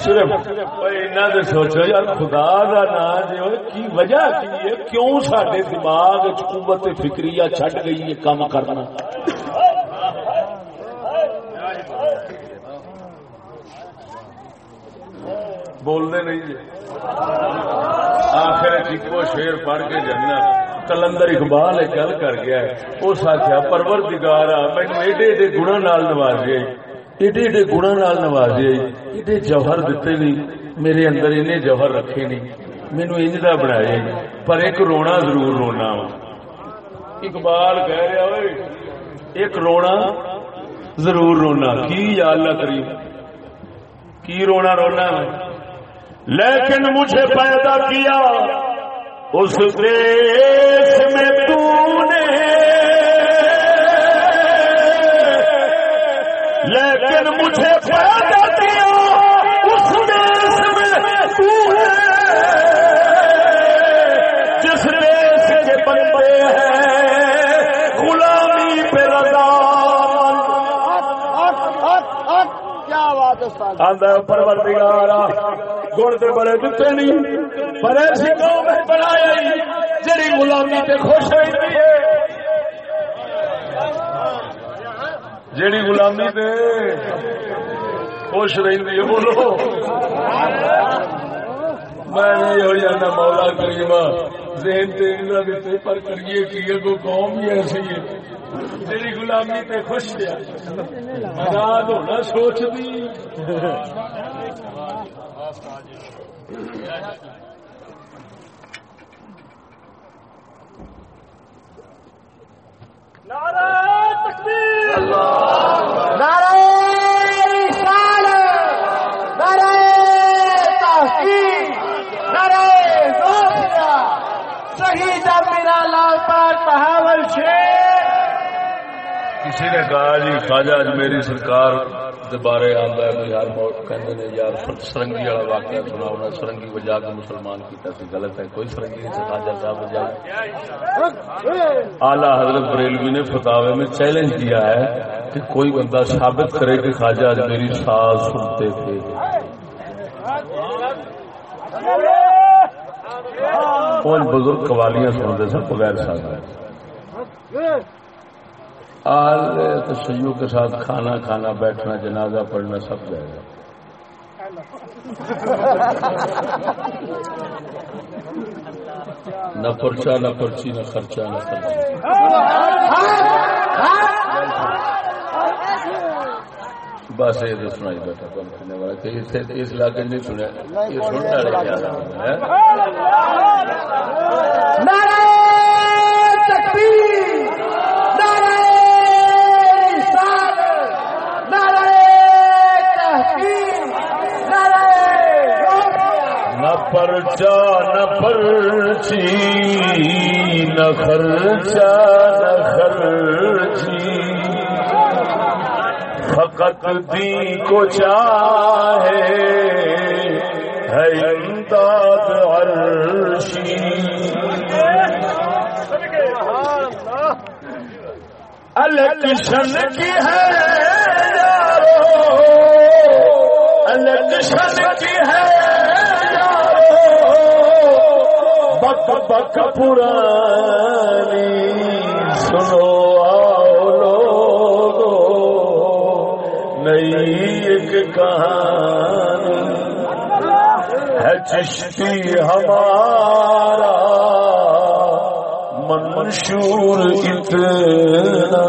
صرف سوچو یار خدا کا نام جو کی وجہ کی ہے کیوں سڈے دماغ قوت فکری چھٹ گئی ہے کام کرنا بولنے نہیں جی آخر چیکو شیر پڑھ کے جانا کلندر اقبال ایک گل کر گیا اس آخیا پرور دگارا مینو ایڈے ایڈے گنا نال نوازے ایڈے ایڈے گنا نال نوازے جی، ایڈے جوہر دیتے نہیں، میرے اندر انہیں جوہر رکھے نہیں مینو انج کا بنایا جی، پر ایک رونا ضرور رونا وا۔ اقبال کہہ رہا ہوئے ایک رونا ضرور رونا۔ کی یا اللہ کریم کی رونا رونا لیکن مجھے پیدا کیا، اس دیش میں تو نے لیکن مجھے پیدا کیا اس دیش میں تو ہے۔ جس دیش کے بندے ہیں، غلامی پہ رضا کیا پروردگارا، گڑ تو بڑے دتے نہیں، پر ایسی قوم بنایا جی غلامی تے خوش ہوئی جیڑی غلامی تے خوش رہی بولو۔ میں نہیں ہو جانا مولا کریما ذہن تے انہاں دے پیپر کریے کہ کو قوم ہی ایسی ہے۔ جیڑی غلامی تے خوش ہے، آزاد ہونا سوچ دی نعرہ رسالت نعرہ تحقیق نعرہ غوثیہ شہید میرا لال پار بہاول شیر! کسی نے کہا جی خواجہ اجمیری سرکار دے بارے آندا ہے یار کہندے نے، یار سرنگی والا واقعہ سناؤ نا، سرنگی وجا کے مسلمان کیتا سی، غلط ہے، کوئی سرنگی نہیں خواجہ صاحب وجا اعلی حضرت بریلوی نے فتاوے میں چیلنج کیا ہے کہ کوئی بندہ ثابت کرے کہ خواجہ اجمیری ساز سنتے تھے۔ کون بزرگ قوالیاں سنتے سن بغیر ساز آل تشیعوں کے ساتھ کھانا کھانا بیٹھنا، جنازہ پڑھنا سب جائے گا نہ پرچا، نہ پرچی، نہ خرچہ نہ خرچہ۔ بس یہ تو سنائی بیٹھا کم سننے والا کہ اس علاقے نہیں سنیا۔ یہ سننا رہ جانا ہے نعرہ تکبیر نعرہ رسالت نعرہ تحقیق نعرہ غوثیہ نہ پرچا نہ پرچی، نہ خرچا نہ خرچی۔ فقط دی کو چاہے ہے امداد عرشی۔ الیکشن کی ہے یارو الیکشن کی ہے بک بک پرانی سنو آؤ لوگو، نئی ایک کہانی ہے چشتی ہمارا، منشور اتنا۔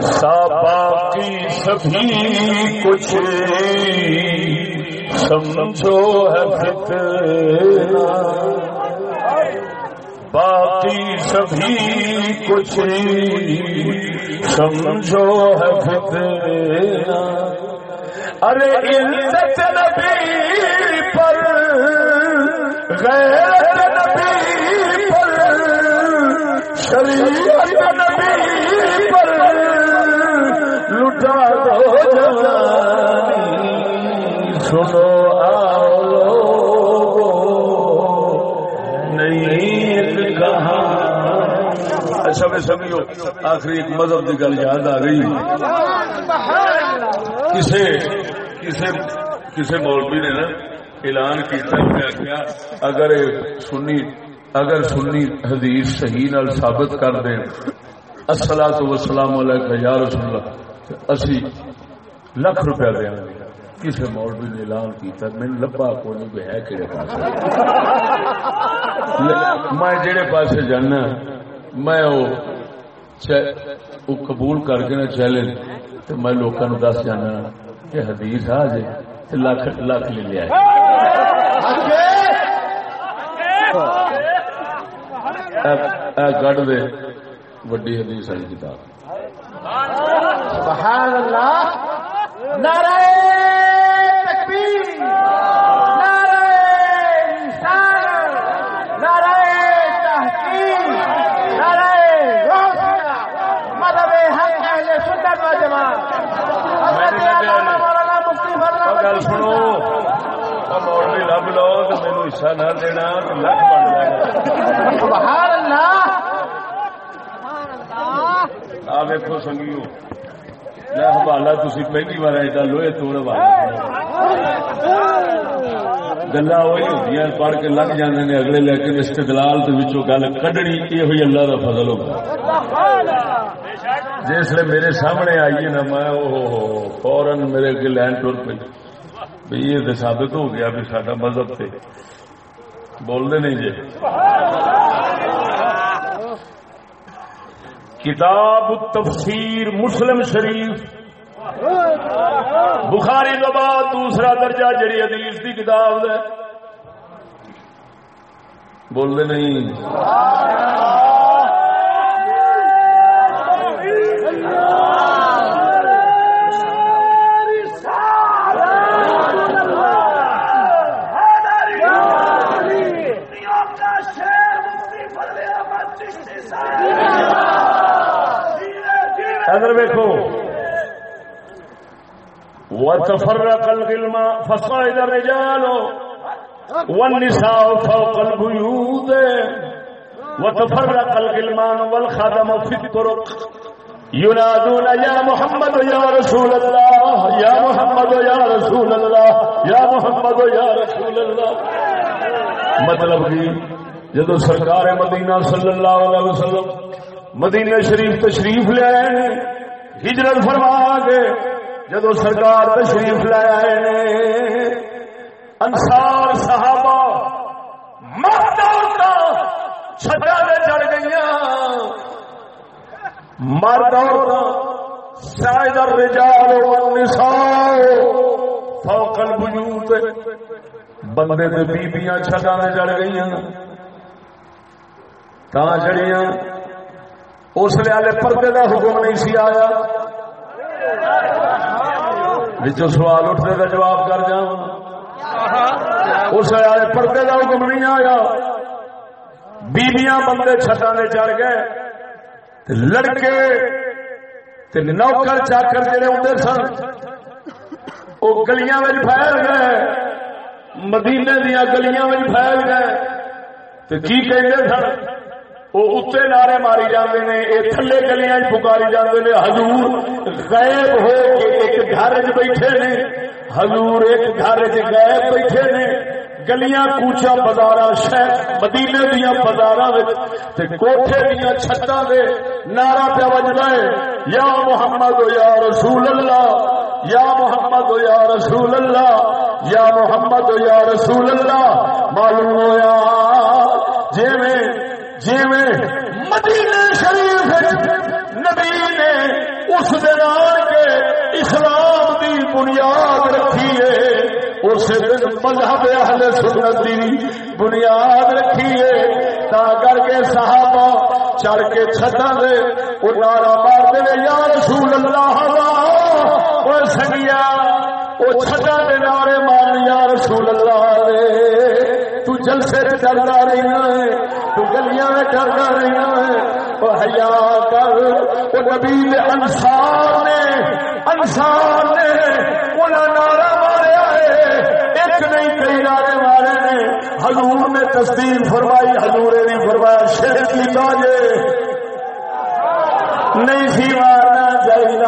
سابا کی سبھی کچھ سمجھو ہے فتنہ۔ باقی سبھی کچھ سمجھو ہے فتنہ ارے عزت نبی پر، غیرت نبی پر، شریعت نبی پر لٹا دو جوانی۔ سنو۔ سمجھو، آخری ایک مذہب کی گل یاد آ گئی۔ کسے کسے کسے مولوی نے نا اعلان کیا کیا اگر سنی اگر سنی حدیث صحیح نال ثابت کر دیں السلام تو وسلام علیکم یا رسول اللہ اسی لکھ روپیہ دیں گے کسی مولوی نے اعلان کیا میں لبا کو نہیں بھی ہے کہڑے پاس میں جہے پاس جانا، میں وہ اچھا، قبول کر کے نا چیلنج تو میں لوگوں دس جانا کہ حدیث آ جائے لکھ لکھ لے لیا کٹ دے وڈی حدیث والی کتاب۔ سبحان اللہ، نعرہ تکبیر نعرہ رسالت نعرہ تحقیق نعرہ غوثیہ مذہب حق اہل سنت و جماعت حضرت علامہ مولانا مفتی فضل اور گل سنو اور مولوی لب لو تو میرے حصہ نہ دینا لکھ بن جائے گا۔ سبحان اللہ۔ آ ویکو سنگیو میں حوالہ تھی پہلی بار ایڈا لوہے توڑ والا گلا وہی ہوتی پڑھ کے لگ جانے نے اگلے لیکن استدلال کے گل کڈنی یہ ہوئی اللہ کا فضل ہوگا۔ جسے میرے سامنے آئیے نا میں فورن میرے اگے لین ٹور پہ بھائی یہ ثابت ہو گیا بھی سڈا مذہب سے بولتے نہیں جی۔ کتاب تفسیر مسلم شریف۔ بخاری تو بعد دوسرا درجہ جڑی حدیث کی کتاب ہے بولتے نہیں۔ ادھر ویکو وتفرق العلم فصائد الرجال والنساء فوق البيوت وتفرق الغلمان والخدم في الطرق ينادون، يا محمد، يا رسول الله، يا محمد، يا رسول الله، يا محمد، يا رسول الله. مطلب جی جدو سرکار مدینہ صلی اللہ علیہ وسلم مدینہ شریف تشریف لے آئے ہجرت فرما کے جدو سرکار تشریف لے آئے نے انسار صحابہ مرد چھٹا میں چڑھ گئی مرد شاید الرجال والنساء فوق البیوت بندے تے بیبیاں چھٹا میں چڑھ گئی تا چڑیاں اس لیے پردے کا حکم نہیں سی آیا۔ بچوں سوال اٹھنے کا جواب کر جا اس لیے پردے کا حکم نہیں آیا۔ بیبیاں بندے چھٹا نے چڑھ گئے۔ لڑکے نوکر چاکر جڑے ہوتے سن وہ گلیاں میں پھیل گئے۔ مدینے دیا گلیاں میں پھیل گئے۔ تو کی کہتے سن؟ وہ اتنے نعرے ماری جاندے نے، یہ تھلے گلیاں پکاری جاندے نے۔ حضور غائب ہو کے ایک گھر چ بیٹھے نے۔ حضور ایک گھر چ غائب بیٹھے نے۔ گلیاں کوچا بازار شہر مدینے دیا بازار کوٹھے دیا چھتاں دے نعرہ پہ وجدا ہے۔ یا محمد، یا رسول اللہ۔ یا محمد، یا رسول اللہ۔ یا محمد، یا رسول اللہ۔ معلوم ہویا۔ جی میں جی مدینے شریف نبی نے اس دن کے اسلام دی بنیاد رکھی ہے۔ اس دن مذہب اہل سنت دی بنیاد رکھی ہے۔ تا کر کے صحابہ چڑھ کے چھتا دے وہ نارا مار دے یا رسول اللہ وہ سنگیا، وہ چھتا دے نعرے مار یا رسول اللہ دے۔ تو جلسے چلتا رہی ہے، تو گلیاں میں چلتا رہی ہے۔ وہ حیا، کر۔ وہ نبی انسار نے انسار نے انہیں نعرہ ماریا ہے۔ ایک نہیں، کئی نعرے مارے نے حضور نے تصدیق فرمائی، حضور نے فرمایا شیر کی تاجے۔ نہیں سی مارنا چاہیے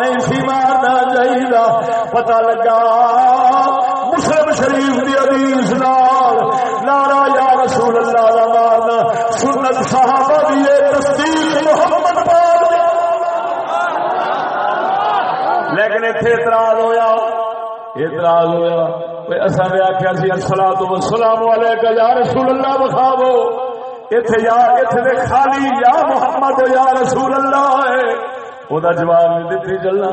نہیں سی مارنا چاہیے پتا لگا، مسلم شریف کی حدیث نال نارا یا رسول اللہ کا مارنا سنت صحابہ دی تصدیق محمد پاک لیکن اتنے اعتراض ہویا۔ اعتراض ہویا۔ اصا نے آخیا سی سلا تو سلام والے کا یا رسول اللہ بخاو اتنے یا اتنے خالی یا محمد، یا رسول اللہ ہے۔ وہ جواب نہیں دیتی چلنا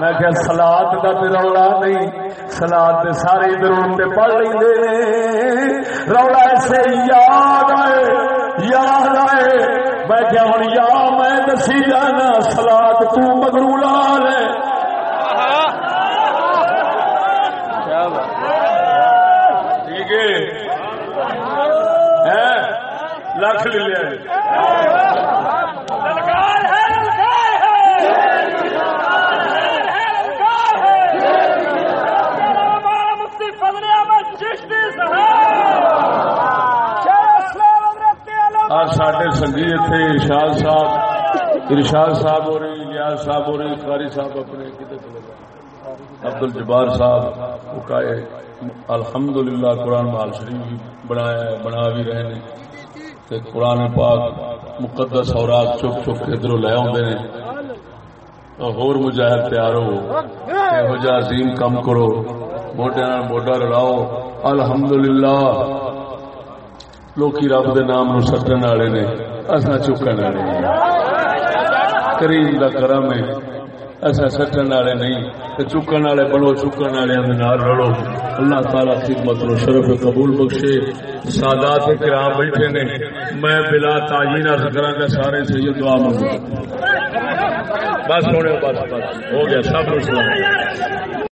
میں کیا سلاد کا تو رولا نہیں سلاد کے سارے درون ادھر پڑھ لیں رولا ایسے یاد آئے یاد آئے میں کیا ہوں یا میں دسی جانا سلاد تو مگرو لال ہے ٹھیک ہے لکھ لے لیا جی، سڈے سنگی اتنے ارشاد صاحب ارشاد صاحب ہو رہی نیاز صاحب ہو رہی قاری صاحب اپنے عبد الجبار صاحب، وہ کہے الحمد للہ قرآن مال شریف بنایا ہے، بنا بھی رہے ہیں۔ قرآن پاک مقدس اور چک چک کے ادھر لے آدھے نے ہور مجاہد تیار ہو۔ یہو جہ عظیم کم کرو موڈیا موڈا رلاؤ۔ الحمدللہ، لوکی رب دے نام نو سٹن والے نے۔ اصا چکن والے کریم دا کرم ہے۔ اصا سٹن والے نہیں۔ چکن والے بڑو چکن والے رلو۔ اللہ تعالی خدمت نو شرف قبول بخشے۔ سادات کرام بیٹھے نے۔ میں بلا تاجی نہ کرا گا، سارے سید دعا منگو بس ہونے بس بس۔ ہو گیا، سب نو سلام